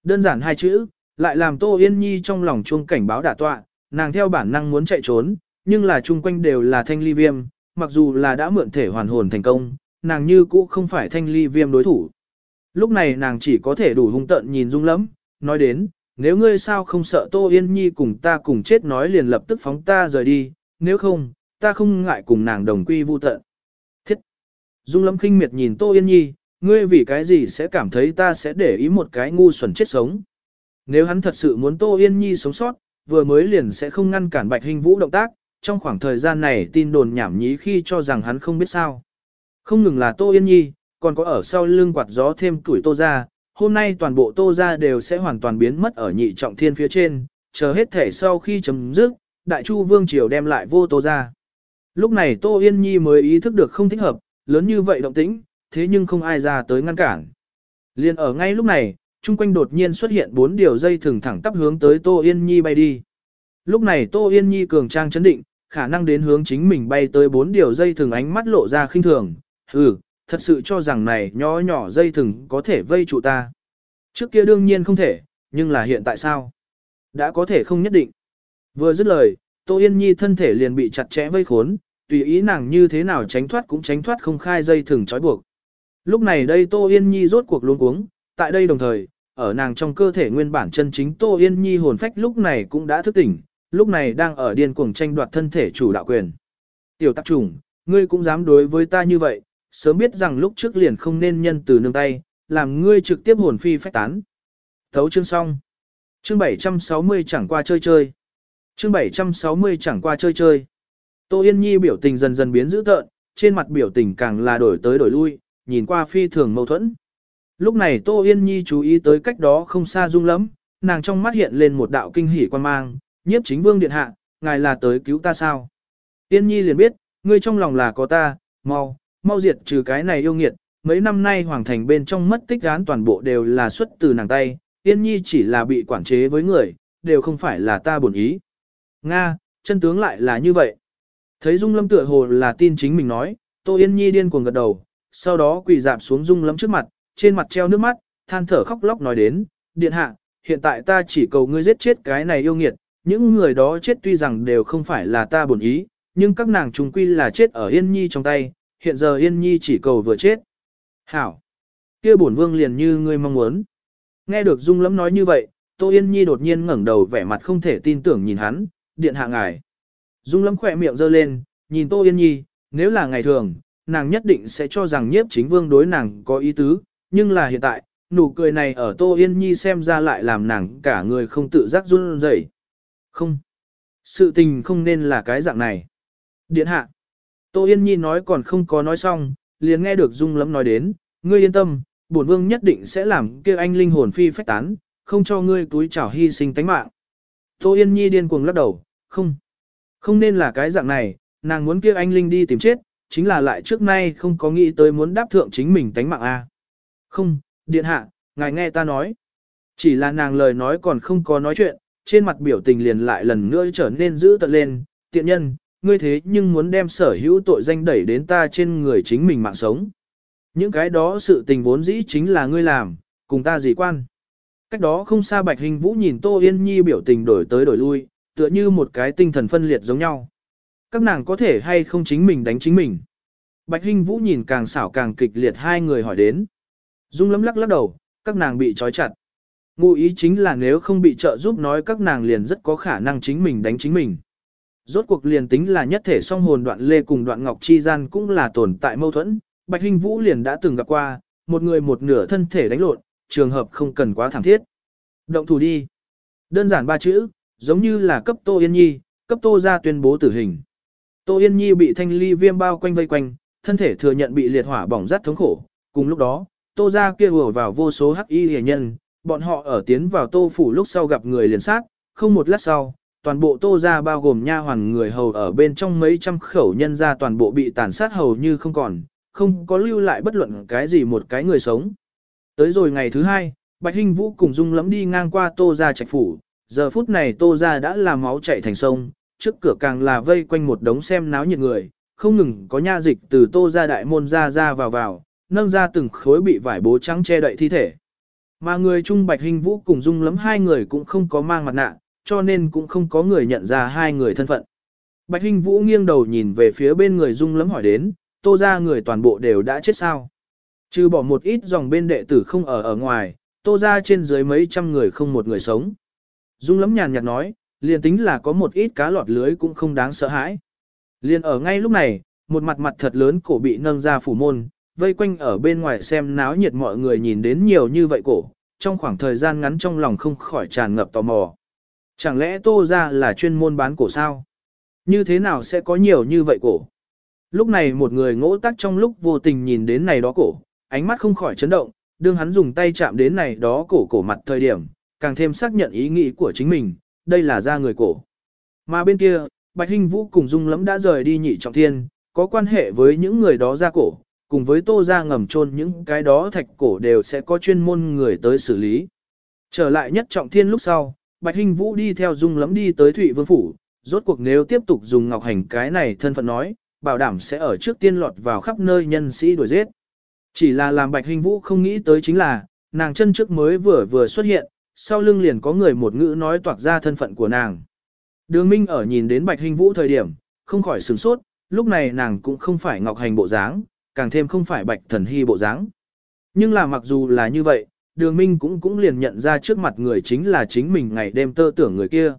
Đơn giản hai chữ, lại làm Tô Yên Nhi trong lòng chuông cảnh báo đả tọa, nàng theo bản năng muốn chạy trốn, nhưng là chung quanh đều là thanh ly viêm, mặc dù là đã mượn thể hoàn hồn thành công, nàng như cũ không phải thanh ly viêm đối thủ. Lúc này nàng chỉ có thể đủ hung tận nhìn Dung Lâm, nói đến, nếu ngươi sao không sợ Tô Yên Nhi cùng ta cùng chết nói liền lập tức phóng ta rời đi, nếu không, ta không ngại cùng nàng đồng quy vu tận. Thiết! Dung lâm khinh miệt nhìn Tô Yên Nhi, ngươi vì cái gì sẽ cảm thấy ta sẽ để ý một cái ngu xuẩn chết sống. Nếu hắn thật sự muốn Tô Yên Nhi sống sót, vừa mới liền sẽ không ngăn cản Bạch Hình Vũ động tác, trong khoảng thời gian này tin đồn nhảm nhí khi cho rằng hắn không biết sao. Không ngừng là Tô Yên Nhi, còn có ở sau lưng quạt gió thêm tuổi Tô ra, hôm nay toàn bộ Tô ra đều sẽ hoàn toàn biến mất ở nhị trọng thiên phía trên, chờ hết thể sau khi chấm dứt, Đại Chu Vương Triều đem lại vô Tô ra. Lúc này Tô Yên Nhi mới ý thức được không thích hợp, lớn như vậy động tĩnh, thế nhưng không ai ra tới ngăn cản. Liên ở ngay lúc này, chung quanh đột nhiên xuất hiện bốn điều dây thừng thẳng tắp hướng tới Tô Yên Nhi bay đi. Lúc này Tô Yên Nhi cường trang chấn định, khả năng đến hướng chính mình bay tới bốn điều dây thừng ánh mắt lộ ra khinh thường. Ừ, thật sự cho rằng này nhỏ nhỏ dây thừng có thể vây trụ ta. Trước kia đương nhiên không thể, nhưng là hiện tại sao? Đã có thể không nhất định. Vừa dứt lời, Tô Yên Nhi thân thể liền bị chặt chẽ vây khốn, tùy ý nàng như thế nào tránh thoát cũng tránh thoát không khai dây thừng trói buộc. Lúc này đây Tô Yên Nhi rốt cuộc luống cuống, tại đây đồng thời, ở nàng trong cơ thể nguyên bản chân chính Tô Yên Nhi hồn phách lúc này cũng đã thức tỉnh, lúc này đang ở điên cuồng tranh đoạt thân thể chủ đạo quyền. Tiểu tạp trùng, ngươi cũng dám đối với ta như vậy, sớm biết rằng lúc trước liền không nên nhân từ nương tay, làm ngươi trực tiếp hồn phi phách tán. Thấu chương xong. Chương 760 chẳng qua chơi chơi. Chương 760 chẳng qua chơi chơi. Tô Yên Nhi biểu tình dần dần biến dữ tợn, trên mặt biểu tình càng là đổi tới đổi lui, nhìn qua phi thường mâu thuẫn. Lúc này Tô Yên Nhi chú ý tới cách đó không xa dung lắm, nàng trong mắt hiện lên một đạo kinh hỉ quan mang, nhiếp chính vương điện hạ, ngài là tới cứu ta sao? Yên Nhi liền biết, ngươi trong lòng là có ta, mau, mau diệt trừ cái này yêu nghiệt, mấy năm nay hoàng thành bên trong mất tích án toàn bộ đều là xuất từ nàng tay, Yên Nhi chỉ là bị quản chế với người, đều không phải là ta bổn ý. Nga, chân tướng lại là như vậy. Thấy Dung Lâm tựa hồ là tin chính mình nói, Tô Yên Nhi điên cuồng gật đầu, sau đó quỳ dạp xuống Dung Lâm trước mặt, trên mặt treo nước mắt, than thở khóc lóc nói đến, điện hạ, hiện tại ta chỉ cầu ngươi giết chết cái này yêu nghiệt, những người đó chết tuy rằng đều không phải là ta bổn ý, nhưng các nàng trùng quy là chết ở Yên Nhi trong tay, hiện giờ Yên Nhi chỉ cầu vừa chết. Hảo! kia bổn vương liền như ngươi mong muốn. Nghe được Dung Lâm nói như vậy, Tô Yên Nhi đột nhiên ngẩng đầu vẻ mặt không thể tin tưởng nhìn hắn, điện hạ ngài. Dung Lâm khỏe miệng giơ lên, nhìn Tô Yên Nhi, nếu là ngày thường, nàng nhất định sẽ cho rằng nhiếp chính vương đối nàng có ý tứ, nhưng là hiện tại, nụ cười này ở Tô Yên Nhi xem ra lại làm nàng cả người không tự giác run rẩy. Không. Sự tình không nên là cái dạng này. Điện hạ. Tô Yên Nhi nói còn không có nói xong, liền nghe được Dung Lâm nói đến, ngươi yên tâm, bổn vương nhất định sẽ làm kia anh linh hồn phi phách tán, không cho ngươi túi chảo hy sinh tánh mạng. Tô Yên Nhi điên cuồng lắc đầu, không. Không nên là cái dạng này, nàng muốn kia anh Linh đi tìm chết, chính là lại trước nay không có nghĩ tới muốn đáp thượng chính mình tánh mạng A. Không, điện hạ, ngài nghe ta nói. Chỉ là nàng lời nói còn không có nói chuyện, trên mặt biểu tình liền lại lần nữa trở nên dữ tận lên, tiện nhân, ngươi thế nhưng muốn đem sở hữu tội danh đẩy đến ta trên người chính mình mạng sống. Những cái đó sự tình vốn dĩ chính là ngươi làm, cùng ta gì quan. Cách đó không xa Bạch Hình Vũ nhìn Tô Yên Nhi biểu tình đổi tới đổi lui, tựa như một cái tinh thần phân liệt giống nhau. Các nàng có thể hay không chính mình đánh chính mình. Bạch hình Vũ nhìn càng xảo càng kịch liệt hai người hỏi đến. Dung lấm lắc lắc đầu, các nàng bị trói chặt. Ngụ ý chính là nếu không bị trợ giúp nói các nàng liền rất có khả năng chính mình đánh chính mình. Rốt cuộc liền tính là nhất thể song hồn đoạn lê cùng đoạn ngọc chi gian cũng là tồn tại mâu thuẫn. Bạch Hinh Vũ liền đã từng gặp qua, một người một nửa thân thể đánh lộn, trường hợp không cần quá thảm thiết. Động thủ đi. Đơn giản ba chữ, giống như là cấp Tô Yên Nhi, cấp Tô ra tuyên bố tử hình. Tô Yên Nhi bị thanh ly viêm bao quanh vây quanh, thân thể thừa nhận bị liệt hỏa bỏng rất thống khổ. Cùng lúc đó, Tô ra kia vừa vào vô số hắc y hề nhân, bọn họ ở tiến vào Tô phủ lúc sau gặp người liền sát, không một lát sau, toàn bộ Tô ra bao gồm nha hoàn người hầu ở bên trong mấy trăm khẩu nhân ra toàn bộ bị tàn sát hầu như không còn, không có lưu lại bất luận cái gì một cái người sống. Tới rồi ngày thứ hai, Bạch Hinh Vũ cùng Dung lẫm đi ngang qua Tô ra trạch phủ, giờ phút này Tô ra đã làm máu chảy thành sông, trước cửa càng là vây quanh một đống xem náo nhiệt người, không ngừng có nha dịch từ Tô ra đại môn ra ra vào vào, nâng ra từng khối bị vải bố trắng che đậy thi thể. Mà người Trung Bạch Hình Vũ cùng Dung lắm hai người cũng không có mang mặt nạ, cho nên cũng không có người nhận ra hai người thân phận. Bạch Hinh Vũ nghiêng đầu nhìn về phía bên người Dung lắm hỏi đến, Tô ra người toàn bộ đều đã chết sao. Trừ bỏ một ít dòng bên đệ tử không ở ở ngoài, Tô ra trên dưới mấy trăm người không một người sống. Dung lắm nhàn nhạt nói, liền tính là có một ít cá lọt lưới cũng không đáng sợ hãi. Liền ở ngay lúc này, một mặt mặt thật lớn cổ bị nâng ra phủ môn, vây quanh ở bên ngoài xem náo nhiệt mọi người nhìn đến nhiều như vậy cổ, trong khoảng thời gian ngắn trong lòng không khỏi tràn ngập tò mò. Chẳng lẽ tô ra là chuyên môn bán cổ sao? Như thế nào sẽ có nhiều như vậy cổ? Lúc này một người ngỗ tắc trong lúc vô tình nhìn đến này đó cổ, ánh mắt không khỏi chấn động, đương hắn dùng tay chạm đến này đó cổ cổ mặt thời điểm, càng thêm xác nhận ý nghĩ của chính mình, đây là da người cổ. Mà bên kia, Bạch Hinh Vũ cùng Dung Lẫm đã rời đi nhị trọng thiên, có quan hệ với những người đó ra cổ, cùng với tô ra ngầm chôn những cái đó thạch cổ đều sẽ có chuyên môn người tới xử lý. Trở lại nhất trọng thiên lúc sau, Bạch Hinh Vũ đi theo Dung Lẫm đi tới Thụy Vương Phủ, rốt cuộc nếu tiếp tục dùng Ngọc Hành cái này thân phận nói, bảo đảm sẽ ở trước tiên lọt vào khắp nơi nhân sĩ đuổi giết. Chỉ là làm Bạch Hinh Vũ không nghĩ tới chính là, nàng chân trước mới vừa vừa xuất hiện, sau lưng liền có người một ngữ nói toạc ra thân phận của nàng. Đường Minh ở nhìn đến Bạch Hinh Vũ thời điểm, không khỏi sửng sốt, lúc này nàng cũng không phải Ngọc Hành bộ dáng, càng thêm không phải Bạch Thần Hy bộ dáng. Nhưng là mặc dù là như vậy, Đường Minh cũng cũng liền nhận ra trước mặt người chính là chính mình ngày đêm tơ tưởng người kia.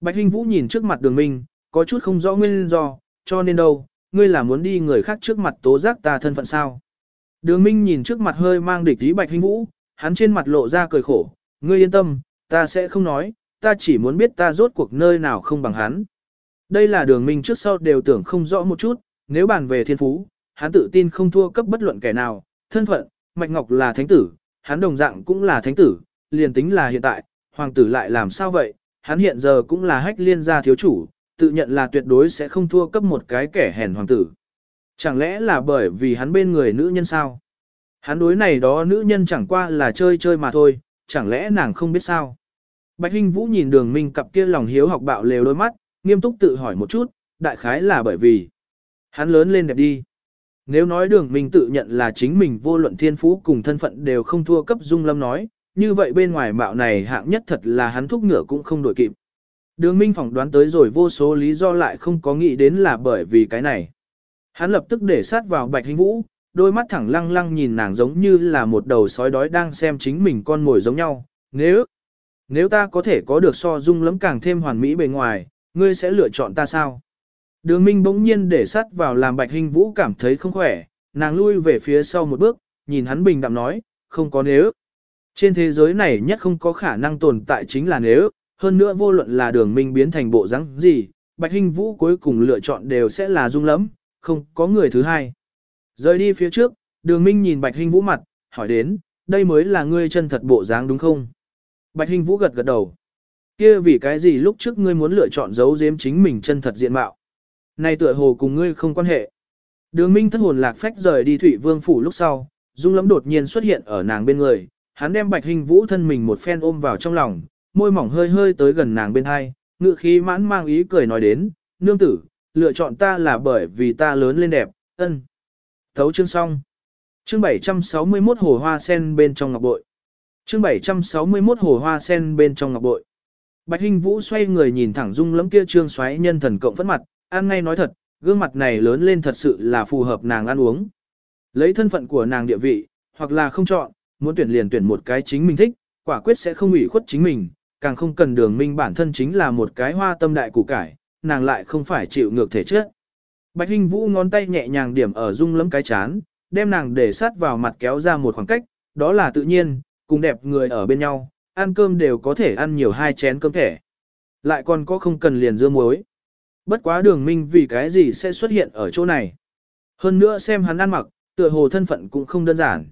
Bạch Hinh Vũ nhìn trước mặt Đường Minh, có chút không rõ nguyên do, cho nên đâu, ngươi là muốn đi người khác trước mặt tố giác ta thân phận sao. Đường Minh nhìn trước mặt hơi mang địch ý Bạch Hinh Vũ, hắn trên mặt lộ ra cười khổ, ngươi yên tâm, ta sẽ không nói, ta chỉ muốn biết ta rốt cuộc nơi nào không bằng hắn. Đây là đường Minh trước sau đều tưởng không rõ một chút, nếu bàn về thiên phú, hắn tự tin không thua cấp bất luận kẻ nào, thân phận, Mạch Ngọc là thánh tử, hắn đồng dạng cũng là thánh tử, liền tính là hiện tại, hoàng tử lại làm sao vậy, hắn hiện giờ cũng là hách liên gia thiếu chủ, tự nhận là tuyệt đối sẽ không thua cấp một cái kẻ hèn hoàng tử. Chẳng lẽ là bởi vì hắn bên người nữ nhân sao? Hắn đối này đó nữ nhân chẳng qua là chơi chơi mà thôi, chẳng lẽ nàng không biết sao? Bạch Hinh Vũ nhìn đường minh cặp kia lòng hiếu học bạo lều đôi mắt, nghiêm túc tự hỏi một chút, đại khái là bởi vì hắn lớn lên đẹp đi. Nếu nói đường minh tự nhận là chính mình vô luận thiên phú cùng thân phận đều không thua cấp dung lâm nói, như vậy bên ngoài mạo này hạng nhất thật là hắn thúc ngựa cũng không đổi kịp. Đường minh phỏng đoán tới rồi vô số lý do lại không có nghĩ đến là bởi vì cái này. Hắn lập tức để sát vào bạch hình vũ, đôi mắt thẳng lăng lăng nhìn nàng giống như là một đầu sói đói đang xem chính mình con mồi giống nhau. Nếu, nếu ta có thể có được so dung lắm càng thêm hoàn mỹ bề ngoài, ngươi sẽ lựa chọn ta sao? Đường Minh bỗng nhiên để sát vào làm Bạch Hình Vũ cảm thấy không khỏe, nàng lui về phía sau một bước, nhìn hắn bình đạm nói, không có nếu. Trên thế giới này nhất không có khả năng tồn tại chính là nếu, hơn nữa vô luận là đường Minh biến thành bộ rắn gì, Bạch Hình Vũ cuối cùng lựa chọn đều sẽ là dung lắm, không có người thứ hai. Rời đi phía trước, đường Minh nhìn Bạch Hình Vũ mặt, hỏi đến, đây mới là ngươi chân thật bộ dáng đúng không? Bạch Hình Vũ gật gật đầu. Kia vì cái gì lúc trước ngươi muốn lựa chọn giấu giếm chính mình chân thật diện mạo? Này tựa hồ cùng ngươi không quan hệ. Đường Minh thất hồn lạc phách rời đi Thụy Vương phủ lúc sau, Dung Lâm đột nhiên xuất hiện ở nàng bên người, hắn đem Bạch Hình Vũ thân mình một phen ôm vào trong lòng, môi mỏng hơi hơi tới gần nàng bên hai, ngự khí mãn mang ý cười nói đến, nương tử, lựa chọn ta là bởi vì ta lớn lên đẹp, ân. Thấu chương xong. Chương 761 hồ hoa sen bên trong ngọc bội. Chương 761 hồ hoa sen bên trong ngọc bội. Bạch hình Vũ xoay người nhìn thẳng Dung Lâm kia trương xoáy nhân thần cộng phất mặt, ăn ngay nói thật, gương mặt này lớn lên thật sự là phù hợp nàng ăn uống. Lấy thân phận của nàng địa vị, hoặc là không chọn, muốn tuyển liền tuyển một cái chính mình thích, quả quyết sẽ không ủy khuất chính mình, càng không cần đường minh bản thân chính là một cái hoa tâm đại củ cải, nàng lại không phải chịu ngược thể chất. Bạch Hinh Vũ ngón tay nhẹ nhàng điểm ở dung lấm cái chán, đem nàng để sát vào mặt kéo ra một khoảng cách, đó là tự nhiên, cùng đẹp người ở bên nhau, ăn cơm đều có thể ăn nhiều hai chén cơm thẻ. Lại còn có không cần liền dưa muối. Bất quá đường minh vì cái gì sẽ xuất hiện ở chỗ này. Hơn nữa xem hắn ăn mặc, tựa hồ thân phận cũng không đơn giản.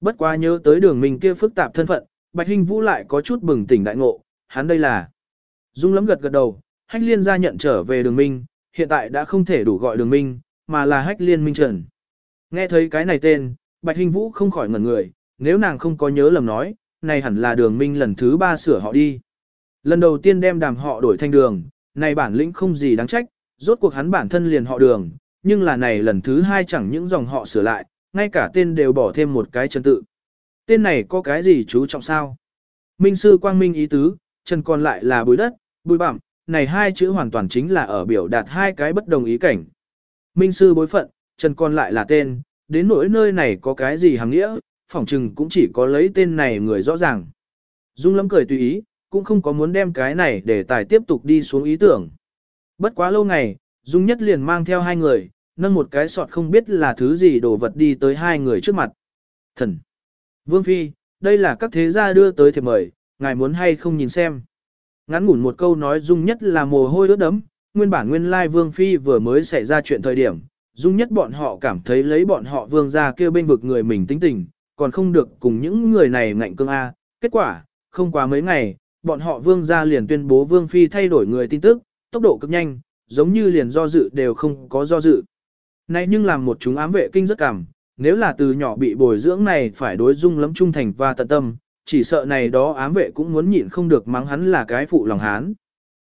Bất quá nhớ tới đường minh kia phức tạp thân phận, Bạch Hinh Vũ lại có chút bừng tỉnh đại ngộ, hắn đây là. Dung lắm gật gật đầu, Hách Liên gia nhận trở về đường minh, hiện tại đã không thể đủ gọi đường minh, mà là Hách Liên Minh Trần. Nghe thấy cái này tên, Bạch Hinh Vũ không khỏi ngẩn người, nếu nàng không có nhớ lầm nói, này hẳn là đường minh lần thứ ba sửa họ đi. Lần đầu tiên đem đàm họ đổi thành đường, này bản lĩnh không gì đáng trách, rốt cuộc hắn bản thân liền họ đường, nhưng là này lần thứ hai chẳng những dòng họ sửa lại, ngay cả tên đều bỏ thêm một cái chân tự. Tên này có cái gì chú trọng sao? Minh sư quang minh ý tứ, chân còn lại là bụi đất, bụi bặm, này hai chữ hoàn toàn chính là ở biểu đạt hai cái bất đồng ý cảnh. Minh sư bối phận, chân còn lại là tên, đến nỗi nơi này có cái gì hàng nghĩa, phỏng chừng cũng chỉ có lấy tên này người rõ ràng. Dung lắm cười tùy ý, cũng không có muốn đem cái này để tài tiếp tục đi xuống ý tưởng. Bất quá lâu ngày, Dung Nhất liền mang theo hai người, nâng một cái sọt không biết là thứ gì đổ vật đi tới hai người trước mặt. Thần! Vương Phi, đây là các thế gia đưa tới thiệp mời, ngài muốn hay không nhìn xem. Ngắn ngủn một câu nói Dung Nhất là mồ hôi ướt đấm, nguyên bản nguyên lai vương phi vừa mới xảy ra chuyện thời điểm, dung nhất bọn họ cảm thấy lấy bọn họ vương ra kêu bên vực người mình tính tình, còn không được cùng những người này ngạnh cương A. Kết quả, không quá mấy ngày, bọn họ vương gia liền tuyên bố vương phi thay đổi người tin tức, tốc độ cực nhanh, giống như liền do dự đều không có do dự. Này nhưng làm một chúng ám vệ kinh rất cảm, nếu là từ nhỏ bị bồi dưỡng này phải đối dung lắm trung thành và tận tâm, chỉ sợ này đó ám vệ cũng muốn nhịn không được mắng hắn là cái phụ lòng hán.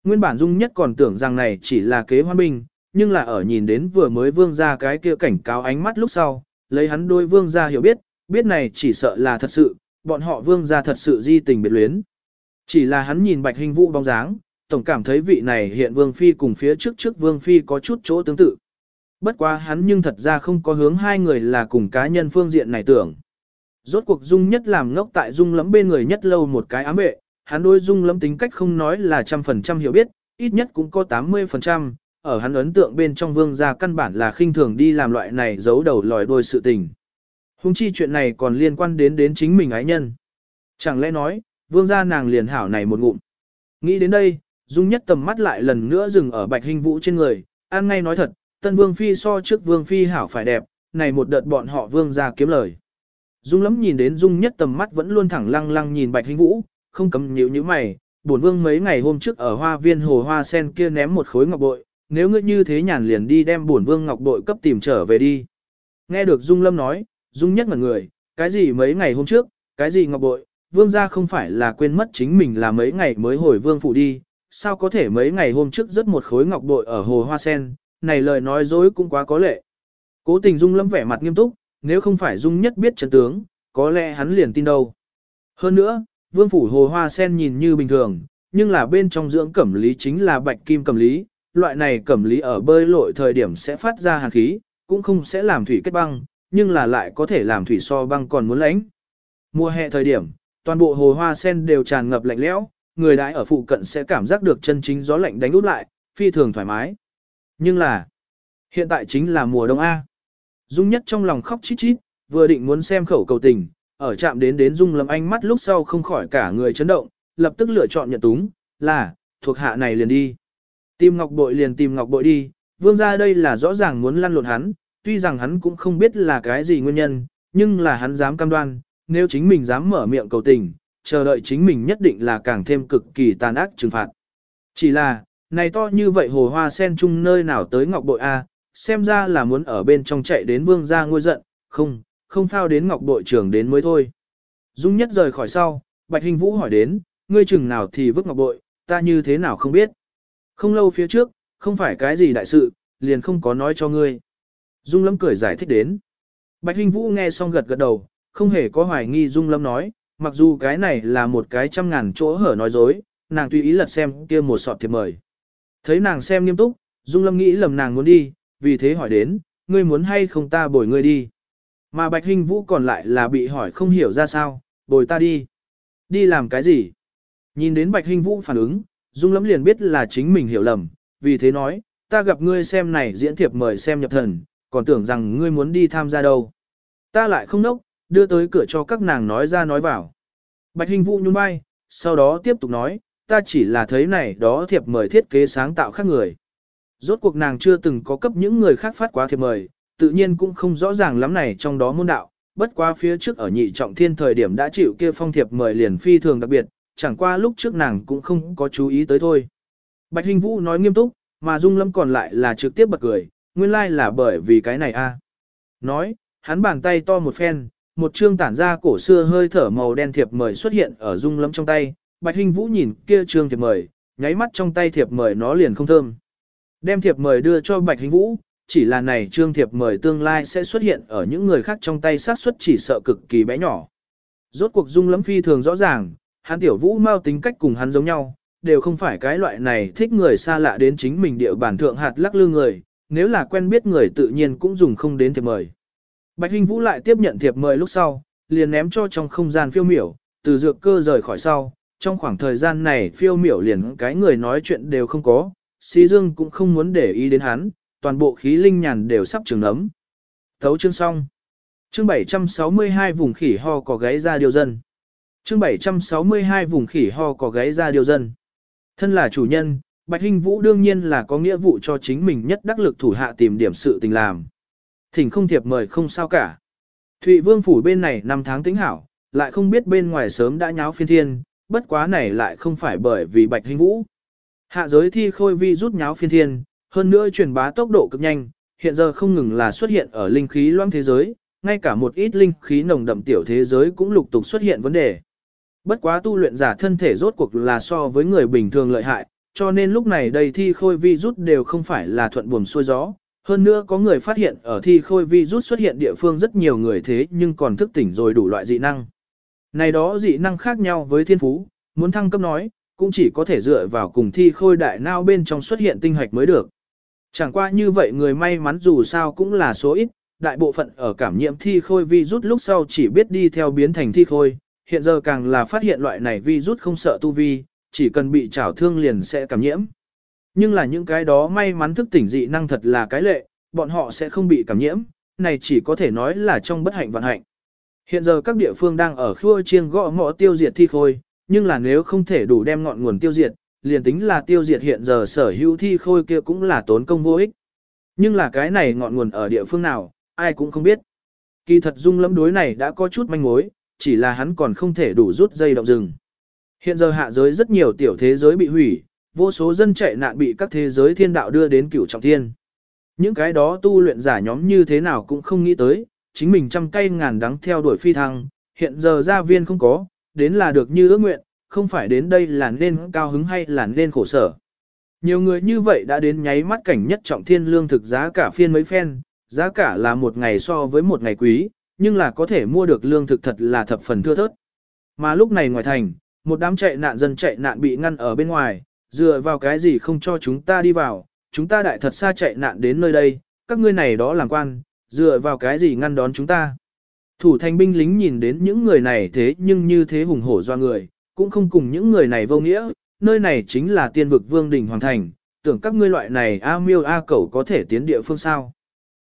Nguyên bản dung nhất còn tưởng rằng này chỉ là kế hoan binh, nhưng là ở nhìn đến vừa mới vương ra cái kia cảnh cáo ánh mắt lúc sau, lấy hắn đôi vương ra hiểu biết, biết này chỉ sợ là thật sự, bọn họ vương ra thật sự di tình biệt luyến. Chỉ là hắn nhìn bạch hình vũ bóng dáng, tổng cảm thấy vị này hiện vương phi cùng phía trước trước vương phi có chút chỗ tương tự. Bất quá hắn nhưng thật ra không có hướng hai người là cùng cá nhân phương diện này tưởng. Rốt cuộc Dung nhất làm ngốc tại Dung lắm bên người nhất lâu một cái ám vệ, hắn đối Dung lắm tính cách không nói là trăm phần trăm hiểu biết, ít nhất cũng có 80%, ở hắn ấn tượng bên trong vương gia căn bản là khinh thường đi làm loại này giấu đầu lòi đuôi sự tình. Hùng chi chuyện này còn liên quan đến đến chính mình ái nhân. Chẳng lẽ nói, vương gia nàng liền hảo này một ngụm. Nghĩ đến đây, Dung nhất tầm mắt lại lần nữa dừng ở bạch hình vũ trên người, an ngay nói thật, tân vương phi so trước vương phi hảo phải đẹp, này một đợt bọn họ vương gia kiếm lời. Dung lắm nhìn đến Dung nhất tầm mắt vẫn luôn thẳng lăng lăng nhìn bạch hình vũ, không cấm nhíu như mày, bổn vương mấy ngày hôm trước ở hoa viên hồ hoa sen kia ném một khối ngọc bội, nếu ngươi như thế nhàn liền đi đem bổn vương ngọc bội cấp tìm trở về đi. Nghe được Dung lâm nói, Dung nhất ngẩn người, cái gì mấy ngày hôm trước, cái gì ngọc bội, vương gia không phải là quên mất chính mình là mấy ngày mới hồi vương phủ đi, sao có thể mấy ngày hôm trước rất một khối ngọc bội ở hồ hoa sen, này lời nói dối cũng quá có lệ. Cố tình Dung lâm vẻ mặt nghiêm túc, nếu không phải Dung nhất biết chân tướng, có lẽ hắn liền tin đâu. Hơn nữa, vương phủ hồ hoa sen nhìn như bình thường, nhưng là bên trong dưỡng cẩm lý chính là bạch kim cẩm lý, loại này cẩm lý ở bơi lội thời điểm sẽ phát ra hàn khí, cũng không sẽ làm thủy kết băng, nhưng là lại có thể làm thủy so băng còn muốn lánh. Mùa hè thời điểm, toàn bộ hồ hoa sen đều tràn ngập lạnh lẽo, người đãi ở phụ cận sẽ cảm giác được chân chính gió lạnh đánh út lại, phi thường thoải mái. Nhưng là, hiện tại chính là mùa đông A. Dung nhất trong lòng khóc chít chít, vừa định muốn xem khẩu cầu tình, ở chạm đến đến Dung lâm anh mắt lúc sau không khỏi cả người chấn động, lập tức lựa chọn nhận túng, là, thuộc hạ này liền đi. Tìm ngọc bội liền tìm ngọc bội đi, vương gia đây là rõ ràng muốn lăn lộn hắn, tuy rằng hắn cũng không biết là cái gì nguyên nhân, nhưng là hắn dám cam đoan, nếu chính mình dám mở miệng cầu tình, chờ đợi chính mình nhất định là càng thêm cực kỳ tàn ác trừng phạt. Chỉ là, này to như vậy hồ hoa sen chung nơi nào tới ngọc bội A, xem ra là muốn ở bên trong chạy đến vương gia ngôi giận, không, không phao đến ngọc bội trưởng đến mới thôi. Dung nhất rời khỏi sau, Bạch Hình Vũ hỏi đến, ngươi chừng nào thì vứt ngọc bội, ta như thế nào không biết. Không lâu phía trước, không phải cái gì đại sự, liền không có nói cho ngươi. Dung Lâm cười giải thích đến. Bạch Hình Vũ nghe xong gật gật đầu, không hề có hoài nghi Dung Lâm nói, mặc dù cái này là một cái trăm ngàn chỗ hở nói dối, nàng tùy ý lật xem kia một sọt thiệp mời. Thấy nàng xem nghiêm túc, Dung Lâm nghĩ lầm nàng muốn đi, vì thế hỏi đến, ngươi muốn hay không ta bồi ngươi đi. Mà Bạch Hình Vũ còn lại là bị hỏi không hiểu ra sao, bồi ta đi. Đi làm cái gì? Nhìn đến Bạch Hình Vũ phản ứng, Dung Lâm liền biết là chính mình hiểu lầm, vì thế nói, ta gặp ngươi xem này diễn thiệp mời xem nhập thần, còn tưởng rằng ngươi muốn đi tham gia đâu. Ta lại không nốc, đưa tới cửa cho các nàng nói ra nói vào. Bạch Hình Vũ nhún vai, sau đó tiếp tục nói, ta chỉ là thấy này đó thiệp mời thiết kế sáng tạo khác người. Rốt cuộc nàng chưa từng có cấp những người khác phát quá thiệp mời, tự nhiên cũng không rõ ràng lắm này trong đó môn đạo, bất qua phía trước ở nhị trọng thiên thời điểm đã chịu kia phong thiệp mời liền phi thường đặc biệt, chẳng qua lúc trước nàng cũng không có chú ý tới thôi. Bạch Hình Vũ nói nghiêm túc, mà Dung Lâm còn lại là trực tiếp bật cười, nguyên lai like là bởi vì cái này a. Nói, hắn bàn tay to một phen, một chương tản ra cổ xưa hơi thở màu đen thiệp mời xuất hiện ở Dung Lâm trong tay, Bạch hinh Vũ nhìn kia trương thiệp mời, nháy mắt trong tay thiệp mời nó liền không thơm. Đem thiệp mời đưa cho Bạch hinh Vũ, chỉ là này trương thiệp mời tương lai sẽ xuất hiện ở những người khác trong tay sát suất chỉ sợ cực kỳ bé nhỏ. Rốt cuộc Dung Lâm phi thường rõ ràng, hắn tiểu Vũ mau tính cách cùng hắn giống nhau, đều không phải cái loại này thích người xa lạ đến chính mình địa bản thượng hạt lắc lư người, nếu là quen biết người tự nhiên cũng dùng không đến thiệp mời. Bạch Hình Vũ lại tiếp nhận thiệp mời lúc sau, liền ném cho trong không gian phiêu miểu, từ dược cơ rời khỏi sau, trong khoảng thời gian này phiêu miểu liền cái người nói chuyện đều không có, Xí Dương cũng không muốn để ý đến hắn, toàn bộ khí linh nhàn đều sắp trường ấm. Thấu chương xong. Chương 762 vùng khỉ ho có gáy ra điều dân. Chương 762 vùng khỉ ho có gáy ra điều dân. Thân là chủ nhân, Bạch Hinh Vũ đương nhiên là có nghĩa vụ cho chính mình nhất đắc lực thủ hạ tìm điểm sự tình làm. Thỉnh không thiệp mời không sao cả. Thụy Vương phủ bên này năm tháng tính hảo, lại không biết bên ngoài sớm đã nháo phiên thiên, bất quá này lại không phải bởi vì Bạch Hinh Vũ. Hạ giới thi khôi vi rút nháo phiên thiên, hơn nữa truyền bá tốc độ cực nhanh, hiện giờ không ngừng là xuất hiện ở linh khí loãng thế giới, ngay cả một ít linh khí nồng đậm tiểu thế giới cũng lục tục xuất hiện vấn đề. Bất quá tu luyện giả thân thể rốt cuộc là so với người bình thường lợi hại, cho nên lúc này đây thi khôi vi rút đều không phải là thuận buồm xuôi gió. Hơn nữa có người phát hiện ở thi khôi vi rút xuất hiện địa phương rất nhiều người thế nhưng còn thức tỉnh rồi đủ loại dị năng. Này đó dị năng khác nhau với thiên phú, muốn thăng cấp nói, cũng chỉ có thể dựa vào cùng thi khôi đại nao bên trong xuất hiện tinh hoạch mới được. Chẳng qua như vậy người may mắn dù sao cũng là số ít, đại bộ phận ở cảm nhiễm thi khôi vi rút lúc sau chỉ biết đi theo biến thành thi khôi, hiện giờ càng là phát hiện loại này vi rút không sợ tu vi, chỉ cần bị trảo thương liền sẽ cảm nhiễm. Nhưng là những cái đó may mắn thức tỉnh dị năng thật là cái lệ, bọn họ sẽ không bị cảm nhiễm, này chỉ có thể nói là trong bất hạnh vận hạnh. Hiện giờ các địa phương đang ở khua chiêng gõ mõ tiêu diệt thi khôi, nhưng là nếu không thể đủ đem ngọn nguồn tiêu diệt, liền tính là tiêu diệt hiện giờ sở hữu thi khôi kia cũng là tốn công vô ích. Nhưng là cái này ngọn nguồn ở địa phương nào, ai cũng không biết. Kỳ thật dung lâm đối này đã có chút manh mối, chỉ là hắn còn không thể đủ rút dây động rừng. Hiện giờ hạ giới rất nhiều tiểu thế giới bị hủy, vô số dân chạy nạn bị các thế giới thiên đạo đưa đến cửu trọng thiên. Những cái đó tu luyện giả nhóm như thế nào cũng không nghĩ tới, chính mình trăm cây ngàn đắng theo đuổi phi thăng, hiện giờ gia viên không có, đến là được như ước nguyện, không phải đến đây là nên cao hứng hay là nên khổ sở. Nhiều người như vậy đã đến nháy mắt cảnh nhất trọng thiên lương thực giá cả phiên mấy phen, giá cả là một ngày so với một ngày quý, nhưng là có thể mua được lương thực thật là thập phần thưa thớt. Mà lúc này ngoài thành, một đám chạy nạn dân chạy nạn bị ngăn ở bên ngoài, dựa vào cái gì không cho chúng ta đi vào, chúng ta đại thật xa chạy nạn đến nơi đây, các ngươi này đó làm quan, dựa vào cái gì ngăn đón chúng ta. Thủ thành binh lính nhìn đến những người này thế nhưng như thế hùng hổ do người, cũng không cùng những người này vô nghĩa, nơi này chính là tiên vực vương đình hoàng thành, tưởng các ngươi loại này A miêu A cẩu có thể tiến địa phương sao.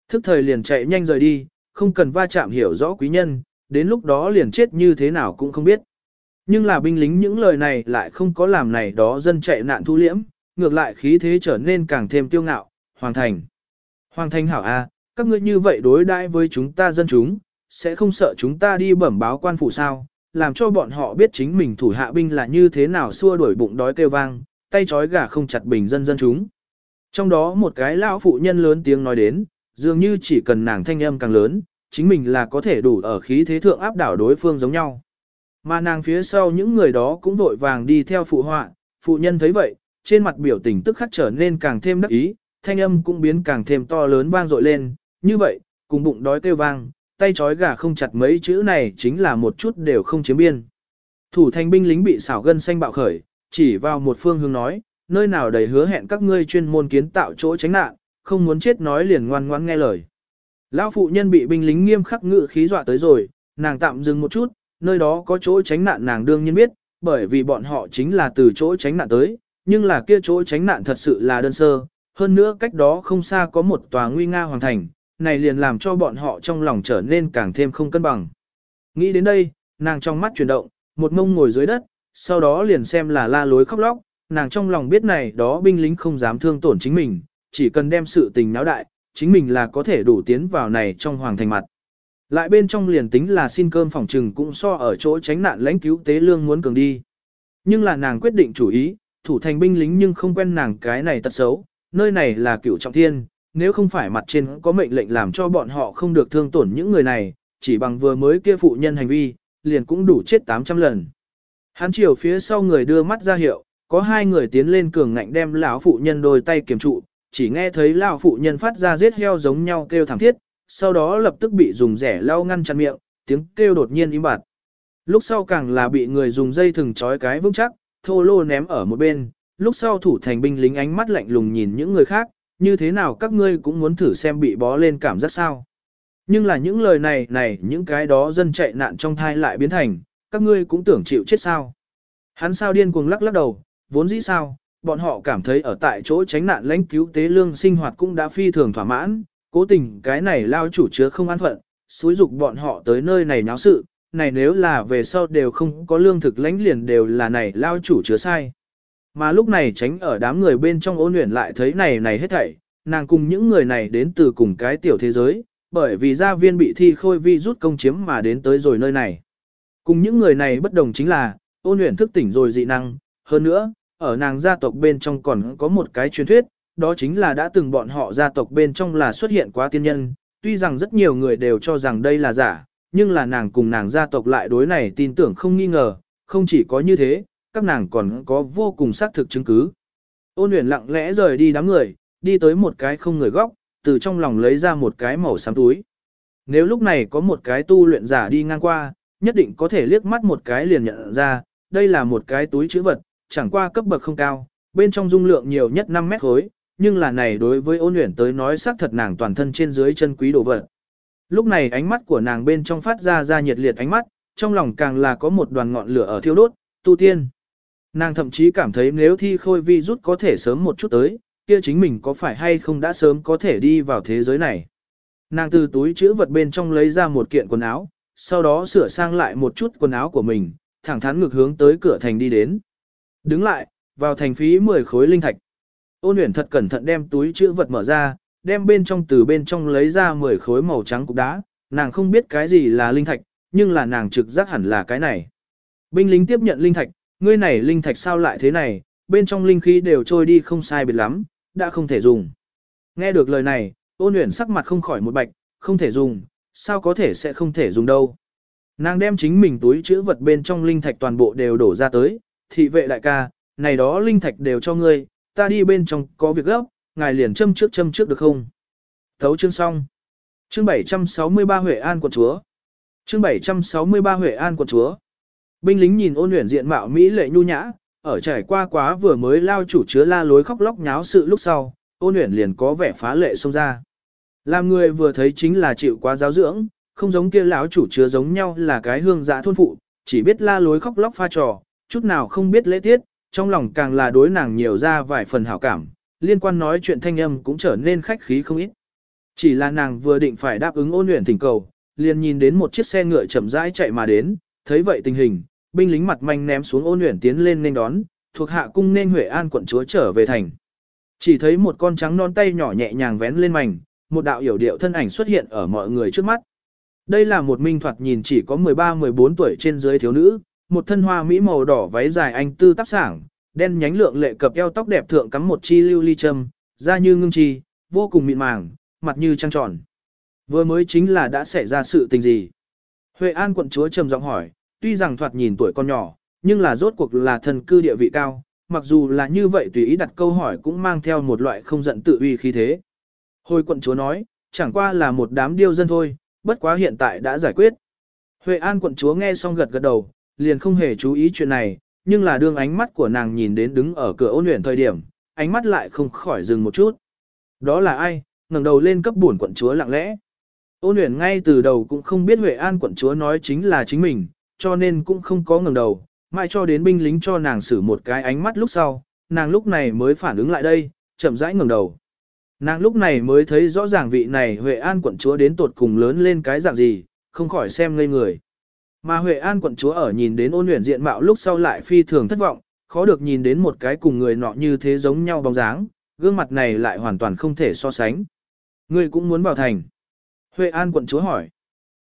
Thức thời liền chạy nhanh rời đi, không cần va chạm hiểu rõ quý nhân, đến lúc đó liền chết như thế nào cũng không biết. Nhưng là binh lính những lời này lại không có làm này đó dân chạy nạn thu liễm, ngược lại khí thế trở nên càng thêm tiêu ngạo, hoàng thành. Hoàng thành hảo A, các ngươi như vậy đối đãi với chúng ta dân chúng, sẽ không sợ chúng ta đi bẩm báo quan phủ sao, làm cho bọn họ biết chính mình thủ hạ binh là như thế nào xua đuổi bụng đói kêu vang, tay trói gà không chặt bình dân dân chúng. Trong đó một cái lão phụ nhân lớn tiếng nói đến, dường như chỉ cần nàng thanh âm càng lớn, chính mình là có thể đủ ở khí thế thượng áp đảo đối phương giống nhau. Mà nàng phía sau những người đó cũng vội vàng đi theo phụ họa, phụ nhân thấy vậy, trên mặt biểu tình tức khắc trở nên càng thêm đắc ý, thanh âm cũng biến càng thêm to lớn vang dội lên, như vậy, cùng bụng đói kêu vang, tay chói gà không chặt mấy chữ này chính là một chút đều không chiếm biên. Thủ thành binh lính bị xảo gân xanh bạo khởi, chỉ vào một phương hướng nói, nơi nào đầy hứa hẹn các ngươi chuyên môn kiến tạo chỗ tránh nạn, không muốn chết nói liền ngoan ngoãn nghe lời. Lão phụ nhân bị binh lính nghiêm khắc ngự khí dọa tới rồi, nàng tạm dừng một chút, nơi đó có chỗ tránh nạn nàng đương nhiên biết, bởi vì bọn họ chính là từ chỗ tránh nạn tới, nhưng là kia chỗ tránh nạn thật sự là đơn sơ, hơn nữa cách đó không xa có một tòa nguy nga hoàng thành, này liền làm cho bọn họ trong lòng trở nên càng thêm không cân bằng. Nghĩ đến đây, nàng trong mắt chuyển động, một mông ngồi dưới đất, sau đó liền xem là la lối khóc lóc, nàng trong lòng biết này đó binh lính không dám thương tổn chính mình, chỉ cần đem sự tình náo đại, chính mình là có thể đủ tiến vào này trong hoàng thành mặt. Lại bên trong liền tính là xin cơm phòng trừng cũng so ở chỗ tránh nạn lãnh cứu tế lương muốn cường đi. Nhưng là nàng quyết định chủ ý, thủ thành binh lính nhưng không quen nàng cái này tật xấu, nơi này là cựu trọng thiên, nếu không phải mặt trên có mệnh lệnh làm cho bọn họ không được thương tổn những người này, chỉ bằng vừa mới kia phụ nhân hành vi, liền cũng đủ chết 800 lần. Hắn chiều phía sau người đưa mắt ra hiệu, có hai người tiến lên cường ngạnh đem lão phụ nhân đôi tay kiểm trụ, chỉ nghe thấy lão phụ nhân phát ra giết heo giống nhau kêu thảm thiết, sau đó lập tức bị dùng rẻ lau ngăn chặn miệng, tiếng kêu đột nhiên im bặt. Lúc sau càng là bị người dùng dây thừng trói cái vững chắc, thô lô ném ở một bên, lúc sau thủ thành binh lính ánh mắt lạnh lùng nhìn những người khác, như thế nào các ngươi cũng muốn thử xem bị bó lên cảm giác sao. Nhưng là những lời này này những cái đó dân chạy nạn trong thai lại biến thành, các ngươi cũng tưởng chịu chết sao. Hắn sao điên cuồng lắc lắc đầu, vốn dĩ sao, bọn họ cảm thấy ở tại chỗ tránh nạn lãnh cứu tế lương sinh hoạt cũng đã phi thường thỏa mãn, cố tình cái này lao chủ chứa không an phận, xúi dục bọn họ tới nơi này náo sự, này nếu là về sau đều không có lương thực lãnh liền đều là này lao chủ chứa sai. Mà lúc này tránh ở đám người bên trong ôn luyện lại thấy này này hết thảy, nàng cùng những người này đến từ cùng cái tiểu thế giới, bởi vì gia viên bị thi khôi vi rút công chiếm mà đến tới rồi nơi này. Cùng những người này bất đồng chính là, ôn luyện thức tỉnh rồi dị năng, hơn nữa, ở nàng gia tộc bên trong còn có một cái truyền thuyết, đó chính là đã từng bọn họ gia tộc bên trong là xuất hiện quá tiên nhân, tuy rằng rất nhiều người đều cho rằng đây là giả, nhưng là nàng cùng nàng gia tộc lại đối này tin tưởng không nghi ngờ, không chỉ có như thế, các nàng còn có vô cùng xác thực chứng cứ. Ôn luyện lặng lẽ rời đi đám người, đi tới một cái không người góc, từ trong lòng lấy ra một cái màu xám túi. Nếu lúc này có một cái tu luyện giả đi ngang qua, nhất định có thể liếc mắt một cái liền nhận ra, đây là một cái túi chữ vật, chẳng qua cấp bậc không cao, bên trong dung lượng nhiều nhất 5 mét khối, nhưng là này đối với ôn luyện tới nói xác thật nàng toàn thân trên dưới chân quý đồ vật. Lúc này ánh mắt của nàng bên trong phát ra ra nhiệt liệt ánh mắt, trong lòng càng là có một đoàn ngọn lửa ở thiêu đốt, tu tiên. Nàng thậm chí cảm thấy nếu thi khôi vi rút có thể sớm một chút tới, kia chính mình có phải hay không đã sớm có thể đi vào thế giới này. Nàng từ túi chữ vật bên trong lấy ra một kiện quần áo, sau đó sửa sang lại một chút quần áo của mình, thẳng thắn ngược hướng tới cửa thành đi đến. Đứng lại, vào thành phí 10 khối linh thạch. Ôn luyện thật cẩn thận đem túi chữ vật mở ra, đem bên trong từ bên trong lấy ra 10 khối màu trắng cục đá, nàng không biết cái gì là linh thạch, nhưng là nàng trực giác hẳn là cái này. Binh lính tiếp nhận linh thạch, ngươi này linh thạch sao lại thế này, bên trong linh khí đều trôi đi không sai biệt lắm, đã không thể dùng. Nghe được lời này, ôn luyện sắc mặt không khỏi một bạch, không thể dùng, sao có thể sẽ không thể dùng đâu. Nàng đem chính mình túi chữ vật bên trong linh thạch toàn bộ đều đổ ra tới, thị vệ đại ca, này đó linh thạch đều cho ngươi, ta đi bên trong có việc gấp, ngài liền châm trước châm trước được không? Thấu chương xong. Chương 763 Huệ An quận chúa. Chương 763 Huệ An quận chúa. Binh lính nhìn ôn luyện diện mạo Mỹ lệ nhu nhã, ở trải qua quá vừa mới lao chủ chứa la lối khóc lóc nháo sự lúc sau, ôn luyện liền có vẻ phá lệ xông ra. Làm người vừa thấy chính là chịu quá giáo dưỡng, không giống kia lão chủ chứa giống nhau là cái hương dạ thôn phụ, chỉ biết la lối khóc lóc pha trò, chút nào không biết lễ tiết, trong lòng càng là đối nàng nhiều ra vài phần hảo cảm, liên quan nói chuyện thanh âm cũng trở nên khách khí không ít. Chỉ là nàng vừa định phải đáp ứng ôn luyện thỉnh cầu, liền nhìn đến một chiếc xe ngựa chậm rãi chạy mà đến, thấy vậy tình hình, binh lính mặt manh ném xuống ôn luyện tiến lên nên đón, thuộc hạ cung nên Huệ An quận chúa trở về thành. Chỉ thấy một con trắng non tay nhỏ nhẹ nhàng vén lên mảnh, một đạo hiểu điệu thân ảnh xuất hiện ở mọi người trước mắt. Đây là một minh thoạt nhìn chỉ có 13-14 tuổi trên dưới thiếu nữ, một thân hoa mỹ màu đỏ váy dài anh tư tác sảng, đen nhánh lượng lệ cập eo tóc đẹp thượng cắm một chi lưu ly châm, da như ngưng chi, vô cùng mịn màng, mặt như trăng tròn. Vừa mới chính là đã xảy ra sự tình gì? Huệ An quận chúa trầm giọng hỏi, tuy rằng thoạt nhìn tuổi con nhỏ, nhưng là rốt cuộc là thần cư địa vị cao, mặc dù là như vậy tùy ý đặt câu hỏi cũng mang theo một loại không giận tự uy khí thế. Hồi quận chúa nói, chẳng qua là một đám điêu dân thôi, bất quá hiện tại đã giải quyết. Huệ An quận chúa nghe xong gật gật đầu, liền không hề chú ý chuyện này, nhưng là đương ánh mắt của nàng nhìn đến đứng ở cửa ôn luyện thời điểm, ánh mắt lại không khỏi dừng một chút. Đó là ai, ngẩng đầu lên cấp buồn quận chúa lặng lẽ. Ôn luyện ngay từ đầu cũng không biết Huệ An quận chúa nói chính là chính mình, cho nên cũng không có ngẩng đầu, mãi cho đến binh lính cho nàng xử một cái ánh mắt lúc sau, nàng lúc này mới phản ứng lại đây, chậm rãi ngẩng đầu. Nàng lúc này mới thấy rõ ràng vị này Huệ An quận chúa đến tột cùng lớn lên cái dạng gì, không khỏi xem ngây người. Mà Huệ An quận chúa ở nhìn đến ôn luyện diện mạo lúc sau lại phi thường thất vọng, khó được nhìn đến một cái cùng người nọ như thế giống nhau bóng dáng, gương mặt này lại hoàn toàn không thể so sánh. Ngươi cũng muốn vào thành. Huệ An quận chúa hỏi.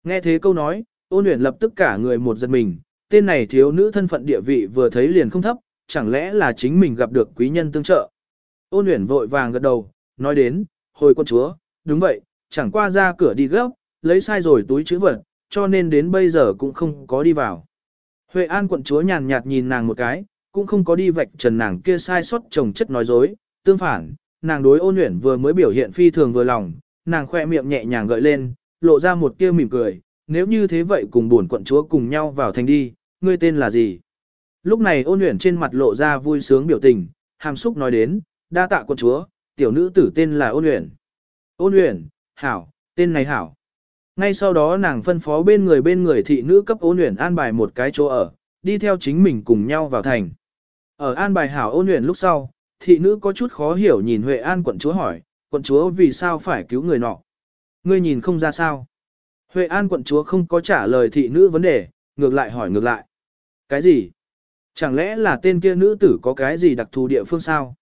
Nghe thế câu nói, ôn luyện lập tức cả người một giật mình, tên này thiếu nữ thân phận địa vị vừa thấy liền không thấp, chẳng lẽ là chính mình gặp được quý nhân tương trợ. Ôn luyện vội vàng gật đầu, nói đến, hồi quân chúa, đúng vậy, chẳng qua ra cửa đi gấp, lấy sai rồi túi chữ vật, cho nên đến bây giờ cũng không có đi vào. Huệ An quận chúa nhàn nhạt nhìn nàng một cái, cũng không có đi vạch trần nàng kia sai sót chồng chất nói dối, tương phản, nàng đối ôn luyện vừa mới biểu hiện phi thường vừa lòng, nàng khoe miệng nhẹ nhàng gợi lên, lộ ra một tia mỉm cười, nếu như thế vậy cùng buồn quận chúa cùng nhau vào thành đi, ngươi tên là gì? Lúc này ôn luyện trên mặt lộ ra vui sướng biểu tình, hàm xúc nói đến, đa tạ quận chúa, tiểu nữ tử tên là ôn luyện. Ôn luyện, hảo, tên này hảo. Ngay sau đó nàng phân phó bên người bên người thị nữ cấp ôn luyện an bài một cái chỗ ở, đi theo chính mình cùng nhau vào thành. Ở an bài hảo ôn luyện lúc sau, thị nữ có chút khó hiểu nhìn Huệ An quận chúa hỏi, quận chúa vì sao phải cứu người nọ? Ngươi nhìn không ra sao? Huệ An quận chúa không có trả lời thị nữ vấn đề, ngược lại hỏi ngược lại. Cái gì? Chẳng lẽ là tên kia nữ tử có cái gì đặc thù địa phương sao?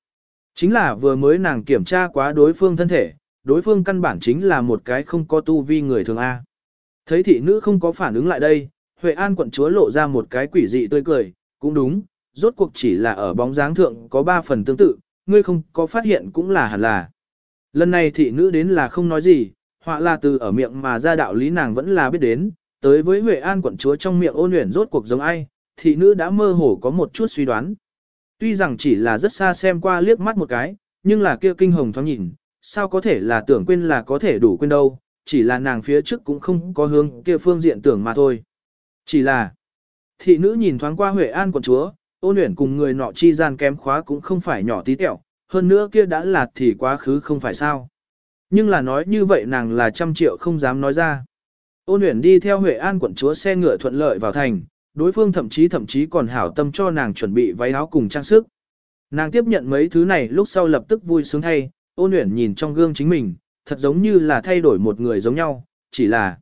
Chính là vừa mới nàng kiểm tra quá đối phương thân thể, đối phương căn bản chính là một cái không có tu vi người thường A. Thấy thị nữ không có phản ứng lại đây, Huệ An quận chúa lộ ra một cái quỷ dị tươi cười, cũng đúng, rốt cuộc chỉ là ở bóng dáng thượng có ba phần tương tự, ngươi không có phát hiện cũng là hẳn là. Lần này thị nữ đến là không nói gì, họa là từ ở miệng mà ra đạo lý nàng vẫn là biết đến, tới với Huệ An quận chúa trong miệng ôn luyện rốt cuộc giống ai, thị nữ đã mơ hồ có một chút suy đoán. Tuy rằng chỉ là rất xa xem qua liếc mắt một cái, nhưng là kia kinh hồng thoáng nhìn, sao có thể là tưởng quên là có thể đủ quên đâu, chỉ là nàng phía trước cũng không có hướng kia phương diện tưởng mà thôi. Chỉ là, thị nữ nhìn thoáng qua Huệ An quận chúa, ôn luyện cùng người nọ chi gian kém khóa cũng không phải nhỏ tí tẹo, hơn nữa kia đã lạt thì quá khứ không phải sao. Nhưng là nói như vậy nàng là trăm triệu không dám nói ra. Ôn luyện đi theo Huệ An quận chúa xe ngựa thuận lợi vào thành, đối phương thậm chí thậm chí còn hảo tâm cho nàng chuẩn bị váy áo cùng trang sức. Nàng tiếp nhận mấy thứ này lúc sau lập tức vui sướng thay, ôn luyện nhìn trong gương chính mình, thật giống như là thay đổi một người giống nhau, chỉ là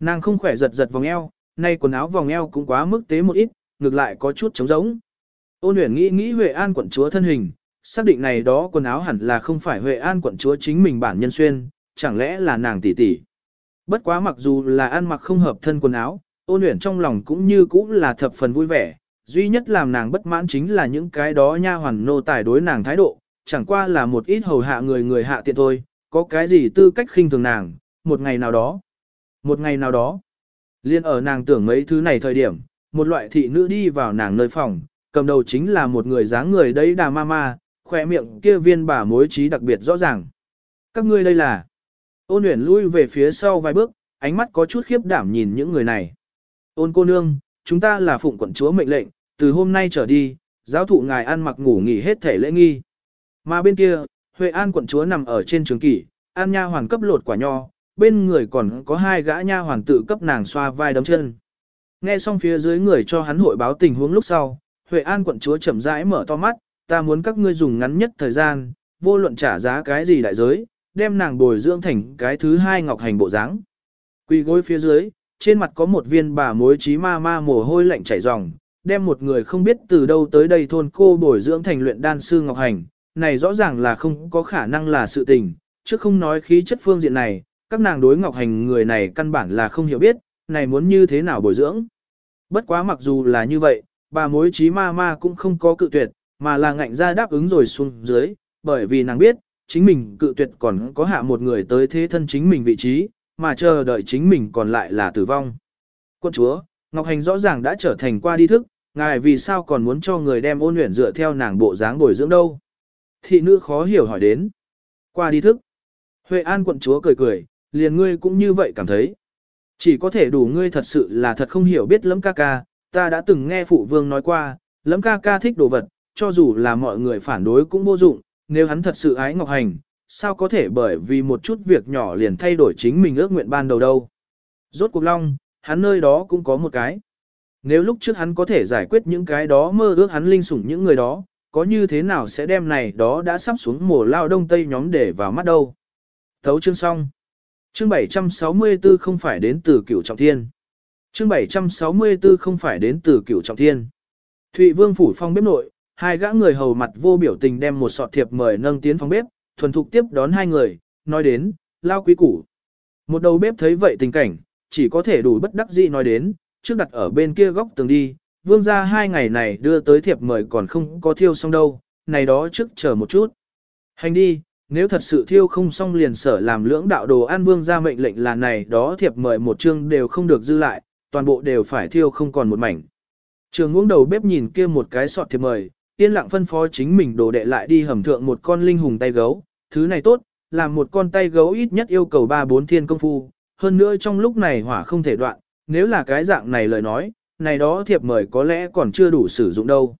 nàng không khỏe giật giật vòng eo, nay quần áo vòng eo cũng quá mức tế một ít, ngược lại có chút trống giống. Ôn luyện nghĩ nghĩ Huệ An quận chúa thân hình, xác định này đó quần áo hẳn là không phải Huệ An quận chúa chính mình bản nhân xuyên, chẳng lẽ là nàng tỷ tỷ. Bất quá mặc dù là ăn mặc không hợp thân quần áo, ôn luyện trong lòng cũng như cũng là thập phần vui vẻ, duy nhất làm nàng bất mãn chính là những cái đó nha hoàn nô tài đối nàng thái độ, chẳng qua là một ít hầu hạ người người hạ tiện thôi, có cái gì tư cách khinh thường nàng, một ngày nào đó. Một ngày nào đó, liên ở nàng tưởng mấy thứ này thời điểm, một loại thị nữ đi vào nàng nơi phòng, cầm đầu chính là một người dáng người đấy đà ma ma, khỏe miệng kia viên bà mối trí đặc biệt rõ ràng. Các ngươi đây là, ôn luyện lui về phía sau vài bước, ánh mắt có chút khiếp đảm nhìn những người này. Ôn cô nương, chúng ta là phụng quận chúa mệnh lệnh, từ hôm nay trở đi, giáo thụ ngài ăn mặc ngủ nghỉ hết thể lễ nghi. Mà bên kia, Huệ An quận chúa nằm ở trên trường kỷ, An nha hoàn cấp lột quả nho, bên người còn có hai gã nha hoàn tự cấp nàng xoa vai đấm chân. Nghe xong phía dưới người cho hắn hội báo tình huống lúc sau, Huệ An quận chúa chậm rãi mở to mắt, ta muốn các ngươi dùng ngắn nhất thời gian, vô luận trả giá cái gì đại giới, đem nàng bồi dưỡng thành cái thứ hai ngọc hành bộ dáng. Quỳ gối phía dưới, trên mặt có một viên bà mối trí ma ma mồ hôi lạnh chảy ròng, đem một người không biết từ đâu tới đây thôn cô bồi dưỡng thành luyện đan sư Ngọc Hành, này rõ ràng là không có khả năng là sự tình, chứ không nói khí chất phương diện này, các nàng đối Ngọc Hành người này căn bản là không hiểu biết, này muốn như thế nào bồi dưỡng. Bất quá mặc dù là như vậy, bà mối trí ma ma cũng không có cự tuyệt, mà là ngạnh ra đáp ứng rồi xuống dưới, bởi vì nàng biết, chính mình cự tuyệt còn có hạ một người tới thế thân chính mình vị trí, mà chờ đợi chính mình còn lại là tử vong. Quân chúa, Ngọc Hành rõ ràng đã trở thành qua đi thức, ngài vì sao còn muốn cho người đem ôn luyện dựa theo nàng bộ dáng bồi dưỡng đâu? Thị nữ khó hiểu hỏi đến. Qua đi thức. Huệ An quận chúa cười cười, liền ngươi cũng như vậy cảm thấy. Chỉ có thể đủ ngươi thật sự là thật không hiểu biết lấm ca ca, ta đã từng nghe phụ vương nói qua, lấm ca ca thích đồ vật, cho dù là mọi người phản đối cũng vô dụng, nếu hắn thật sự ái Ngọc Hành, sao có thể bởi vì một chút việc nhỏ liền thay đổi chính mình ước nguyện ban đầu đâu. Rốt cuộc long, hắn nơi đó cũng có một cái. Nếu lúc trước hắn có thể giải quyết những cái đó mơ ước hắn linh sủng những người đó, có như thế nào sẽ đem này đó đã sắp xuống mùa lao đông tây nhóm để vào mắt đâu. Thấu chương xong. Chương 764 không phải đến từ cửu trọng thiên. Chương 764 không phải đến từ cửu trọng thiên. Thụy Vương phủ phong bếp nội, hai gã người hầu mặt vô biểu tình đem một sọt thiệp mời nâng tiến phòng bếp, thuần thục tiếp đón hai người, nói đến, lao quý củ. Một đầu bếp thấy vậy tình cảnh, chỉ có thể đủ bất đắc dĩ nói đến, trước đặt ở bên kia góc tường đi, vương gia hai ngày này đưa tới thiệp mời còn không có thiêu xong đâu, này đó trước chờ một chút. Hành đi, nếu thật sự thiêu không xong liền sở làm lưỡng đạo đồ ăn vương gia mệnh lệnh là này đó thiệp mời một chương đều không được dư lại, toàn bộ đều phải thiêu không còn một mảnh. Trường ngưỡng đầu bếp nhìn kia một cái sọt thiệp mời, yên lặng phân phó chính mình đồ đệ lại đi hầm thượng một con linh hùng tay gấu, thứ này tốt, làm một con tay gấu ít nhất yêu cầu 3-4 thiên công phu, hơn nữa trong lúc này hỏa không thể đoạn, nếu là cái dạng này lời nói, này đó thiệp mời có lẽ còn chưa đủ sử dụng đâu.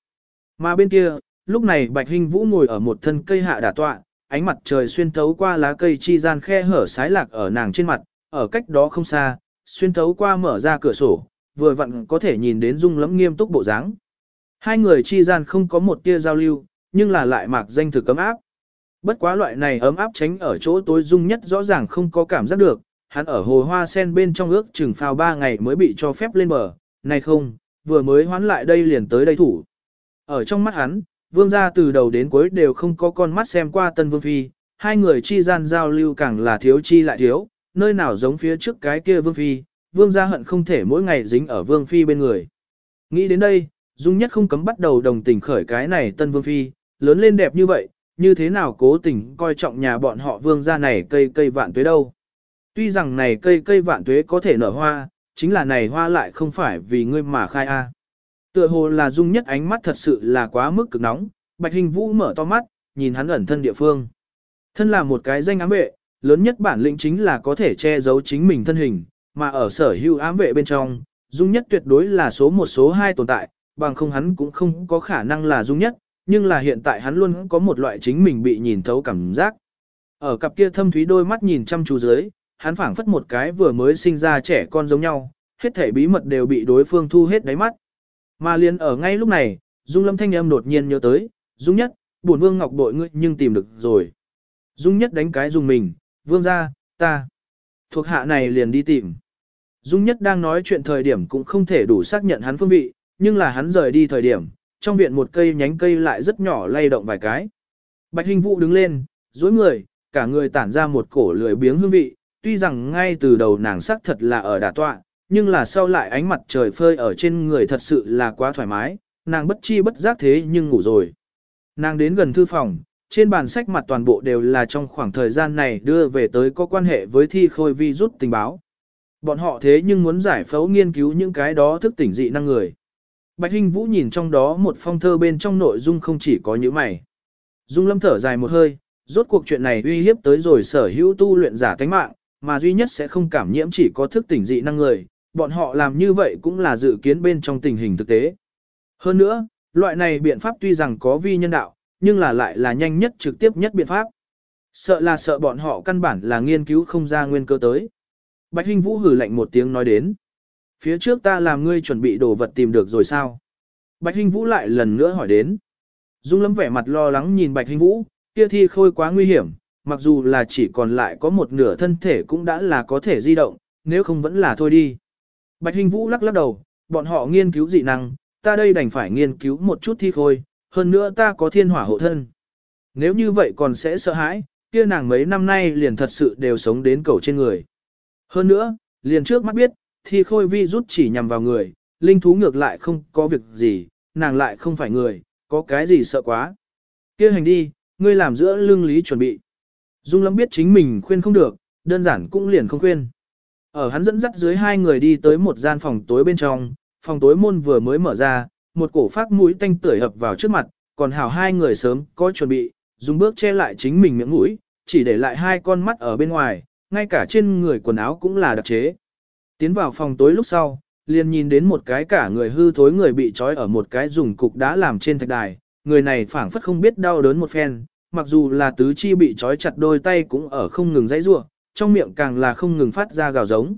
Mà bên kia, lúc này Bạch Hinh Vũ ngồi ở một thân cây hạ đả tọa, ánh mặt trời xuyên thấu qua lá cây chi gian khe hở sái lạc ở nàng trên mặt, ở cách đó không xa, xuyên thấu qua mở ra cửa sổ, vừa vặn có thể nhìn đến dung lẫm nghiêm túc bộ dáng. Hai người chi gian không có một tia giao lưu, nhưng là lại mạc danh thực cấm áp. Bất quá loại này ấm áp tránh ở chỗ tối dung nhất rõ ràng không có cảm giác được, hắn ở hồ hoa sen bên trong ước chừng phao ba ngày mới bị cho phép lên bờ, nay không, vừa mới hoán lại đây liền tới đây thủ, Ở trong mắt hắn, vương gia từ đầu đến cuối đều không có con mắt xem qua tân vương phi, hai người chi gian giao lưu càng là thiếu chi lại thiếu, nơi nào giống phía trước cái kia vương phi, vương gia hận không thể mỗi ngày dính ở vương phi bên người. Nghĩ đến đây, Dung Nhất không cấm bắt đầu đồng tình khởi cái này tân vương phi, lớn lên đẹp như vậy, như thế nào cố tình coi trọng nhà bọn họ vương gia này cây cây vạn tuế đâu. Tuy rằng này cây cây vạn tuế có thể nở hoa, chính là này hoa lại không phải vì ngươi mà khai a. Tựa hồ là Dung Nhất ánh mắt thật sự là quá mức cực nóng, Bạch Hình Vũ mở to mắt, nhìn hắn ẩn thân địa phương. Thân là một cái danh ám vệ, lớn nhất bản lĩnh chính là có thể che giấu chính mình thân hình, mà ở sở hữu ám vệ bên trong, Dung Nhất tuyệt đối là số một số hai tồn tại, bằng không hắn cũng không có khả năng là Dung Nhất, nhưng là hiện tại hắn luôn có một loại chính mình bị nhìn thấu cảm giác. Ở cặp kia thâm thúy đôi mắt nhìn chăm chú dưới, hắn phảng phất một cái vừa mới sinh ra trẻ con giống nhau, hết thể bí mật đều bị đối phương thu hết đáy mắt. Mà liền ở ngay lúc này, Dung Lâm thanh âm đột nhiên nhớ tới, Dung Nhất, bổn vương ngọc bội ngươi nhưng tìm được rồi. Dung Nhất đánh cái dùng mình, vương ra, ta. Thuộc hạ này liền đi tìm. Dung Nhất đang nói chuyện thời điểm cũng không thể đủ xác nhận hắn phương vị, nhưng là hắn rời đi thời điểm, trong viện một cây nhánh cây lại rất nhỏ lay động vài cái. Bạch Hình Vũ đứng lên, duỗi người, cả người tản ra một cổ lười biếng hương vị, tuy rằng ngay từ đầu nàng sắc thật là ở đả tọa, nhưng là sau lại ánh mặt trời phơi ở trên người thật sự là quá thoải mái, nàng bất chi bất giác thế nhưng ngủ rồi. Nàng đến gần thư phòng, trên bàn sách mặt toàn bộ đều là trong khoảng thời gian này đưa về tới có quan hệ với thi khôi vi rút tình báo. Bọn họ thế nhưng muốn giải phẫu nghiên cứu những cái đó thức tỉnh dị năng người. Bạch Hinh Vũ nhìn trong đó một phong thơ bên trong nội dung không chỉ có những mày. Dung lâm thở dài một hơi, rốt cuộc chuyện này uy hiếp tới rồi sở hữu tu luyện giả tánh mạng, mà duy nhất sẽ không cảm nhiễm chỉ có thức tỉnh dị năng người, bọn họ làm như vậy cũng là dự kiến bên trong tình hình thực tế. Hơn nữa, loại này biện pháp tuy rằng có vi nhân đạo, nhưng là lại là nhanh nhất trực tiếp nhất biện pháp. Sợ là sợ bọn họ căn bản là nghiên cứu không ra nguyên cơ tới. Bạch Hinh Vũ hử lạnh một tiếng nói đến. Phía trước ta làm ngươi chuẩn bị đồ vật tìm được rồi sao? Bạch Hinh Vũ lại lần nữa hỏi đến. Dung lâm vẻ mặt lo lắng nhìn Bạch Hinh Vũ, kia thi khôi quá nguy hiểm, mặc dù là chỉ còn lại có một nửa thân thể cũng đã là có thể di động, nếu không vẫn là thôi đi. Bạch Hinh Vũ lắc lắc đầu, bọn họ nghiên cứu dị năng, ta đây đành phải nghiên cứu một chút thi khôi, hơn nữa ta có thiên hỏa hộ thân. Nếu như vậy còn sẽ sợ hãi, kia nàng mấy năm nay liền thật sự đều sống đến cầu trên người. Hơn nữa, liền trước mắt biết, thi khôi vi rút chỉ nhằm vào người, linh thú ngược lại không có việc gì, nàng lại không phải người, có cái gì sợ quá. kia hành đi, ngươi làm giữa lương lý chuẩn bị. Dung Lâm biết chính mình khuyên không được, đơn giản cũng liền không khuyên. Ở hắn dẫn dắt dưới hai người đi tới một gian phòng tối bên trong, phòng tối môn vừa mới mở ra, một cổ phát mũi tanh tưởi hợp vào trước mặt, còn hảo hai người sớm có chuẩn bị, dùng bước che lại chính mình miệng mũi, chỉ để lại hai con mắt ở bên ngoài, ngay cả trên người quần áo cũng là đặc chế. Tiến vào phòng tối lúc sau, liền nhìn đến một cái cả người hư thối người bị trói ở một cái dùng cục đá làm trên thạch đài, người này phảng phất không biết đau đớn một phen, mặc dù là tứ chi bị trói chặt đôi tay cũng ở không ngừng dãy rủa, trong miệng càng là không ngừng phát ra gào giống.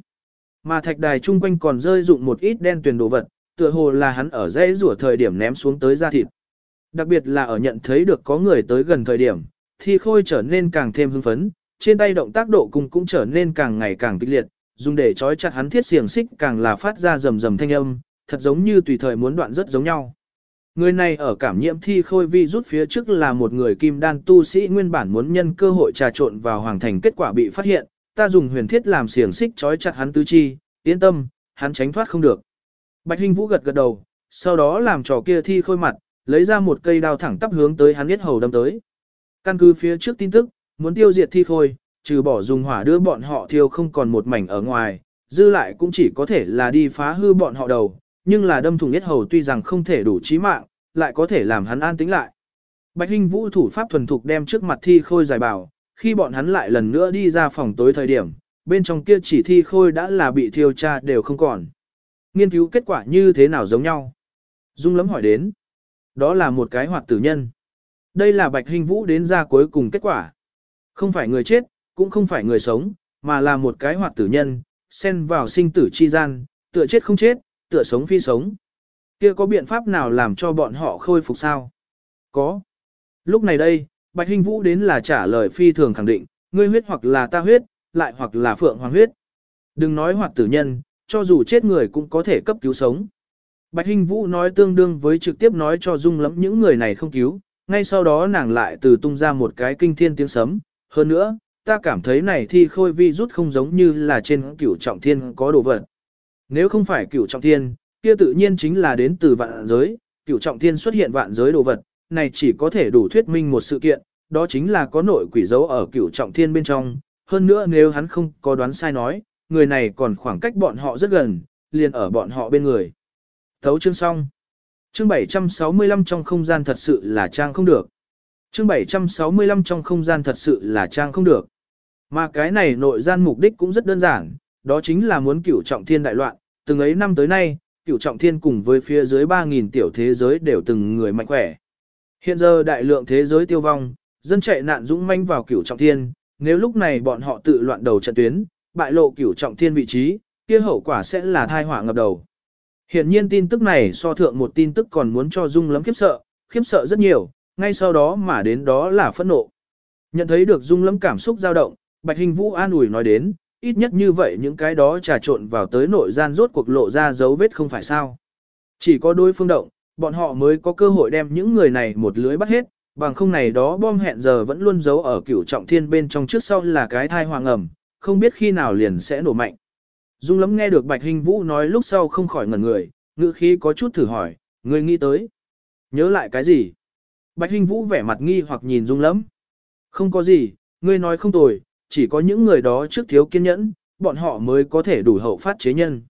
Mà thạch đài chung quanh còn rơi dụng một ít đen tuyền đồ vật, tựa hồ là hắn ở dãy rủa thời điểm ném xuống tới da thịt. Đặc biệt là ở nhận thấy được có người tới gần thời điểm, thì khôi trở nên càng thêm hưng phấn, trên tay động tác độ cùng cũng trở nên càng ngày càng kịch liệt, dùng để trói chặt hắn thiết xiềng xích càng là phát ra rầm rầm thanh âm, thật giống như tùy thời muốn đoạn rất giống nhau. Người này ở cảm nhiễm thi khôi vi rút phía trước là một người kim đan tu sĩ nguyên bản muốn nhân cơ hội trà trộn vào hoàng thành kết quả bị phát hiện, ta dùng huyền thiết làm xiềng xích trói chặt hắn tứ chi, yên tâm, hắn tránh thoát không được. Bạch Hinh Vũ gật gật đầu, sau đó làm trò kia thi khôi mặt, lấy ra một cây đao thẳng tắp hướng tới hắn biết hầu đâm tới. Căn cứ phía trước tin tức, muốn tiêu diệt thi khôi, trừ bỏ dùng hỏa đưa bọn họ thiêu không còn một mảnh ở ngoài, dư lại cũng chỉ có thể là đi phá hư bọn họ đầu, nhưng là đâm thủng nhất hầu tuy rằng không thể đủ chí mạng, lại có thể làm hắn an tĩnh lại. Bạch Hinh Vũ thủ pháp thuần thục đem trước mặt thi khôi giải bảo, khi bọn hắn lại lần nữa đi ra phòng tối thời điểm, bên trong kia chỉ thi khôi đã là bị thiêu tra đều không còn. Nghiên cứu kết quả như thế nào giống nhau? Dung lắm hỏi đến. Đó là một cái hoạt tử nhân. Đây là Bạch Hinh Vũ đến ra cuối cùng kết quả. Không phải người chết, cũng không phải người sống, mà là một cái hoạt tử nhân, xen vào sinh tử chi gian, tựa chết không chết, tựa sống phi sống. Kia có biện pháp nào làm cho bọn họ khôi phục sao? Có. Lúc này đây, Bạch Hinh Vũ đến là trả lời phi thường khẳng định, ngươi huyết hoặc là ta huyết, lại hoặc là phượng hoàng huyết. Đừng nói hoạt tử nhân, cho dù chết người cũng có thể cấp cứu sống. Bạch Hinh Vũ nói tương đương với trực tiếp nói cho Dung lắm những người này không cứu, ngay sau đó nàng lại từ tung ra một cái kinh thiên tiếng sấm. Hơn nữa, ta cảm thấy này thi khôi vi rút không giống như là trên cửu trọng thiên có đồ vật. Nếu không phải cửu trọng thiên, kia tự nhiên chính là đến từ vạn giới, cửu trọng thiên xuất hiện vạn giới đồ vật, này chỉ có thể đủ thuyết minh một sự kiện, đó chính là có nội quỷ dấu ở cửu trọng thiên bên trong. Hơn nữa nếu hắn không có đoán sai nói, người này còn khoảng cách bọn họ rất gần, liền ở bọn họ bên người. Thấu chương xong. Chương 765 trong không gian thật sự là trang không được. Chương 765 trong không gian thật sự là trang không được. Mà cái này nội gian mục đích cũng rất đơn giản, đó chính là muốn cửu trọng thiên đại loạn, từng ấy năm tới nay, cửu trọng thiên cùng với phía dưới 3.000 tiểu thế giới đều từng người mạnh khỏe. Hiện giờ đại lượng thế giới tiêu vong, dân chạy nạn dũng manh vào cửu trọng thiên, nếu lúc này bọn họ tự loạn đầu trận tuyến, bại lộ cửu trọng thiên vị trí, kia hậu quả sẽ là thai họa ngập đầu. Hiện nhiên tin tức này so thượng một tin tức còn muốn cho Dung lắm khiếp sợ, khiếp sợ rất nhiều, ngay sau đó mà đến đó là phẫn nộ. Nhận thấy được Dung lắm cảm xúc dao động, Bạch Hình Vũ an ủi nói đến, ít nhất như vậy những cái đó trà trộn vào tới nội gian rốt cuộc lộ ra dấu vết không phải sao. Chỉ có đối phương động, bọn họ mới có cơ hội đem những người này một lưới bắt hết, bằng không này đó bom hẹn giờ vẫn luôn giấu ở cửu trọng thiên bên trong trước sau là cái thai hoàng ẩm, không biết khi nào liền sẽ nổ mạnh. Dung lắm nghe được Bạch Hình Vũ nói lúc sau không khỏi ngẩn người, ngữ khí có chút thử hỏi, người nghĩ tới. Nhớ lại cái gì? Bạch Hình Vũ vẻ mặt nghi hoặc nhìn Dung lắm. Không có gì, ngươi nói không tồi, chỉ có những người đó trước thiếu kiên nhẫn, bọn họ mới có thể đủ hậu phát chế nhân.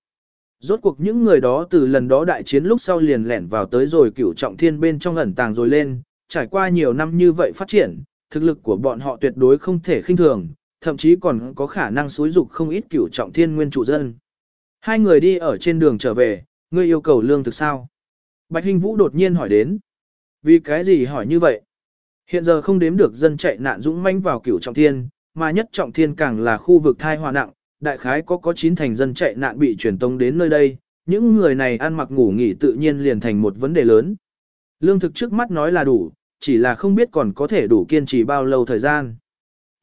Rốt cuộc những người đó từ lần đó đại chiến lúc sau liền lẻn vào tới rồi cửu trọng thiên bên trong ẩn tàng rồi lên, trải qua nhiều năm như vậy phát triển, thực lực của bọn họ tuyệt đối không thể khinh thường, thậm chí còn có khả năng xúi dục không ít cửu trọng thiên nguyên trụ dân. Hai người đi ở trên đường trở về, ngươi yêu cầu lương thực sao? Bạch Hinh Vũ đột nhiên hỏi đến. Vì cái gì hỏi như vậy? Hiện giờ không đếm được dân chạy nạn dũng manh vào cửu trọng thiên, mà nhất trọng thiên càng là khu vực thai hòa nặng, đại khái có có chín thành dân chạy nạn bị truyền tông đến nơi đây, những người này ăn mặc ngủ nghỉ tự nhiên liền thành một vấn đề lớn. Lương thực trước mắt nói là đủ, chỉ là không biết còn có thể đủ kiên trì bao lâu thời gian.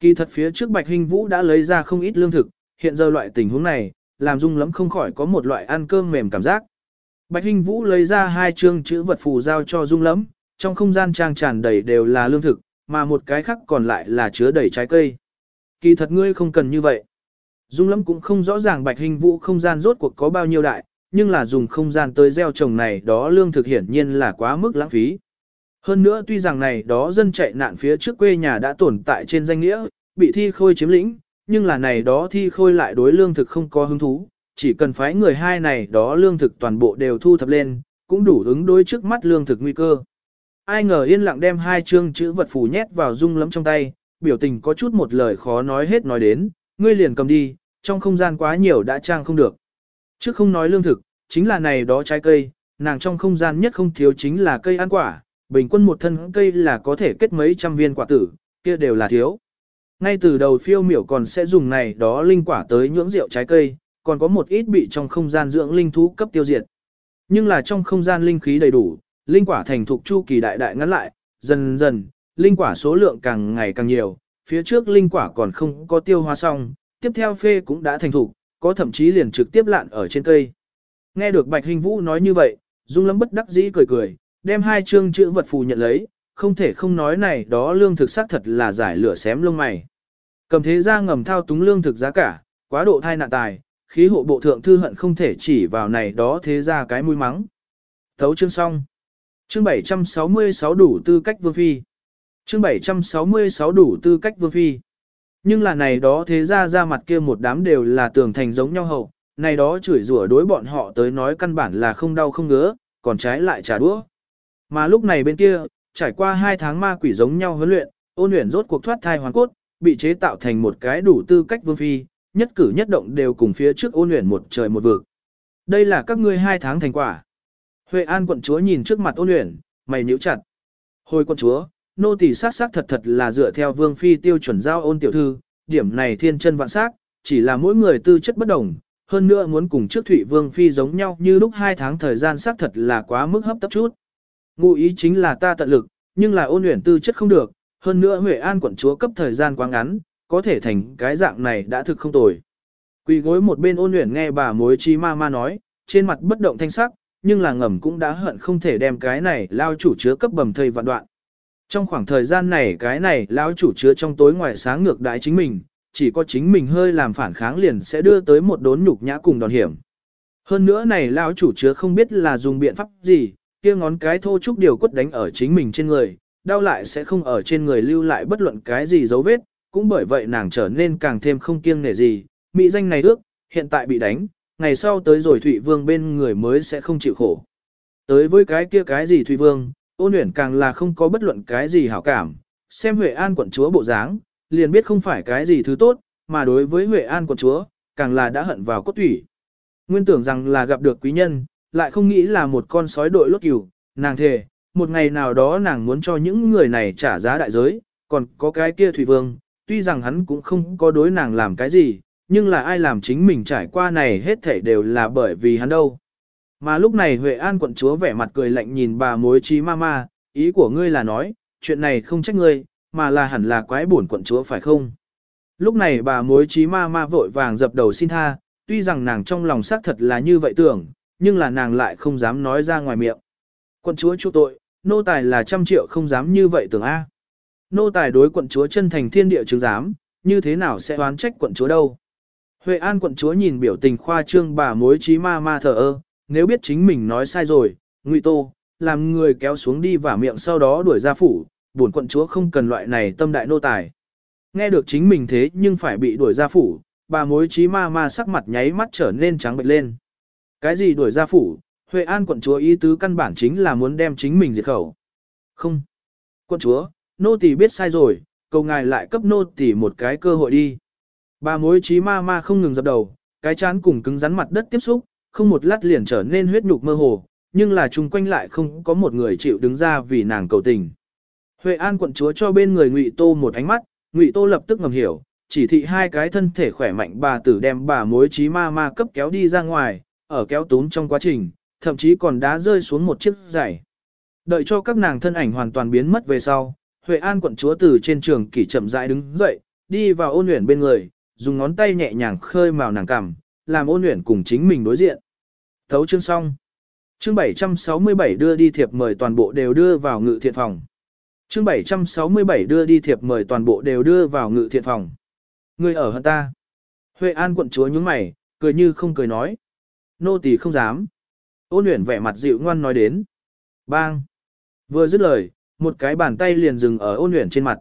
Kỳ thật phía trước Bạch Hình Vũ đã lấy ra không ít lương thực, hiện giờ loại tình huống này, làm Dung lắm không khỏi có một loại ăn cơm mềm cảm giác. Bạch Hình Vũ lấy ra hai chương chữ vật phù giao cho Dung lắm, trong không gian trang tràn đầy đều là lương thực, mà một cái khác còn lại là chứa đầy trái cây. Kỳ thật ngươi không cần như vậy. Dung lắm cũng không rõ ràng Bạch hình Vũ không gian rốt cuộc có bao nhiêu đại, nhưng là dùng không gian tới gieo trồng này đó lương thực hiển nhiên là quá mức lãng phí. Hơn nữa tuy rằng này đó dân chạy nạn phía trước quê nhà đã tồn tại trên danh nghĩa, bị thi khôi chiếm lĩnh, nhưng là này đó thi khôi lại đối lương thực không có hứng thú, chỉ cần phái người hai này đó lương thực toàn bộ đều thu thập lên, cũng đủ ứng đối trước mắt lương thực nguy cơ. Ai ngờ yên lặng đem hai chương chữ vật phù nhét vào dung lắm trong tay, biểu tình có chút một lời khó nói hết nói đến, ngươi liền cầm đi, trong không gian quá nhiều đã trang không được. Trước không nói lương thực, chính là này đó trái cây, nàng trong không gian nhất không thiếu chính là cây ăn quả, bình quân một thân cây là có thể kết mấy trăm viên quả tử, kia đều là thiếu. Ngay từ đầu phiêu miểu còn sẽ dùng này đó linh quả tới nhưỡng rượu trái cây, còn có một ít bị trong không gian dưỡng linh thú cấp tiêu diệt. Nhưng là trong không gian linh khí đầy đủ, linh quả thành thục chu kỳ đại đại ngắn lại, dần dần, linh quả số lượng càng ngày càng nhiều, phía trước linh quả còn không có tiêu hóa xong, tiếp theo phê cũng đã thành thục, có thậm chí liền trực tiếp lạn ở trên cây. Nghe được Bạch Hình Vũ nói như vậy, Dung Lâm bất đắc dĩ cười cười, đem hai chương chữ vật phù nhận lấy, không thể không nói này đó lương thực xác thật là giải lửa xém lông mày. Cầm thế ra ngầm thao túng lương thực giá cả, quá độ thai nạn tài, khí hộ bộ thượng thư hận không thể chỉ vào này đó thế ra cái mũi mắng. Thấu chương xong. Chương 766 đủ tư cách vương phi. Chương 766 đủ tư cách vương phi. Nhưng là này đó thế ra ra mặt kia một đám đều là tường thành giống nhau hậu, này đó chửi rủa đối bọn họ tới nói căn bản là không đau không ngứa, còn trái lại trả đũa. Mà lúc này bên kia, trải qua hai tháng ma quỷ giống nhau huấn luyện, ôn luyện rốt cuộc thoát thai hoàn cốt, bị chế tạo thành một cái đủ tư cách vương phi, nhất cử nhất động đều cùng phía trước ôn luyện một trời một vực. Đây là các ngươi hai tháng thành quả. Huệ An quận chúa nhìn trước mặt ôn luyện, mày nhíu chặt. Hồi quận chúa, nô tỳ sát sát thật thật là dựa theo vương phi tiêu chuẩn giao ôn tiểu thư, điểm này thiên chân vạn sát, chỉ là mỗi người tư chất bất đồng, hơn nữa muốn cùng trước thủy vương phi giống nhau như lúc hai tháng thời gian sát thật là quá mức hấp tấp chút. Ngụ ý chính là ta tận lực, nhưng là ôn luyện tư chất không được, hơn nữa Huệ An quận chúa cấp thời gian quá ngắn, có thể thành cái dạng này đã thực không tồi. Quỳ gối một bên ôn luyện nghe bà mối trí ma ma nói, trên mặt bất động thanh sắc, nhưng là ngầm cũng đã hận không thể đem cái này lao chủ chứa cấp bầm thây vạn đoạn. Trong khoảng thời gian này cái này lão chủ chứa trong tối ngoài sáng ngược đái chính mình, chỉ có chính mình hơi làm phản kháng liền sẽ đưa tới một đốn nhục nhã cùng đòn hiểm. Hơn nữa này lão chủ chứa không biết là dùng biện pháp gì, kia ngón cái thô trúc điều quất đánh ở chính mình trên người, đau lại sẽ không ở trên người lưu lại bất luận cái gì dấu vết, cũng bởi vậy nàng trở nên càng thêm không kiêng nể gì, mỹ danh này ước, hiện tại bị đánh, ngày sau tới rồi Thụy Vương bên người mới sẽ không chịu khổ. Tới với cái kia cái gì Thụy Vương, ôn luyện càng là không có bất luận cái gì hảo cảm, xem Huệ An quận chúa bộ dáng, liền biết không phải cái gì thứ tốt, mà đối với Huệ An quận chúa, càng là đã hận vào cốt thủy. Nguyên tưởng rằng là gặp được quý nhân, lại không nghĩ là một con sói đội lốt cừu, nàng thề, một ngày nào đó nàng muốn cho những người này trả giá đại giới, còn có cái kia Thủy Vương, tuy rằng hắn cũng không có đối nàng làm cái gì, nhưng là ai làm chính mình trải qua này hết thảy đều là bởi vì hắn đâu. Mà lúc này Huệ An quận chúa vẻ mặt cười lạnh nhìn bà mối trí ma ma, ý của ngươi là nói, chuyện này không trách ngươi, mà là hẳn là quái bổn quận chúa phải không? Lúc này bà mối trí ma ma vội vàng dập đầu xin tha, tuy rằng nàng trong lòng xác thật là như vậy tưởng, nhưng là nàng lại không dám nói ra ngoài miệng. Quận chúa chu tội, nô tài là trăm triệu không dám như vậy tưởng A. Nô tài đối quận chúa chân thành thiên địa chứng giám, như thế nào sẽ oán trách quận chúa đâu. Huệ An quận chúa nhìn biểu tình khoa trương bà mối trí ma ma thờ ơ, nếu biết chính mình nói sai rồi, ngụy tô, làm người kéo xuống đi và miệng sau đó đuổi ra phủ, buồn quận chúa không cần loại này tâm đại nô tài. Nghe được chính mình thế nhưng phải bị đuổi ra phủ, bà mối trí ma ma sắc mặt nháy mắt trở nên trắng bệch lên. Cái gì đuổi ra phủ, Huệ An quận chúa ý tứ căn bản chính là muốn đem chính mình diệt khẩu. Không. Quận chúa, nô tỳ biết sai rồi, cầu ngài lại cấp nô tỳ một cái cơ hội đi. Bà mối trí ma ma không ngừng dập đầu, cái chán cùng cứng rắn mặt đất tiếp xúc, không một lát liền trở nên huyết nhục mơ hồ, nhưng là chung quanh lại không có một người chịu đứng ra vì nàng cầu tình. Huệ An quận chúa cho bên người Ngụy Tô một ánh mắt, Ngụy Tô lập tức ngầm hiểu, chỉ thị hai cái thân thể khỏe mạnh bà tử đem bà mối trí ma ma cấp kéo đi ra ngoài, ở kéo túm trong quá trình, thậm chí còn đá rơi xuống một chiếc giày. Đợi cho các nàng thân ảnh hoàn toàn biến mất về sau, Huệ An quận chúa từ trên trường kỷ chậm rãi đứng dậy, đi vào ôn luyện bên người, dùng ngón tay nhẹ nhàng khơi màu nàng cằm, làm ôn luyện cùng chính mình đối diện. Thấu chương xong. Chương 767 đưa đi thiệp mời toàn bộ đều đưa vào ngự thiện phòng. Chương 767 đưa đi thiệp mời toàn bộ đều đưa vào ngự thiện phòng. Người ở hận ta. Huệ An quận chúa nhướng mày, cười như không cười nói. Nô tỳ không dám. Ôn luyện vẻ mặt dịu ngoan nói đến. Bang. Vừa dứt lời, một cái bàn tay liền dừng ở ôn luyện trên mặt.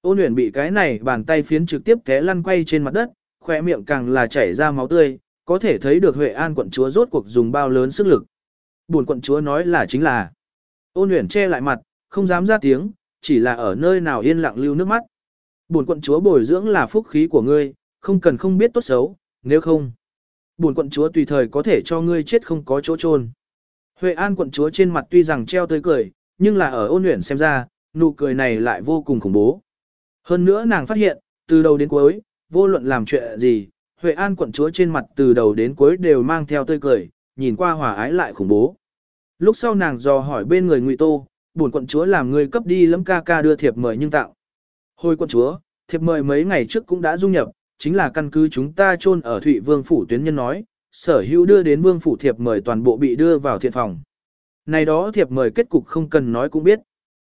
Ôn luyện bị cái này bàn tay phiến trực tiếp té lăn quay trên mặt đất, khỏe miệng càng là chảy ra máu tươi, có thể thấy được Huệ An quận chúa rốt cuộc dùng bao lớn sức lực. Buồn quận chúa nói là chính là. Ôn Uyển che lại mặt, không dám ra tiếng, chỉ là ở nơi nào yên lặng lưu nước mắt. Buồn quận chúa bồi dưỡng là phúc khí của ngươi, không cần không biết tốt xấu, nếu không. Buồn quận chúa tùy thời có thể cho ngươi chết không có chỗ chôn. Huệ An quận chúa trên mặt tuy rằng treo tươi cười, nhưng là ở ôn Uyển xem ra, nụ cười này lại vô cùng khủng bố. Hơn nữa nàng phát hiện, từ đầu đến cuối, vô luận làm chuyện gì, Huệ An quận chúa trên mặt từ đầu đến cuối đều mang theo tươi cười, nhìn qua hòa ái lại khủng bố. Lúc sau nàng dò hỏi bên người Ngụy Tô, buồn quận chúa làm người cấp đi lấm ca ca đưa thiệp mời nhưng tạo. Hồi quận chúa, thiệp mời mấy ngày trước cũng đã dung nhập, chính là căn cứ chúng ta chôn ở Thụy Vương phủ tuyến nhân nói, sở hữu đưa đến Vương phủ thiệp mời toàn bộ bị đưa vào thiện phòng. Này đó thiệp mời kết cục không cần nói cũng biết.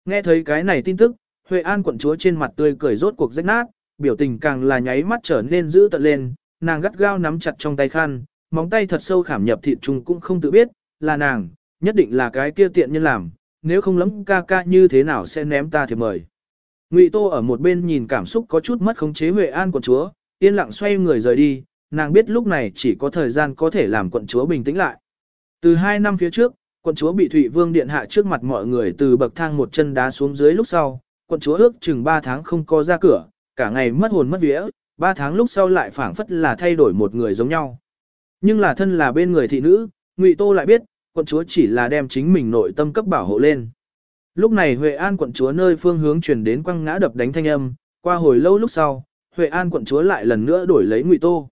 Nghe thấy cái này tin tức, Huệ An quận chúa trên mặt tươi cười rốt cuộc rách nát, biểu tình càng là nháy mắt trở nên dữ tợn lên, nàng gắt gao nắm chặt trong tay khăn, móng tay thật sâu khảm nhập thịt trùng cũng không tự biết, là nàng, nhất định là cái kia tiện nhân làm, nếu không lắm ca ca như thế nào sẽ ném ta thì mời. Ngụy Tô ở một bên nhìn cảm xúc có chút mất khống chế Huệ An quận chúa, yên lặng xoay người rời đi, nàng biết lúc này chỉ có thời gian có thể làm quận chúa bình tĩnh lại. Từ hai năm phía trước, quận chúa bị Thụy Vương điện hạ trước mặt mọi người từ bậc thang một chân đá xuống dưới lúc sau, quận chúa ước chừng 3 tháng không có ra cửa, cả ngày mất hồn mất vía, ba tháng lúc sau lại phảng phất là thay đổi một người giống nhau. Nhưng là thân là bên người thị nữ, Ngụy Tô lại biết, quận chúa chỉ là đem chính mình nội tâm cấp bảo hộ lên. Lúc này Huệ An quận chúa nơi phương hướng truyền đến quăng ngã đập đánh thanh âm, qua hồi lâu lúc sau, Huệ An quận chúa lại lần nữa đổi lấy Ngụy Tô.